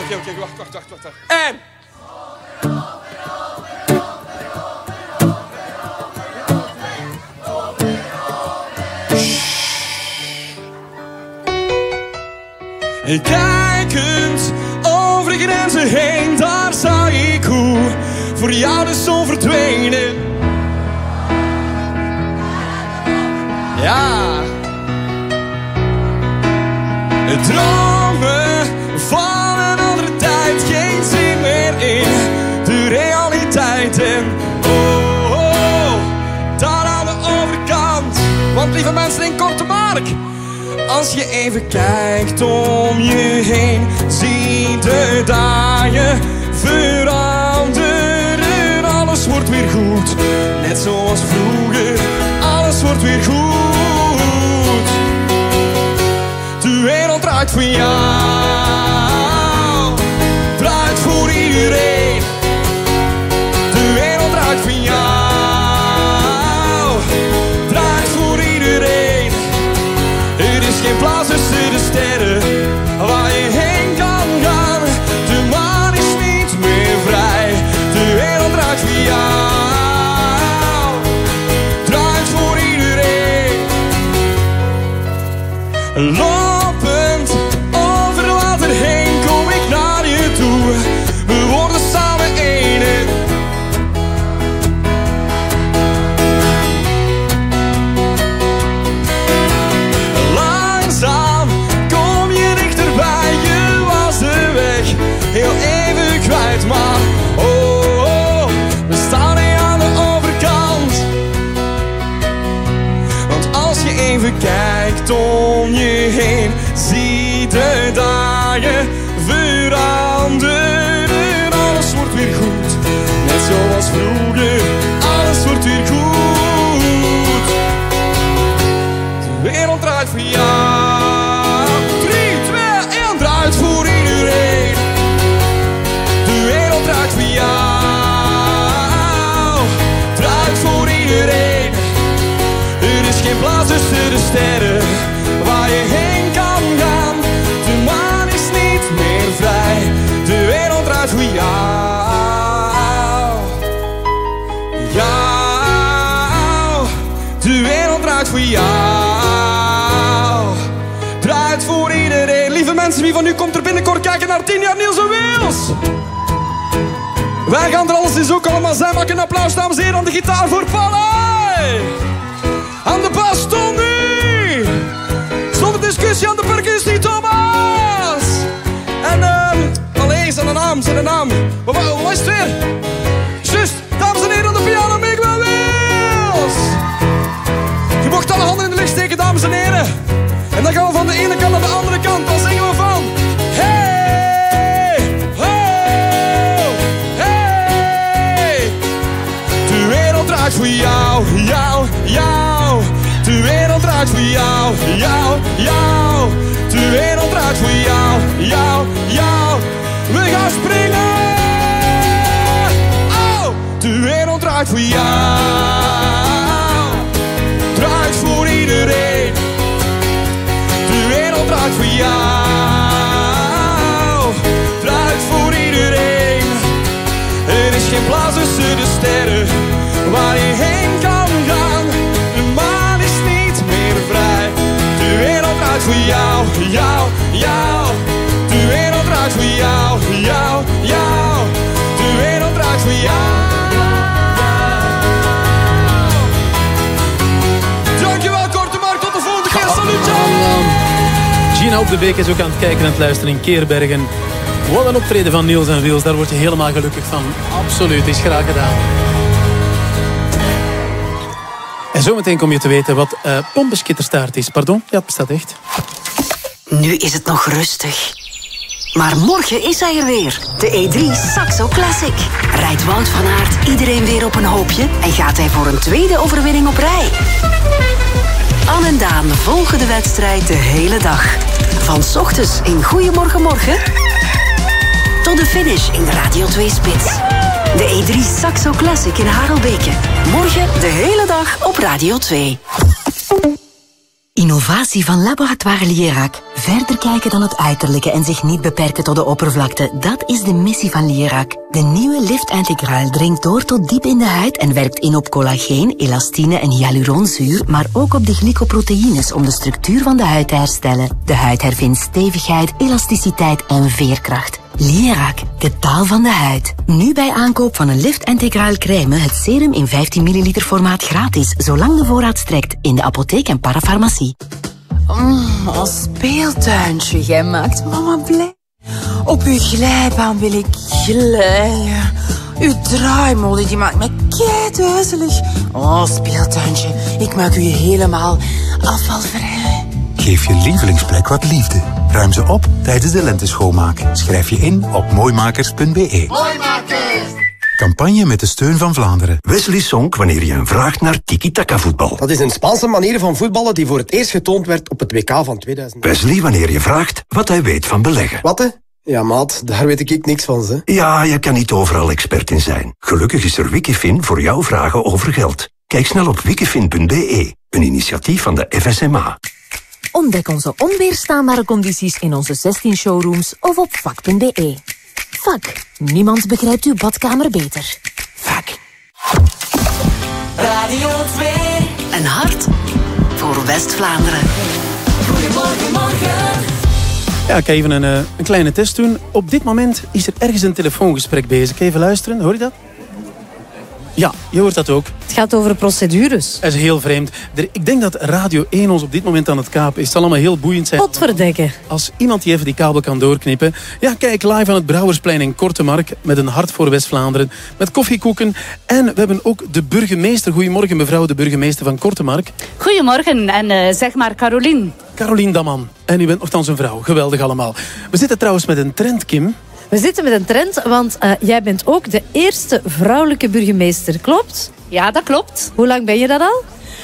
Oké, oké. Wacht, wacht, wacht, wacht. En. Kijkend over grenzen heen, daar zag ik hoe voor jou de zon verdwenen. Ja. Het dromen mensen in Korte Mark. Als je even kijkt om je heen, zie de dagen veranderen. Alles wordt weer goed, net zoals vroeger. Alles wordt weer goed. De wereld draait voor jou, draait voor iedereen. better zoals naar 10 jaar Niels en Wils? Wij gaan er alles ook allemaal zijn. Maak een applaus, dames en heren, aan de gitaar voor Palai. Aan de bas, Tony. Zonder discussie aan de percussie, Thomas. En ehm allee, zijn naam, zijn naam. Wat, wat, het weer? Just, dames en heren, aan de piano, Miguel Wils. Je mocht alle handen in de lucht steken, dames en heren. En dan gaan we van de ene kant naar de andere voor jou, jou, jou. De wereld jou, jou, jou. De wereld jou. Dankjewel, Korte Mark. Tot de volgende keer. Gina op de Beek is ook aan het kijken en het luisteren in Keerbergen. Wat een optreden van Niels en Wils. Daar word je helemaal gelukkig van. Absoluut, is graag gedaan. En zometeen kom je te weten wat pompeskitterstaart is. Pardon? Ja, het bestaat echt. Nu is het nog rustig. Maar morgen is hij er weer. De E3 Saxo Classic. Rijdt Wout van Aert iedereen weer op een hoopje... en gaat hij voor een tweede overwinning op rij. Ann en Daan volgen de wedstrijd de hele dag. Van ochtends in Goedemorgen Morgen... tot de finish in de Radio 2-spits. De E3 Saxo Classic in Harelbeke. Morgen de hele dag op Radio 2. Innovatie van Laboratoire Lierac. Verder kijken dan het uiterlijke en zich niet beperken tot de oppervlakte. Dat is de missie van Lierac. De nieuwe Lift Integraal dringt door tot diep in de huid en werkt in op collageen, elastine en hyaluronzuur, maar ook op de glycoproteïnes om de structuur van de huid te herstellen. De huid hervindt stevigheid, elasticiteit en veerkracht. Lierac, de taal van de huid. Nu bij aankoop van een Lift Integraal crème het serum in 15 ml formaat gratis, zolang de voorraad strekt in de apotheek en parafarmacie. Mm, een speeltuintje, jij maakt mama blij. Op uw glijbaan wil ik glijden. Uw draaimolen die maakt me keiduizelig. Oh, speeltuintje, ik maak u helemaal afvalvrij. Geef je lievelingsplek wat liefde. Ruim ze op tijdens de lenteschoonmaak. Schrijf je in op mooimakers.be. Campagne met de steun van Vlaanderen. Wesley Sonk wanneer je een vraagt naar tiki-taka voetbal. Dat is een Spaanse manier van voetballen die voor het eerst getoond werd op het WK van 2000. Wesley wanneer je vraagt wat hij weet van beleggen. Wat hè? Ja maat, daar weet ik niks van ze. Ja, je kan niet overal expert in zijn. Gelukkig is er Wikifin voor jouw vragen over geld. Kijk snel op wikifin.be, een initiatief van de FSMA. Ontdek onze onweerstaanbare condities in onze 16 showrooms of op vak.be. Vak. Niemand begrijpt uw badkamer beter. Radio 2. Een hart voor West-Vlaanderen. Goedemorgen, morgen. Ja, ik ga even een, eh, een kleine test doen. Op dit moment is er ergens een telefoongesprek bezig. Even luisteren, hoor je dat? Ja, je hoort dat ook. Het gaat over procedures. Dat is heel vreemd. Ik denk dat Radio 1 ons op dit moment aan het kapen is. Het zal allemaal heel boeiend zijn. Potverdekken. Als iemand die even die kabel kan doorknippen. Ja, kijk, live aan het Brouwersplein in Kortemark. Met een hart voor West-Vlaanderen. Met koffiekoeken. En we hebben ook de burgemeester. Goedemorgen, mevrouw de burgemeester van Kortemark. Goedemorgen en eh, zeg maar Carolien. Carolien Damman. En u bent nogthans een vrouw. Geweldig allemaal. We zitten trouwens met een trend, Kim. We zitten met een trend, want eh, jij bent ook de eerste vrouwelijke burgemeester, klopt? Ja, dat klopt. Hoe lang ben je dat al?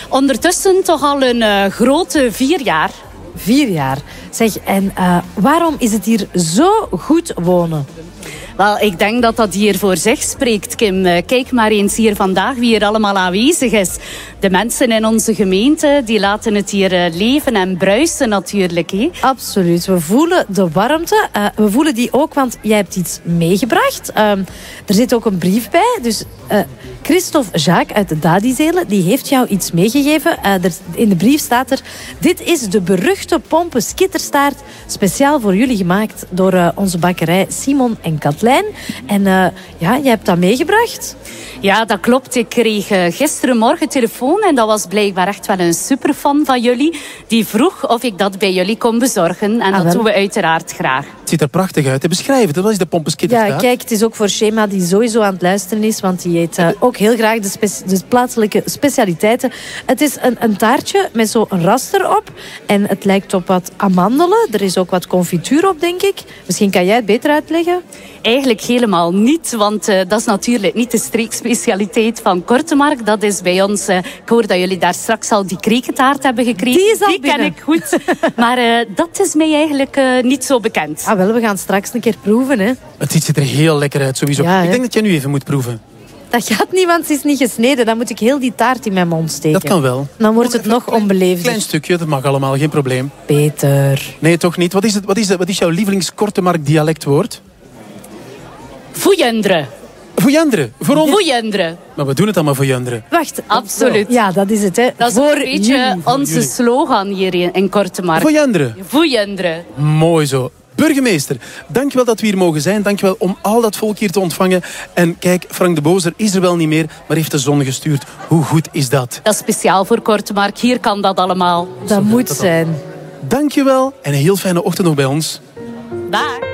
Ondertussen toch al een eh, grote vier jaar. Vier jaar. Zeg, en eh, waarom is het hier zo goed wonen? Wel, ik denk dat dat hier voor zich spreekt, Kim. Eh, Kijk maar eens hier vandaag wie er allemaal aanwezig is. De mensen in onze gemeente, die laten het hier eh, leven en bruisen natuurlijk. Absoluut. We voelen de warmte. Eh, we voelen die ook, want jij hebt iets meegebracht. Ehm, er zit ook een brief bij. Dus eh, Christophe Jacques uit de Dadizelen, die heeft jou iets meegegeven. Er, in de brief staat er... Dit is de beruchte pompen skitterstaart. Speciaal voor jullie gemaakt door onze bakkerij Simon en En eh, ja, jij hebt dat meegebracht. Ja, dat klopt. Ik kreeg eh, gisterenmorgen telefoon en dat was blijkbaar echt wel een superfan van jullie. Die vroeg of ik dat bij jullie kon bezorgen. En Ah, dat wel. doen we uiteraard graag. Het ziet er prachtig uit. Beschrijf het. Wat is de pompenskitter? Ja, kijk, het is ook voor Shema die sowieso aan het luisteren is, want die eet eh, ook heel graag de, spe- de plaatselijke specialiteiten. Het is een, een taartje met zo'n raster op en het lijkt op wat amandelen. Er is ook wat confituur op, denk ik. Misschien kan jij het beter uitleggen? Eigenlijk helemaal niet, want eh, dat is natuurlijk niet de streekspecialiteit van Kortemark. Dat is bij ons, eh, ik hoor dat jullie daar straks al die krekentaart hebben gekregen. Die is al ken ik goed. maar eh, dat is mij eigenlijk eh, niet zo bekend. Ah, wel, we gaan straks een keer proeven, hè. Het ziet er heel lekker uit, sowieso. Ja, ik denk dat jij nu even moet proeven. Dat gaat niet, want ze is niet gesneden. Dan moet ik heel die taart in mijn mond steken. Dat kan wel. Dan wordt het nog onbeleefder. Klein stukje, dat mag allemaal, geen probleem. Beter. Nee, toch niet. Wat is, het, wat is, het, wat is jouw lievelingskortemark dialectwoord? Voejenderen. Voejenderen. Voor ons. Maar we doen het allemaal voor. Wacht. Absoluut. Ja, dat is het, hè. Dat is Voor een beetje jullie. onze jullie. slogan hier in, Kortemark. Voejenderen. Voejenderen. Mooi zo. Burgemeester, dankjewel dat we hier mogen zijn. Dankjewel om al dat volk hier te ontvangen. En kijk, Frank de Bozer is er wel niet meer, maar heeft de zon gestuurd. Hoe goed is dat? Dat is speciaal voor Kortemark. Hier kan dat allemaal. Dat moet zijn. Dankjewel en een heel fijne ochtend nog bij ons. Dag.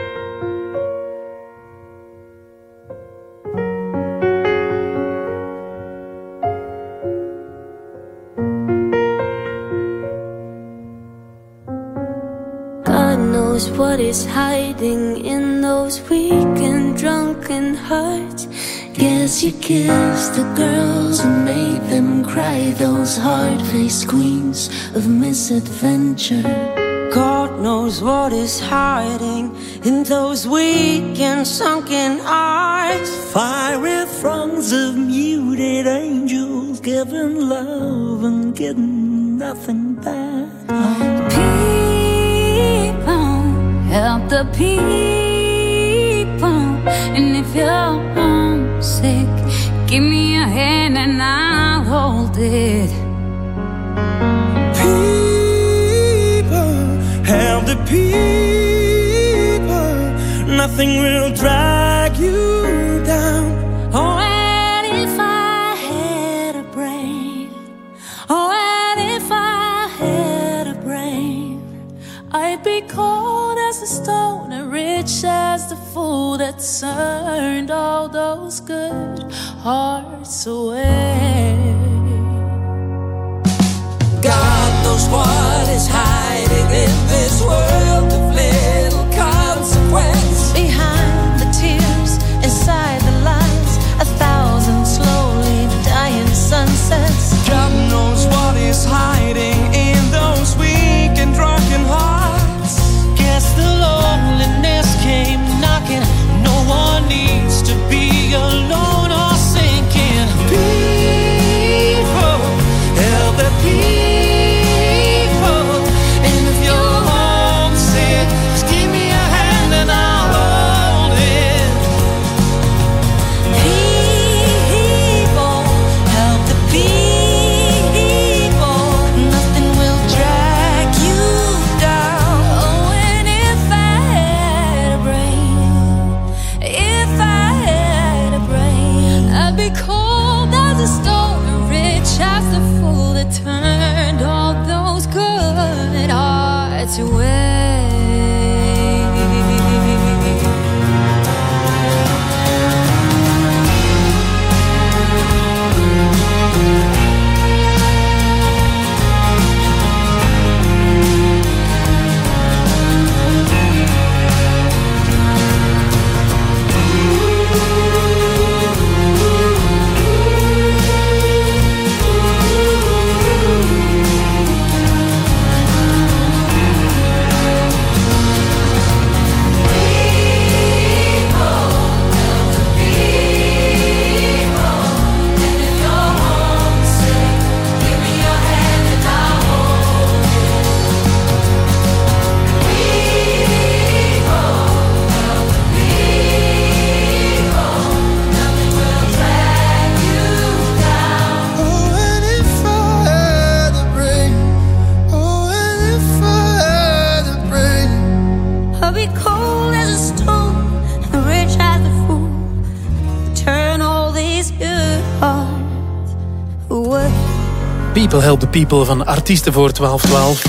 What is hiding in those weak and drunken hearts. Guess you kissed the girls and made them cry, those hard faced queens of misadventure. God knows what is hiding in those weak and sunken eyes. Fiery throngs of muted angels giving love and getting nothing back. Help the people. And if you're homesick, give me a hand and I'll hold it. People, help the people. Nothing will drag you as a stone and rich as the fool that turned all those good hearts away. God knows what is hiding in this world of little consequence. Behind the tears, inside the lines, a thousand slowly dying sunsets. God knows what is hiding to People Help the People van Artiesten voor 1212.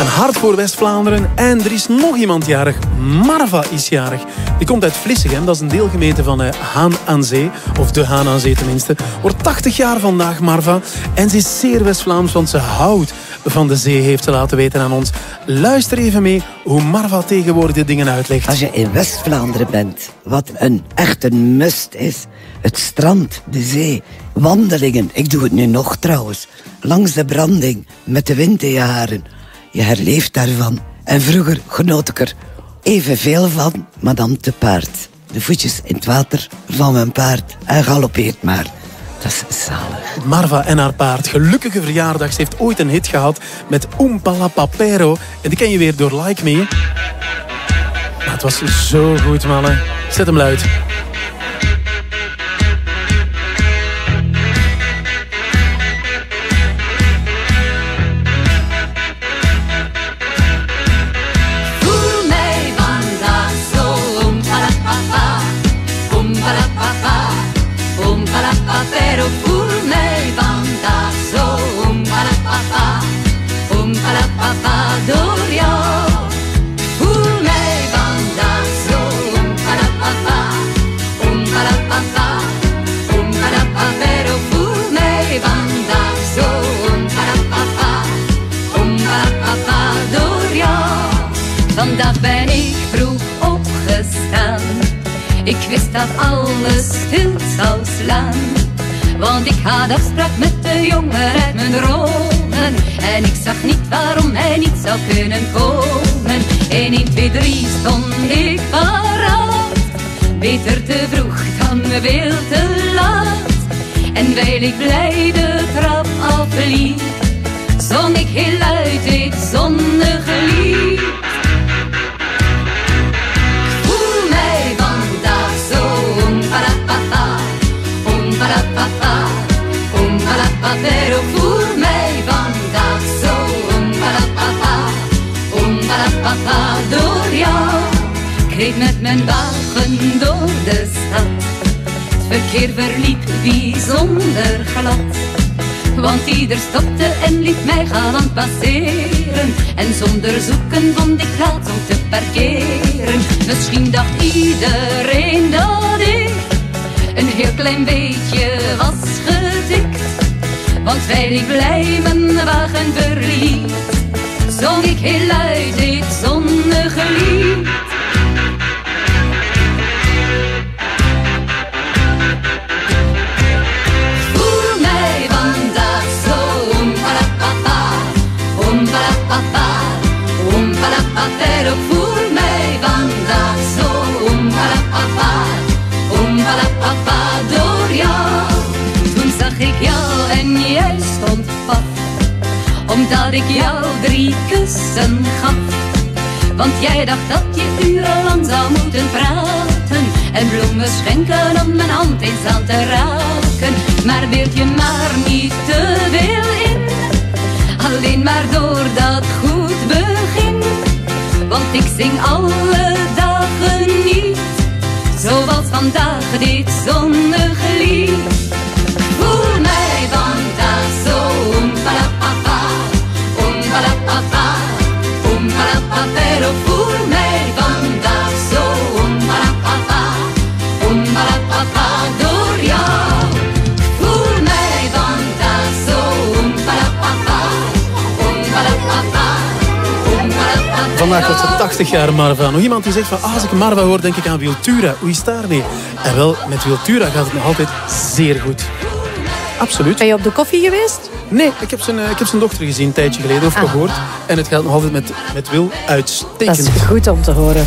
Een hart voor West-Vlaanderen. En er is nog iemand jarig. Marva is jarig. Die komt uit Vlissingen. Dat is een deelgemeente van eh, Haan aan Zee. Of de Haan aan Zee tenminste. Wordt 80 jaar vandaag, Marva. En ze is zeer West-Vlaams, want ze houdt van de zee, heeft laten weten aan ons. Luister even mee hoe Marva tegenwoordig de dingen uitlegt. Als je in West-Vlaanderen bent, wat een echt een must is. Het strand, de zee, wandelingen. Ik doe het nu nog trouwens. Langs de branding, met de wind in je haren. Je herleeft daarvan. En vroeger genoot ik er evenveel van, maar dan te paard. De voetjes in het water van mijn paard en galoppeert maar. Dat is zalig. Marva en haar paard. Gelukkige verjaardag. Ze heeft ooit een hit gehad met Umpala Papero. En die ken je weer door Like Me. Het was zo goed, mannen. Zet hem luid. Ik wist dat alles stil zou slaan. Want ik had afspraak met de jongen uit mijn dromen. En ik zag niet waarom hij niet zou kunnen komen. 1, 1, 2, 3 stond ik paraat. Beter te vroeg dan veel te laat. En wijl ik blij de trap afliep, zong ik heel luid dit zonnige lied. Met mijn wagen door de stad. Het verkeer verliep bijzonder glad. Want ieder stopte en liet mij galant passeren. En zonder zoeken vond ik plaats om te parkeren. Misschien dacht iedereen dat ik een heel klein beetje was getikt. Want wijl ik blij mijn wagen verliet, zong ik heel luid dit zonnige lied. Ik jou drie kussen gaf. Want jij dacht dat je urenlang zou moeten praten En bloemen schenken om mijn hand eens aan te raken. Maar beeld je maar niet te veel in Alleen maar door dat goed begin. Want ik zing alle dagen niet Zoals vandaag dit zonnige lied Vandaag wordt ze 80 jaar Marva. Nog iemand die zegt van ah, als ik Marva hoor, denk ik aan Wiltura. Hoe is het daarmee? En wel, met Wiltura gaat het nog altijd zeer goed. Absoluut. Ben je op de koffie geweest? Nee, ik heb zijn, eh, ik heb zijn dochter gezien een tijdje geleden, of Ah. gehoord. En het gaat nog altijd met, met Wil uitstekend. Dat is goed om te horen.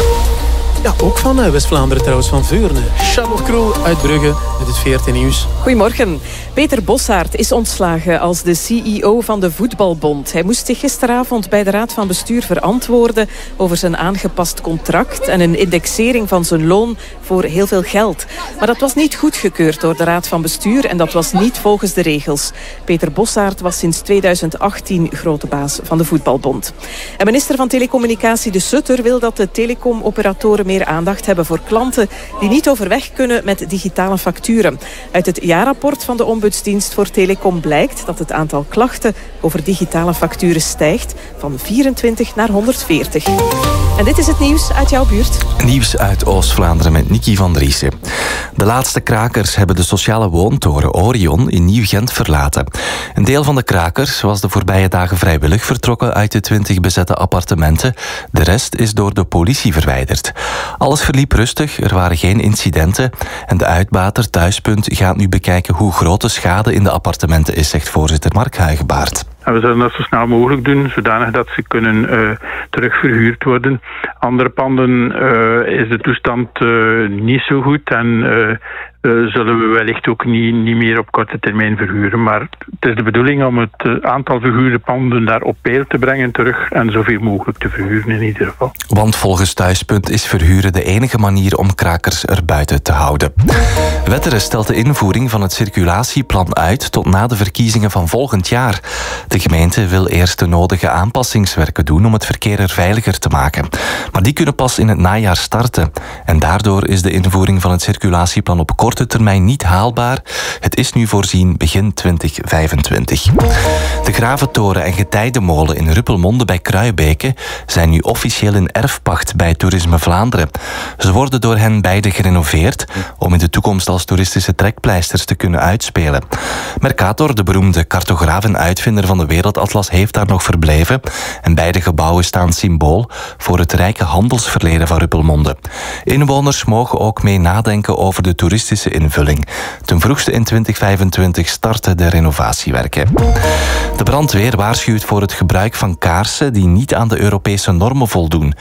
Ja, ook van eh, West-Vlaanderen trouwens, van Veurne. Charlotte Krul uit Brugge met het VRT Nieuws. Goedemorgen. Peter Bossaert is ontslagen als de CEO van de Voetbalbond. Hij moest zich gisteravond bij de Raad van Bestuur verantwoorden over zijn aangepast contract en een indexering van zijn loon voor heel veel geld. Maar dat was niet goedgekeurd door de Raad van Bestuur en dat was niet volgens de regels. Peter Bossaert was sinds 2018 grote baas van de Voetbalbond. En minister van Telecommunicatie De Sutter wil dat de telecomoperatoren meer aandacht hebben voor klanten die niet overweg kunnen met digitale facturen. Uit het jaarrapport van de Ombudsdienst voor Telecom blijkt dat het aantal klachten over digitale facturen stijgt van 24 naar 140. En dit is het nieuws uit jouw buurt. Nieuws uit Oost-Vlaanderen met Nicky van Driessen. De laatste krakers hebben de sociale woontoren Orion in Nieuw-Gent verlaten. Een deel van de krakers was de voorbije dagen vrijwillig vertrokken uit de 20 bezette appartementen. De rest is door de politie verwijderd. Alles verliep rustig, er waren geen incidenten. En de uitbater Thuispunt gaat nu bekijken hoe groot de schade in de appartementen is, zegt voorzitter Mark Huigebaard. En we zullen dat zo snel mogelijk doen, zodanig dat ze kunnen eh, terug verhuurd worden. Andere panden eh, is de toestand eh, niet zo goed en zullen we wellicht ook niet, niet meer op korte termijn verhuren. Maar het is de bedoeling om het eh, aantal verhuurde panden daar op peil te brengen terug en zoveel mogelijk te verhuren in ieder geval. Want volgens Thuispunt is verhuren de enige manier om krakers er buiten te houden. Wetteren stelt de invoering van het circulatieplan uit tot na de verkiezingen van volgend jaar. De gemeente wil eerst de nodige aanpassingswerken doen om het verkeer er veiliger te maken. Maar die kunnen pas in het najaar starten. En daardoor is de invoering van het circulatieplan op korte termijn niet haalbaar. Het is nu voorzien begin 2025. De Graventoren en Getijdenmolen in Ruppelmonde bij Kruibeke zijn nu officieel in erfpacht bij Toerisme Vlaanderen. Ze worden door hen beide gerenoveerd om in de toekomst als toeristische trekpleisters te kunnen uitspelen. Mercator, de beroemde cartograaf en uitvinder van de Wereldatlas, heeft daar nog verbleven. En beide gebouwen staan symbool voor het rijke handelsverleden van Ruppelmonde. Inwoners mogen ook mee nadenken over de toeristische invulling. Ten vroegste in 2025 starten de renovatiewerken. De brandweer waarschuwt voor het gebruik van kaarsen die niet aan de Europese normen voldoen.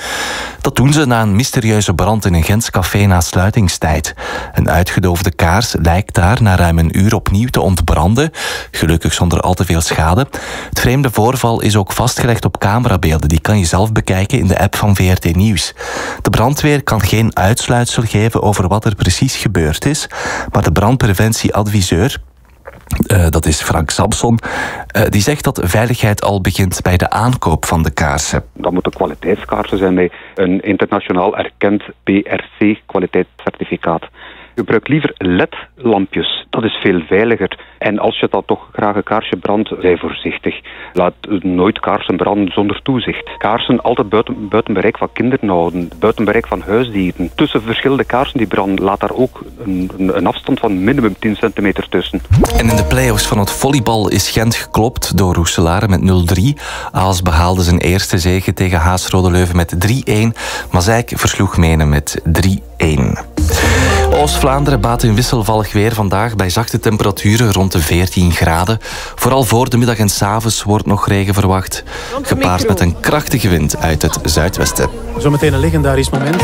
Dat doen ze na een mysterieuze brand in een Gens café na sluitingstijd. Een uitgedoofde kaars lijkt daar na ruim een uur opnieuw te ontbranden, gelukkig zonder al te veel schade. Het vreemde voorval is ook vastgelegd op camerabeelden. Die kan je zelf bekijken in de app van VRT Nieuws. De brandweer kan geen uitsluitsel geven over wat er precies gebeurd is, maar de brandpreventieadviseur, eh, dat is Frank Samson, eh, die zegt dat veiligheid al begint bij de aankoop van de kaarsen. Dat moeten kwaliteitskaarsen zijn met een internationaal erkend PRC-kwaliteitscertificaat. Gebruik liever LED-lampjes. Dat is veel veiliger. En als je dan toch graag een kaarsje brandt, zij voorzichtig. Laat nooit kaarsen branden zonder toezicht. Kaarsen altijd buiten, buiten bereik van kinderen houden, buiten bereik van huisdieren. Tussen verschillende kaarsen die branden, laat daar ook een, een, afstand van minimum 10 centimeter tussen. En in de play-offs van het volleybal is Gent geklopt door Roeselare met 0-3. Aals behaalde zijn eerste zege tegen Haasrode Leuven met 3-1. Mazijk versloeg Menen met 3-1. Oost-Vlaanderen baat in wisselvallig weer vandaag bij zachte temperaturen rond de 14 graden. Vooral voor de middag en s'avonds wordt nog regen verwacht. Gepaard met een krachtige wind uit het zuidwesten. Zometeen een legendarisch moment.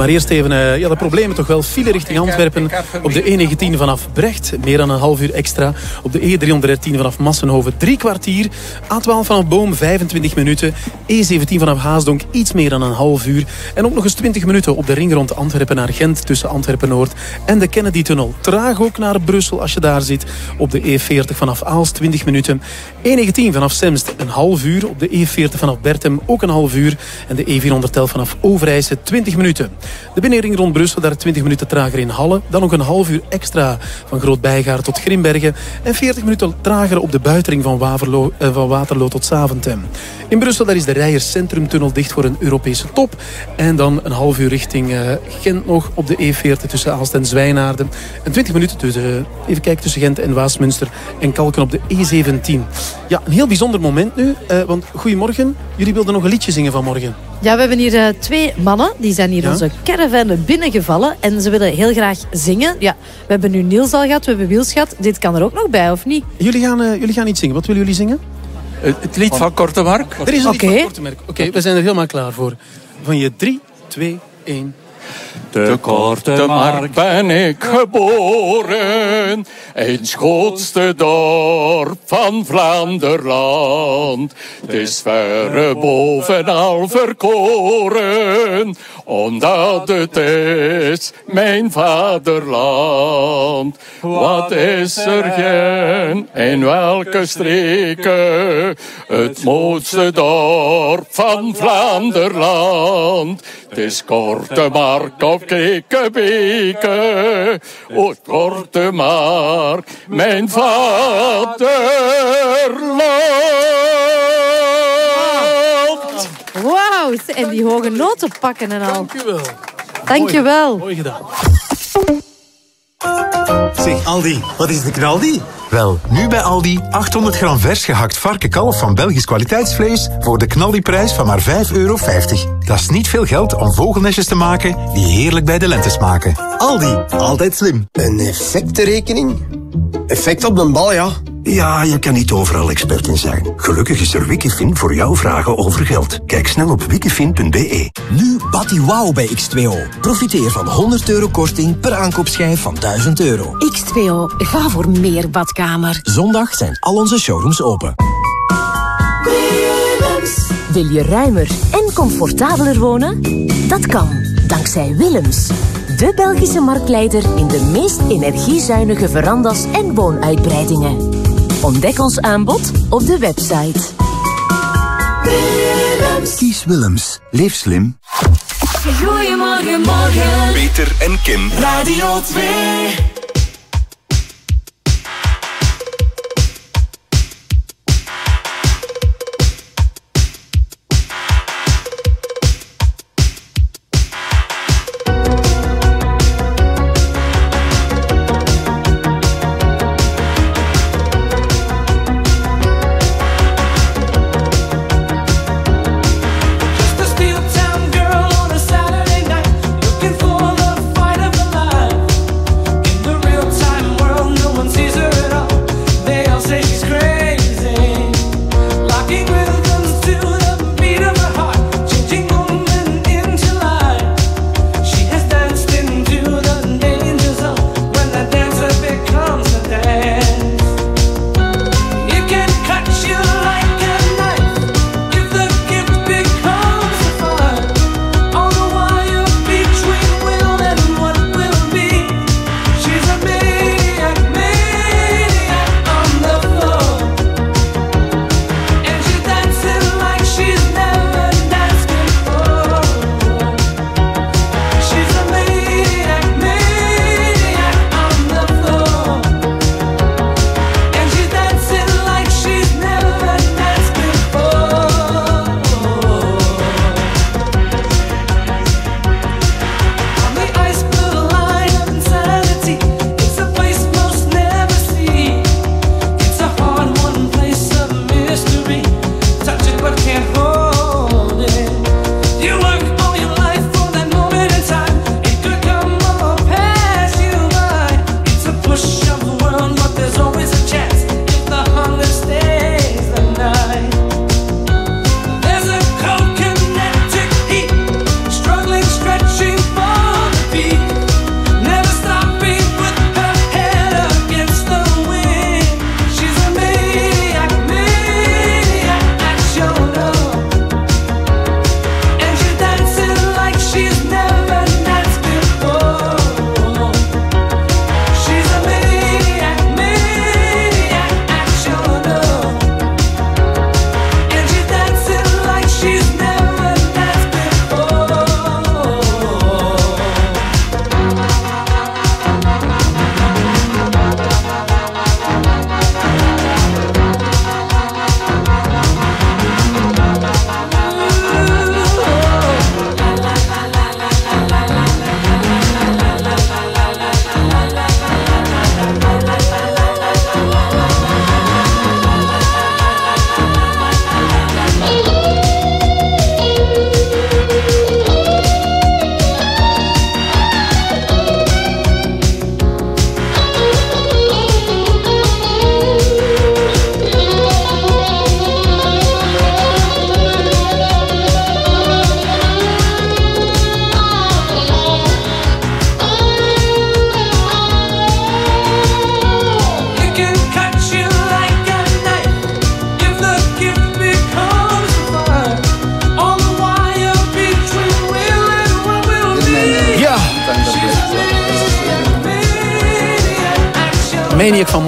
Maar eerst even eh, ja, de problemen toch wel. File richting Antwerpen op de E19 vanaf Brecht. Meer dan een half uur extra. Op de E313 vanaf Massenhoven drie kwartier. A12 vanaf Boom 25 minuten. E17 vanaf Haasdonk iets meer dan een half uur. En ook nog eens 20 minuten op de ring rond Antwerpen naar Gent. Tussen Antwerpen-Noord en de Kennedy-tunnel. Traag ook naar Brussel als je daar zit. Op de E40 vanaf Aals 20 minuten. E19 vanaf Semst een half uur. Op de E40 vanaf Bertem ook een half uur. En de E411 vanaf Overijse 20 minuten. De binnenring rond Brussel, daar 20 minuten trager in Halle. Dan nog een half uur extra van Groot-Bijgaar tot Grimbergen. En 40 minuten trager op de buitenring van, Waverlo, eh, van Waterloo tot Zaventem. In Brussel daar is de Rijers Centrumtunnel dicht voor een Europese top. En dan een half uur richting eh, Gent nog op de E40 tussen Aalst en Zwijnaarden. En 20 minuten tussen, even kijken, tussen Gent en Waasmunster. En Kalken op de E17. Ja, een heel bijzonder moment nu. eh, want goedemorgen, jullie wilden nog een liedje zingen vanmorgen. Ja, we hebben hier eh, twee mannen. Die zijn hier Ja? onze caravan binnengevallen. En ze willen heel graag zingen. Ja, we hebben nu Niels al gehad, we hebben Wiels gehad. Dit kan er ook nog bij, of niet? Jullie gaan, eh, jullie gaan iets zingen. Wat willen jullie zingen? Het lied van Korte Mark. Er is een lied Oké. van Kortemerk. Oké, we zijn er helemaal klaar voor. Van je 3, 2, 1. De korte mark ben ik geboren, het schoonste dorp van Vlaanderland. Het is verre bovenal verkoren, omdat het is mijn vaderland. land. Wat is er geen in welke streken? Het mooiste dorp van Vlaanderland. Het is Korte Mark of Kekebeke. O, Korte Mark, mijn vaderland. Wauw, en die hoge noten pakken en al. Dankjewel. Dankjewel. Mooi gedaan. Zeg Aldi, wat is de knaldi? Wel, nu bij Aldi 800 gram vers gehakt varkenkalf van Belgisch kwaliteitsvlees voor de knaldiprijs van maar 5,50 euro. Dat is niet veel geld om vogelnestjes te maken die heerlijk bij de lente smaken. Aldi, altijd slim. Een effectenrekening? Effect op een bal, ja. Ja, je kan niet overal expert in zijn. Gelukkig is er Wikifin voor jouw vragen over geld. Kijk snel op wikifin.be. Nu Batty Wow bij X2O. Profiteer van 100 euro korting per aankoopschijf van 1000 euro. X2O, ga voor meer badkamer. Zondag zijn al onze showrooms open. Wil je ruimer en comfortabeler wonen? Dat kan, dankzij Willems. De Belgische marktleider in de meest energiezuinige verandas en woonuitbreidingen. Ontdek ons aanbod op de website. Kies Willems. Leef slim. Goedemorgen, morgen. Peter en Kim. Radio 2.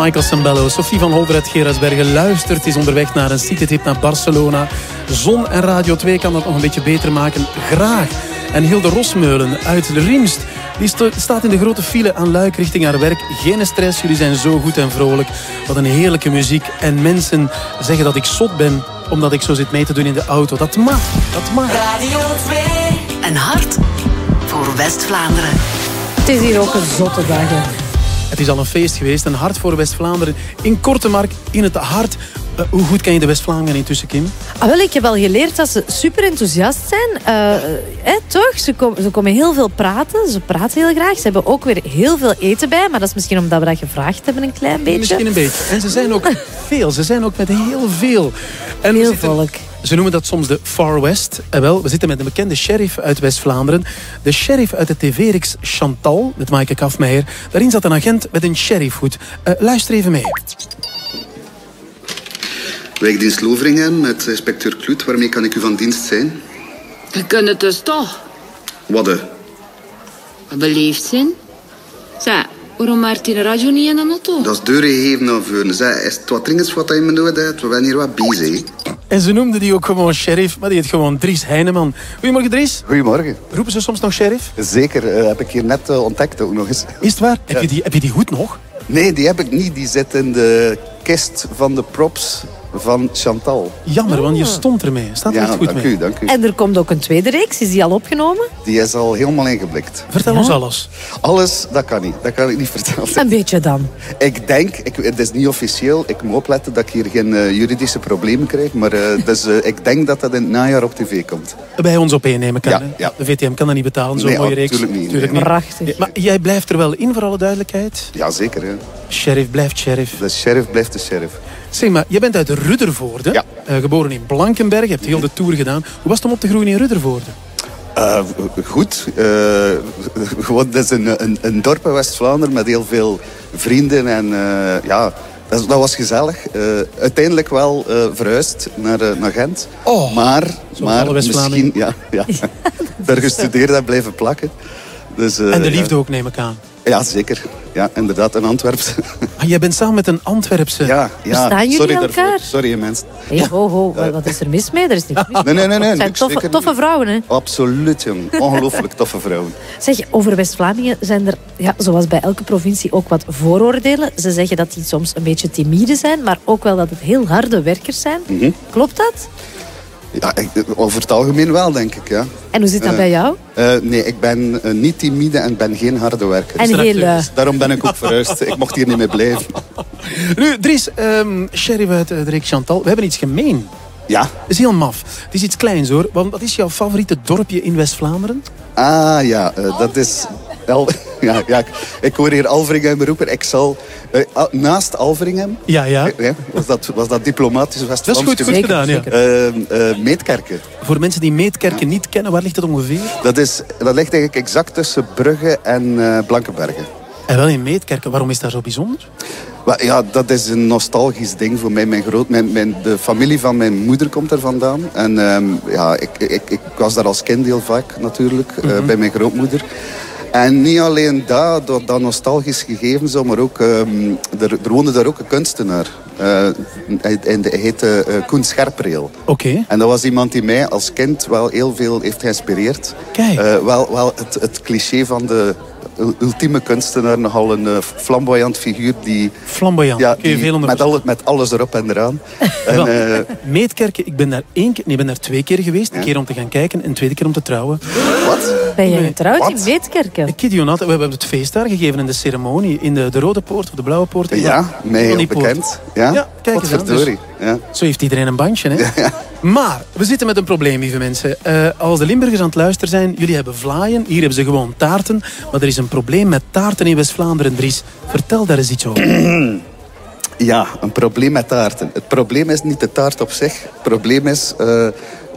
Michael Sambello. Sophie van Holder uit Gerardsbergen luistert. Is onderweg naar een citytrip naar Barcelona. Zon en Radio 2 kan dat nog een beetje beter maken. Graag. En Hilde Rosmeulen uit Riemst. Die staat in de grote file aan Luik richting haar werk. Geen stress, jullie zijn zo goed en vrolijk. Wat een heerlijke muziek. En mensen zeggen dat ik zot ben omdat ik zo zit mee te doen in de auto. Dat mag, dat mag. Radio 2. Een hart voor West-Vlaanderen. Het is hier ook een zotte dag. hè. Is al een feest geweest. Een hart voor West-Vlaanderen. In Kortemark, in het hart. Eh, hoe goed ken je de West-Vlamingen intussen, Kim? Ah, wel, ik heb al geleerd dat ze super enthousiast zijn. Eh, hè, toch? Ze, kom- ze komen heel veel praten. Ze praten heel graag. Ze hebben ook weer heel veel eten bij. Maar dat is misschien omdat we dat gevraagd hebben een klein beetje. Misschien een beetje. En ze zijn ook veel. Ze zijn ook met heel veel. En Heel volk. Ze noemen dat soms de Far West. En wel, we zitten met een bekende sheriff uit West-Vlaanderen. De sheriff uit de tv-reeks Chantal, met Maaike Kafmeijer. Daarin zat een agent met een sheriffhoed. Eh, luister even mee. Wijkdienst Loveringen met inspecteur Kloet. Waarmee kan ik u van dienst zijn? Je kunt het dus toch. Wat de? Beleefd zijn. Zeg, waarom maakt die de radio niet in de auto? Dat is doorgegeven naar voren. Zeg, is het wat dringends wat je me nodig hebt? We zijn hier wat bezig. En ze noemden die ook gewoon sheriff, maar die heet gewoon Dries Heineman. Goedemorgen Dries. Goedemorgen. Roepen ze soms nog sheriff? Zeker, eh, heb ik hier net eh, ontdekt ook nog eens. Is het waar? Heb, je die, heb je die hoed nog? Nee, die heb ik niet. Die zit in de kist van de props van Chantal. Jammer, want je stond ermee. Staat er Ja, echt goed dank mee. u, dank u. En er komt ook een tweede reeks. Is die al opgenomen? Die is al helemaal ingeblikt. Vertel ons alles. Alles, dat kan niet. Dat kan ik niet vertellen. Een beetje dan. Ik denk, ik, het is niet officieel, ik moet opletten dat ik hier geen eh, juridische problemen krijg, maar eh, dus, eh, ik denk dat dat in het najaar op tv komt. Bij ons op één nemen kan. Ja. De VTM kan dat niet betalen, zo'n Nee, mooie reeks. natuurlijk niet, Tuurlijk nee. Prachtig. Ja, maar jij blijft er wel in, voor alle duidelijkheid. Ja, zeker. Hè. Sheriff blijft sheriff. De sheriff blijft de sheriff. Zeg maar, je bent uit Ruddervoorde. Eh, geboren in Blankenberg, je hebt heel de tour gedaan. Hoe was het om op te groeien in Ruddervoorde? Eh, goed. Eh, gewoon, het is een, een, een dorp in West-Vlaanderen met heel veel vrienden. En ja, dat, dat was gezellig. Uiteindelijk wel verhuisd naar, naar Gent. maar maar West-Vlamingen. misschien ja, ja, daar gestudeerd en blijven plakken. Dus, en de liefde ja. ook, neem ik aan. Ja, zeker. Ja, inderdaad, een Antwerpse. Ah, jij bent samen met een Antwerpse. Ja, ja. Verstaan jullie Sorry elkaar? daarvoor. Sorry, mensen. Hey, ho, ho, wat- wat is er mis mee? Er is niks mis Nee, nee, nee. nee Het zijn toffe, vrouwen, hè? Absoluut, jong. Ongelooflijk toffe vrouwen. Zeg, over West-Vlamingen zijn er, ja, zoals bij elke provincie, ook wat vooroordelen. Ze zeggen dat die soms een beetje timide zijn, maar ook wel dat het heel harde werkers zijn. Mhm. Klopt dat? Ja, ik, over het algemeen wel, denk ik. Ja. En hoe zit dat Eh, bij jou? eh, nee, ik ben eh, niet timide en ben geen harde werker. En heel, Dus daarom ben ik ook verhuisd. ik mocht hier niet meer blijven. Nu, Dries, ehm, sheriff uit de reeks Chantal. We hebben iets gemeen. Ja. Dat is heel maf. Het is iets kleins hoor. Want wat is jouw favoriete dorpje in West-Vlaanderen? Ah ja, dat is... Al, ja, ja, ik, ik hoor hier Alveringhem roepen. Ik zal... eh, al- naast Alveringhem... Ja, ja. was, dat, was dat diplomatisch west Dat is goed, goed gedaan, ja. Eh, Meetkerken. Voor mensen die Meetkerken niet kennen, waar ligt het ongeveer? Dat, is, dat ligt eigenlijk exact tussen Brugge en eh, Blankenbergen. En wel in Meetkerken. Waarom is dat zo bijzonder? Ja, dat is een nostalgisch ding voor mij. Mijn groot, mijn, mijn, de familie van mijn moeder komt er vandaan. En ehm, ja, ik, ik, ik was daar als kind heel vaak natuurlijk, eh, Mhm. bij mijn grootmoeder. En niet alleen dat, door dat nostalgisch gegeven, zo, maar ook, ehm, er, er woonde daar ook een kunstenaar. Eh, hij, hij heette eh, Koen Scherpreel. Oké. En dat was iemand die mij als kind wel heel veel heeft geïnspireerd. Kijk. Eh, wel wel het, het cliché van de ultieme kunstenaar, nogal een eh, flamboyant figuur die... Flamboyant, Ja, kun je die veel onder met, alle, met alles erop en eraan. en, Wel, eh, Meetkerken, ik ben daar één keer, nee, ik ben daar twee keer geweest. Een keer om te gaan kijken en een tweede keer om te trouwen. Wat? Ben je getrouwd in Meetkerken? Ik kid you not. We hebben het feest daar gegeven in de ceremonie. In de, de Rode Poort of de Blauwe Poort. ja, mij Van heel bekend. Ja, Ja, kijk eens aan. Potverdorie, Dus ja. Zo heeft iedereen een bandje, hè? Maar, we zitten met een probleem, lieve mensen. Eh, als de Limburgers aan het luisteren zijn, jullie hebben vlaaien. Hier hebben ze gewoon taarten. Maar er is een probleem met taarten in West-Vlaanderen, Dries. Vertel daar eens iets over. Ja, een probleem met taarten. Het probleem is niet de taart op zich. Het probleem is eh,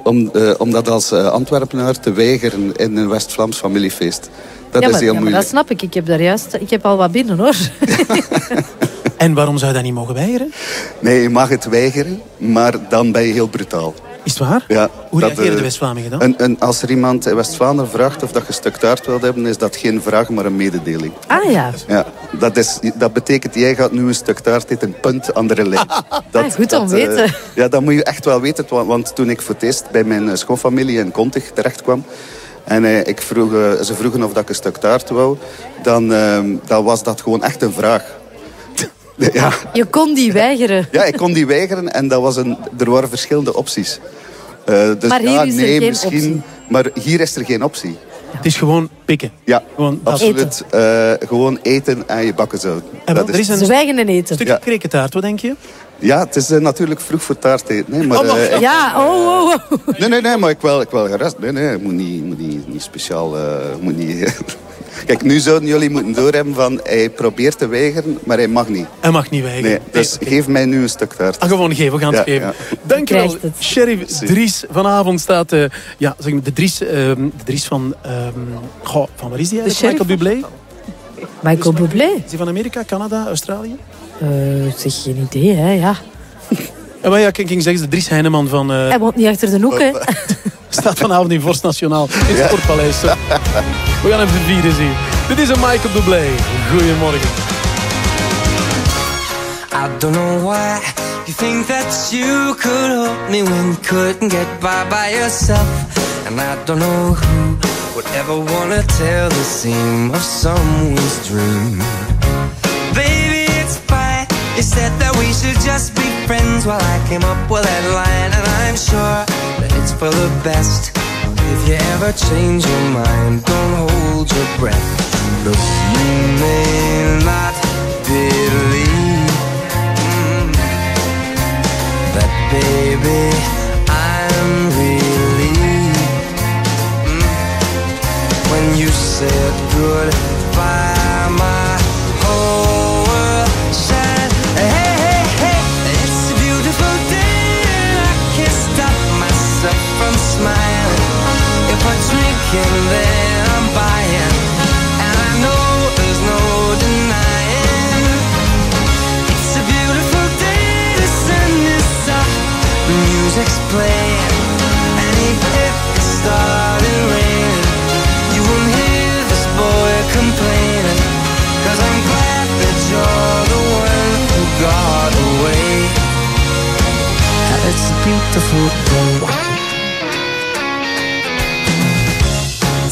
om, eh, om dat als eh, Antwerpenaar te weigeren in een West-Vlaams familiefeest. Dat ja, is heel ja, maar moeilijk. dat snap ik. Ik heb daar juist... Ik heb al wat binnen, hoor. En waarom zou je dat niet mogen weigeren? Nee, je mag het weigeren, maar dan ben je heel brutaal. Is het waar? Ja, Hoe dat, reageren de eh, West-Vlamingen dan? Een, een, als er iemand in West-Vlaanderen vraagt of dat je stuk taart wilt hebben, is dat geen vraag, maar een mededeling. Ah ja. Ja, dat, is, dat betekent, jij gaat nu een stuk taart eten, punt, andere lijn. Dat, Ah, goed om eh, weten. ja, dat moet je echt wel weten. Want, want toen ik voor het eerst bij mijn eh, schoonfamilie in Kontig terecht kwam... en eh, ik vroeg, eh, ze vroegen of dat ik een stuk taart wou... dan, eh, dan was dat gewoon echt een vraag. ja, Je kon die weigeren. ja, ik kon die weigeren en dat was een, er waren verschillende opties. Eh, dus Maar hier ja, is er nee, geen misschien, optie. Maar hier is er geen optie. Het is gewoon pikken. Ja, Gewoon absoluut. Eh, gewoon eten en je bakken zout. En wel, er is een Zwijgen en eten. stukje Ja. krekentaart, wat denk je? Ja, het is eh, natuurlijk vroeg voor taart eten. Nee, maar, Oh, eh, ik- Ja, oh, oh, oh. nee, nee, nee, maar ik wil, ik wil gerust. Nee, nee, moet niet, moet niet, niet speciaal... eh, moet niet, Kijk, nu zouden jullie moeten doorhebben van... Hij probeert te weigeren, maar hij mag niet. Hij mag niet weigeren. Nee, dus geef mij nu een stuk taart. Ah, gewoon geven, we gaan het Ja, geven. ja. Dankjewel. Sheriff Dries. Vanavond staat eh, ja, zeg maar, de, Dries, ehm, de Dries van... ehm, goh, van waar is die eigenlijk? Michael Bublé? Michael Bublé? Is die van Amerika, Canada, Australië? Eh, zeg, geen idee, hè, ja. Ja, maar ja, ik ging zeggen, de Dries Heineman van... eh, Hij woont niet achter de hoek, hè. Staat vanavond in Vorst Nationaal in het Sportpaleis. We gaan hem vervieren zien. Dit is een Michael Bublé. Goedemorgen. I don't know why you think that you could help me when you couldn't get by by yourself. And I don't know who would ever wanna tell the seam of someone's dream. Baby, it's fine. You said that we should just be friends while I came up with that line. And I'm sure that it's for the best. If you ever change your mind, don't hold your breath. Look, you may not believe mm, that, baby, I'm relieved mm, when you said goodbye. My and I'm buying, and I know there's no denying. It's a beautiful day, music's playing, and even if it started raining, you won't hear this boy complaining. Cause I'm glad that you're the one who got away. It's a beautiful day.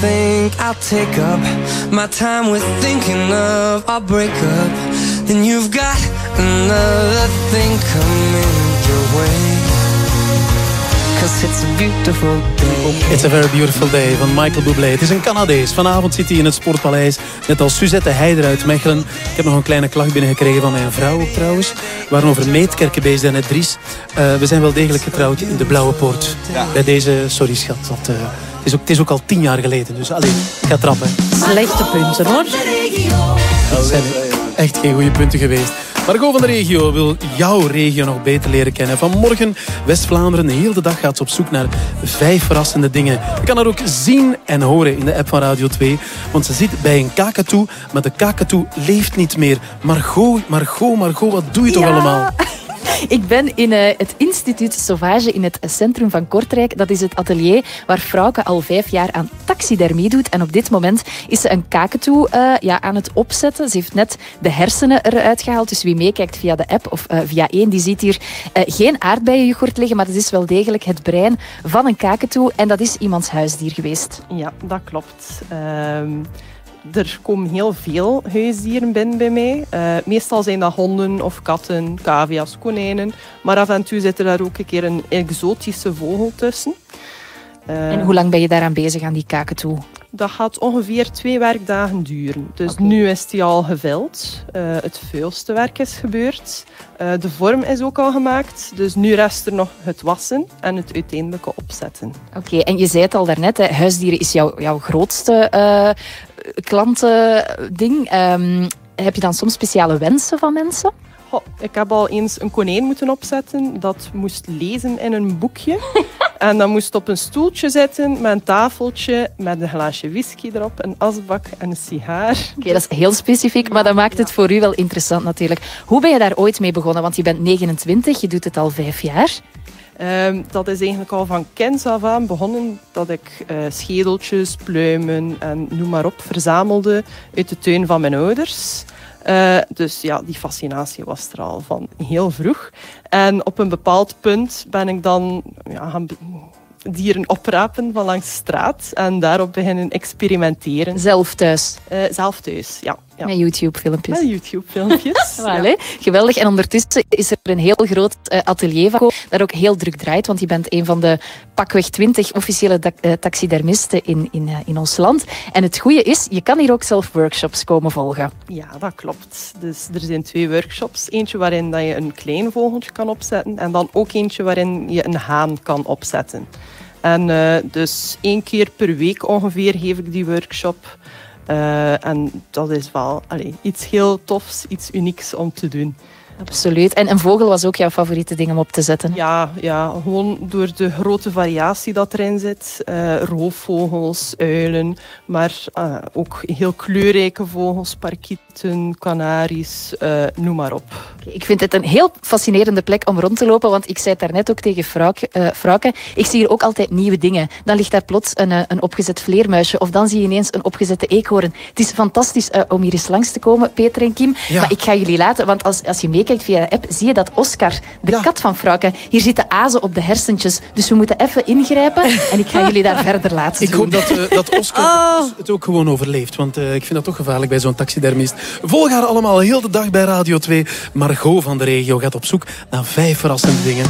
think I'll take up my time with thinking of our breakup, then you've got another thing coming your way. Cause it's a beautiful day. It's a very beautiful day van Michael Bublé. Het is een Canadees. Vanavond zit hij in het Sportpaleis. Net als Suzette Heider uit Mechelen. Ik heb nog een kleine klacht binnengekregen van mijn vrouw ook trouwens. We waren over Meetkerken bezig en het Dries. Eh, we zijn wel degelijk getrouwd in de Blauwe Poort. Bij deze, sorry schat. Dat, eh, is ook, het is ook al tien jaar geleden. Dus alleen, ik ga trappen. Slechte punten, hoor. Dat zijn echt geen goede punten geweest. Margot van de regio wil jouw regio nog beter leren kennen. Vanmorgen West-Vlaanderen, de hele dag gaat ze op zoek naar vijf verrassende dingen. Je kan haar ook zien en horen in de app van Radio 2. Want ze zit bij een kakatoe, maar de kakatoe leeft niet meer. Margot, Margot, Margot, wat doe je toch Ja. allemaal? Ik ben in eh, het instituut Sauvage in het centrum van Kortrijk. Dat is het atelier waar Frauke al vijf jaar aan taxidermie doet. En op dit moment is ze een kaketoe eh, ja, aan het opzetten. Ze heeft net de hersenen eruit gehaald. Dus wie meekijkt via de app of eh, via één, die ziet hier geen aardbeienyoghurt liggen. Maar het is wel degelijk het brein van een kaketoe. En dat is iemands huisdier geweest. Ja, dat klopt. Ehm, er komen heel veel huisdieren binnen bij mij. Eh, meestal zijn dat honden of katten, cavia's, konijnen. Maar af en toe zit er daar ook een keer een exotische vogel tussen. Eh, En hoe lang ben je daaraan bezig aan die kaketoe? Dat gaat ongeveer twee werkdagen duren. Dus nu is die al geveld. Eh, het veelste werk is gebeurd. De vorm is ook al gemaakt. Dus nu rest er nog het wassen en het uiteindelijke opzetten. Oké, en je zei het al daarnet, hè, huisdieren is jouw, jouw grootste klantending. Ehm, heb je dan soms speciale wensen van mensen? Goh, ik heb al eens een konijn moeten opzetten. Dat moest lezen in een boekje. en dat moest op een stoeltje zitten met een tafeltje, met een glaasje whisky erop, een asbak en een sigaar. Oké, dat is heel specifiek, maar dat maakt het voor u wel interessant natuurlijk. Hoe ben je daar ooit mee begonnen? Want je bent 29, je doet het al vijf jaar. Ehm, dat is eigenlijk al van kinds af aan begonnen dat ik eh, schedeltjes, pluimen en noem maar op verzamelde uit de tuin van mijn ouders. Eh, dus ja, die fascinatie was er al van heel vroeg. En op een bepaald punt ben ik dan ja, gaan dieren oprapen van langs de straat en daarop beginnen experimenteren. Zelf thuis? zelf thuis, ja. Ja. Met YouTube-filmpjes. Met YouTube-filmpjes. Geweldig. En ondertussen is er een heel groot eh, atelier van dat ook heel druk draait, want je bent een van de pakweg 20 officiële eh, taxidermisten in, in, eh, in ons land. En het goede is, je kan hier ook zelf workshops komen volgen. Ja, dat klopt. Dus er zijn twee workshops. Eentje waarin dat je een klein vogeltje kan opzetten en dan ook eentje waarin je een haan kan opzetten. En dus één keer per week ongeveer geef ik die workshop. Eh, en dat is wel allee, iets heel tofs, iets unieks om te doen. Absoluut. En een vogel was ook jouw favoriete ding om op te zetten? Ja, ja gewoon door de grote variatie dat erin zit. Eh, roofvogels, uilen, maar eh, ook heel kleurrijke vogels, parkieten, kanaries, eh, noem maar op. Ik vind het een heel fascinerende plek om rond te lopen, want ik zei het daarnet ook tegen Frauke. eh, Frauke, ik zie hier ook altijd nieuwe dingen. Dan ligt daar plots een, eh, een opgezet vleermuisje of dan zie je ineens een opgezette eekhoorn. Het is fantastisch eh, om hier eens langs te komen, Peter en Kim. Ja. Maar ik ga jullie laten, want als, als je meekijkt via de app, zie je dat Oscar, de kat van Frauke, hier zitten azen op de hersentjes. Dus we moeten even ingrijpen en ik ga jullie daar verder laten Ik zien. hoop dat, dat Oscar het ook gewoon overleeft. Want eh, ik vind dat toch gevaarlijk bij zo'n taxidermist. Volg haar allemaal heel de dag bij Radio 2. Margot van de regio gaat op zoek naar vijf verrassende dingen.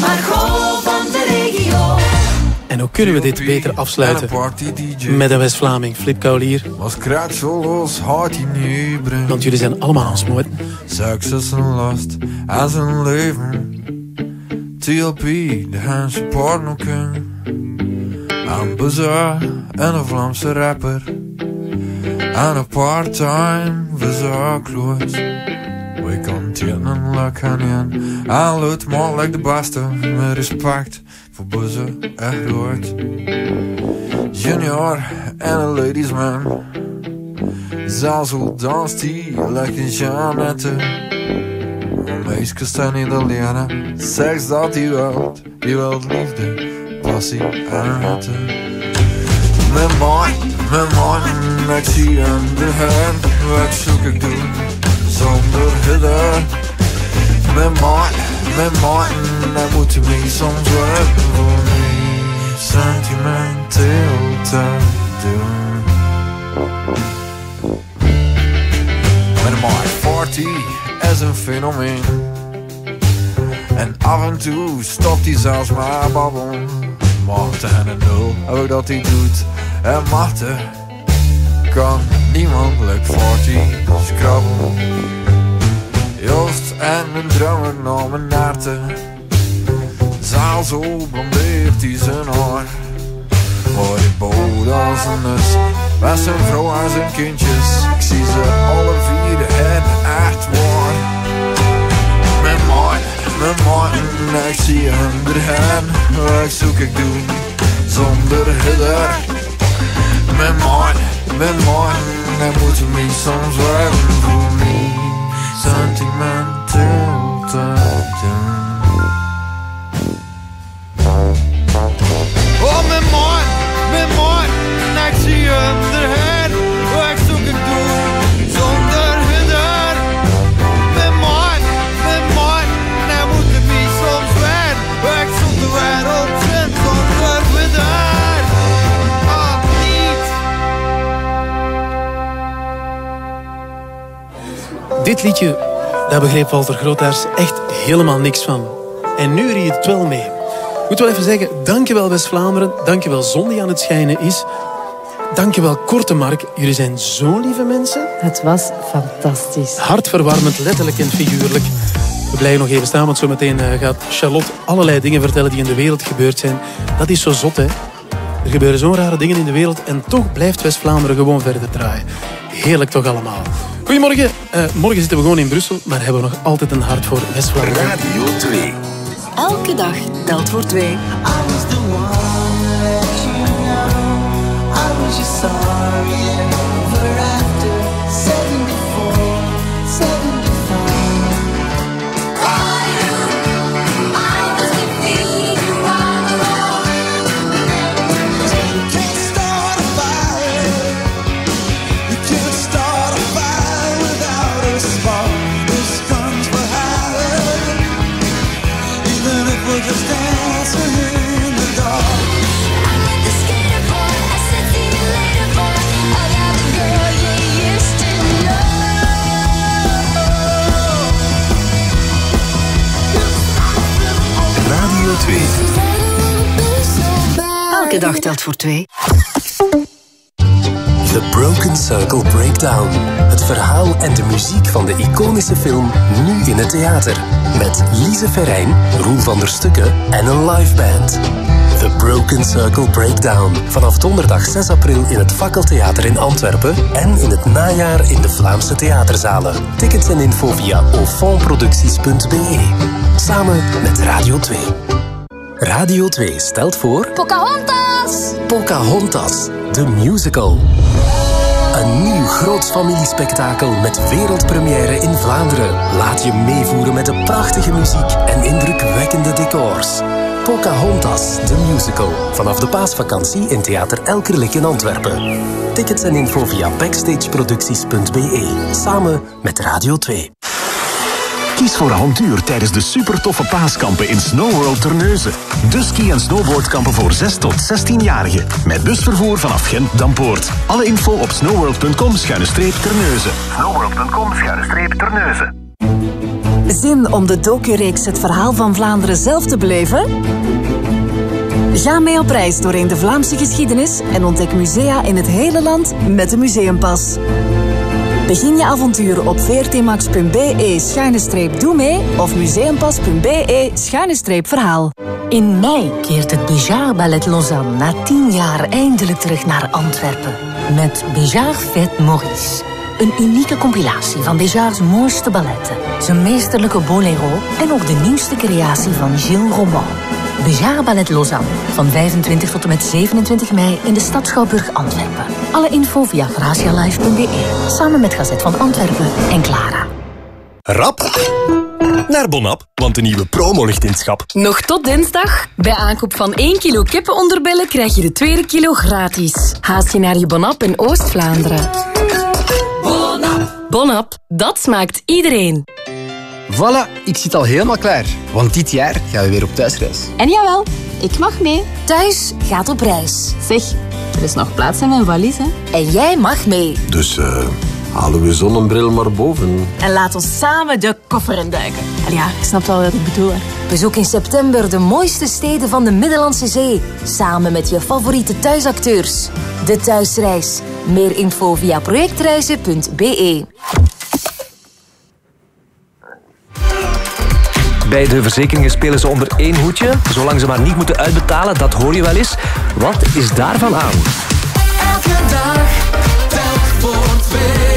Margot van de regio. En hoe kunnen we dit beter afsluiten? Met een West-Vlaming, Flip Kaulier. Was kraakzolos houdt hij nu. Want jullie zijn allemaal aansmoord. Seks is een last en zijn leven. TLP, de Haanse pornoking. Een bazaar en een Vlaamse rapper. En een part-time verzorgloos. We kan tjenen lekker in. En luid like de beste. Met respect voor buzzen echt groot. Junior en een ladies man. Zazel danst die een Jeannette. Meisjes staan niet alleen. Seks dat die wilt, die wilt liefde, passie en hitte. Mijn man, mijn man, ik zie in de hand. Wat zoek ik doen, zonder hitte. Mijn man, mijn man, hij moet me soms wel voor mij sentimenteel te doen. Met my 40 is een fenomeen. En af en toe stopt hij zelfs maar babbel. Marten en een nul, ook dat hij doet. En Marten kan niemand like 40 scrabbel. Joost en een drummer naar mijn naarten. Zaal zo blondeert hij zijn haar. Maar ik bood als een nus. Met zijn vrouw en zijn kindjes. Ik zie ze alle vier en echt waar mijn morgen, ik zie hem erheen. Wat zoek ik doen zonder hinder? Mijn morgen, mijn morgen, ik moet me soms wel voor me sentimenteel te doen. Oh, mijn morgen, mijn morgen, ik zie hem erheen. Dit liedje, daar begreep Walter Grootaars echt helemaal niks van. En nu rie je het wel mee. Ik moet wel even zeggen, dankjewel West-Vlaanderen. Dankjewel Zon die aan het schijnen is. Dankjewel Korte Mark. Jullie zijn zo lieve mensen. Het was fantastisch. Hartverwarmend, letterlijk en figuurlijk. We blijven nog even staan, want zometeen eh, gaat Charlotte allerlei dingen vertellen die in de wereld gebeurd zijn. Dat is zo zot, hè? Er gebeuren zo'n rare dingen in de wereld en toch blijft West-Vlaanderen gewoon verder draaien. Heerlijk toch allemaal. Goedemorgen. Eh, morgen zitten we gewoon in Brussel, maar hebben we nog altijd een hart voor West-Vlaanderen. Radio 2. Elke dag telt voor twee. Elke dag telt voor twee. The Broken Circle Breakdown. Het verhaal en de muziek van de iconische film nu in het theater. Met Lise Verijn, Roel van der Stukken en een live band. The Broken Circle Breakdown. Vanaf donderdag 6 april in het Fakkeltheater in Antwerpen en in het najaar in de Vlaamse theaterzalen. Tickets en info via aufondproducties.be. Samen met Radio 2. Radio 2 stelt voor Pocahontas! Pocahontas, de musical. Een nieuw groots familiespektakel met wereldpremière in Vlaanderen. Laat je meevoeren met de prachtige muziek en indrukwekkende decors. Pocahontas, de musical. Vanaf de paasvakantie in Theater Elkerlijk in Antwerpen. Tickets en info via backstageproducties.be. Samen met Radio 2. Kies voor avontuur tijdens de super toffe paaskampen in Snow World Terneuzen. De ski- en snowboardkampen voor 6 tot 16-jarigen. Met busvervoer vanaf Gent-Dampoort. Alle info op snowworld.com-terneuzen. Snowworld.com-terneuzen. Zin om de docureeks Het Verhaal van Vlaanderen zelf te beleven? Ga mee op reis doorheen de Vlaamse geschiedenis en ontdek musea in het hele land met de Museumpas. Begin je avontuur op vrtmax.be-doe mee of museumpas.be-verhaal. In mei keert het Bijard Ballet Lausanne na tien jaar eindelijk terug naar Antwerpen. Met Bijard Fête Maurice. Een unieke compilatie van Bijards mooiste balletten, zijn meesterlijke bolero en ook de nieuwste creatie van Gilles Roman. Bijard Ballet Lausanne van 25 tot en met 27 mei in de stad Schouwburg Antwerpen. Alle info via gracialive.be samen met Gazet van Antwerpen en Clara. Rap naar Bonap, want de nieuwe promo ligt in het schap. Nog tot dinsdag. Bij aankoop van 1 kilo kippenonderbellen krijg je de tweede kilo gratis. Haast je naar je Bonap in Oost-Vlaanderen. Bonap. Bonap, dat smaakt iedereen. Voilà, ik zit al helemaal klaar. Want dit jaar gaan we weer op thuisreis. En jawel, ik mag mee. Thuis gaat op reis. Zeg, er is nog plaats in mijn valies, hè? En jij mag mee. Dus eh, halen we zonnebril maar boven. En laat ons samen de koffer induiken. Al ja, ik snap wel wat ik bedoel, hè. Bezoek in september de mooiste steden van de Middellandse Zee. Samen met je favoriete thuisacteurs. De thuisreis. Meer info via projectreizen.be. Bij de verzekeringen spelen ze onder één hoedje. Zolang ze maar niet moeten uitbetalen, dat hoor je wel eens. Wat is daarvan aan? Elke dag twee.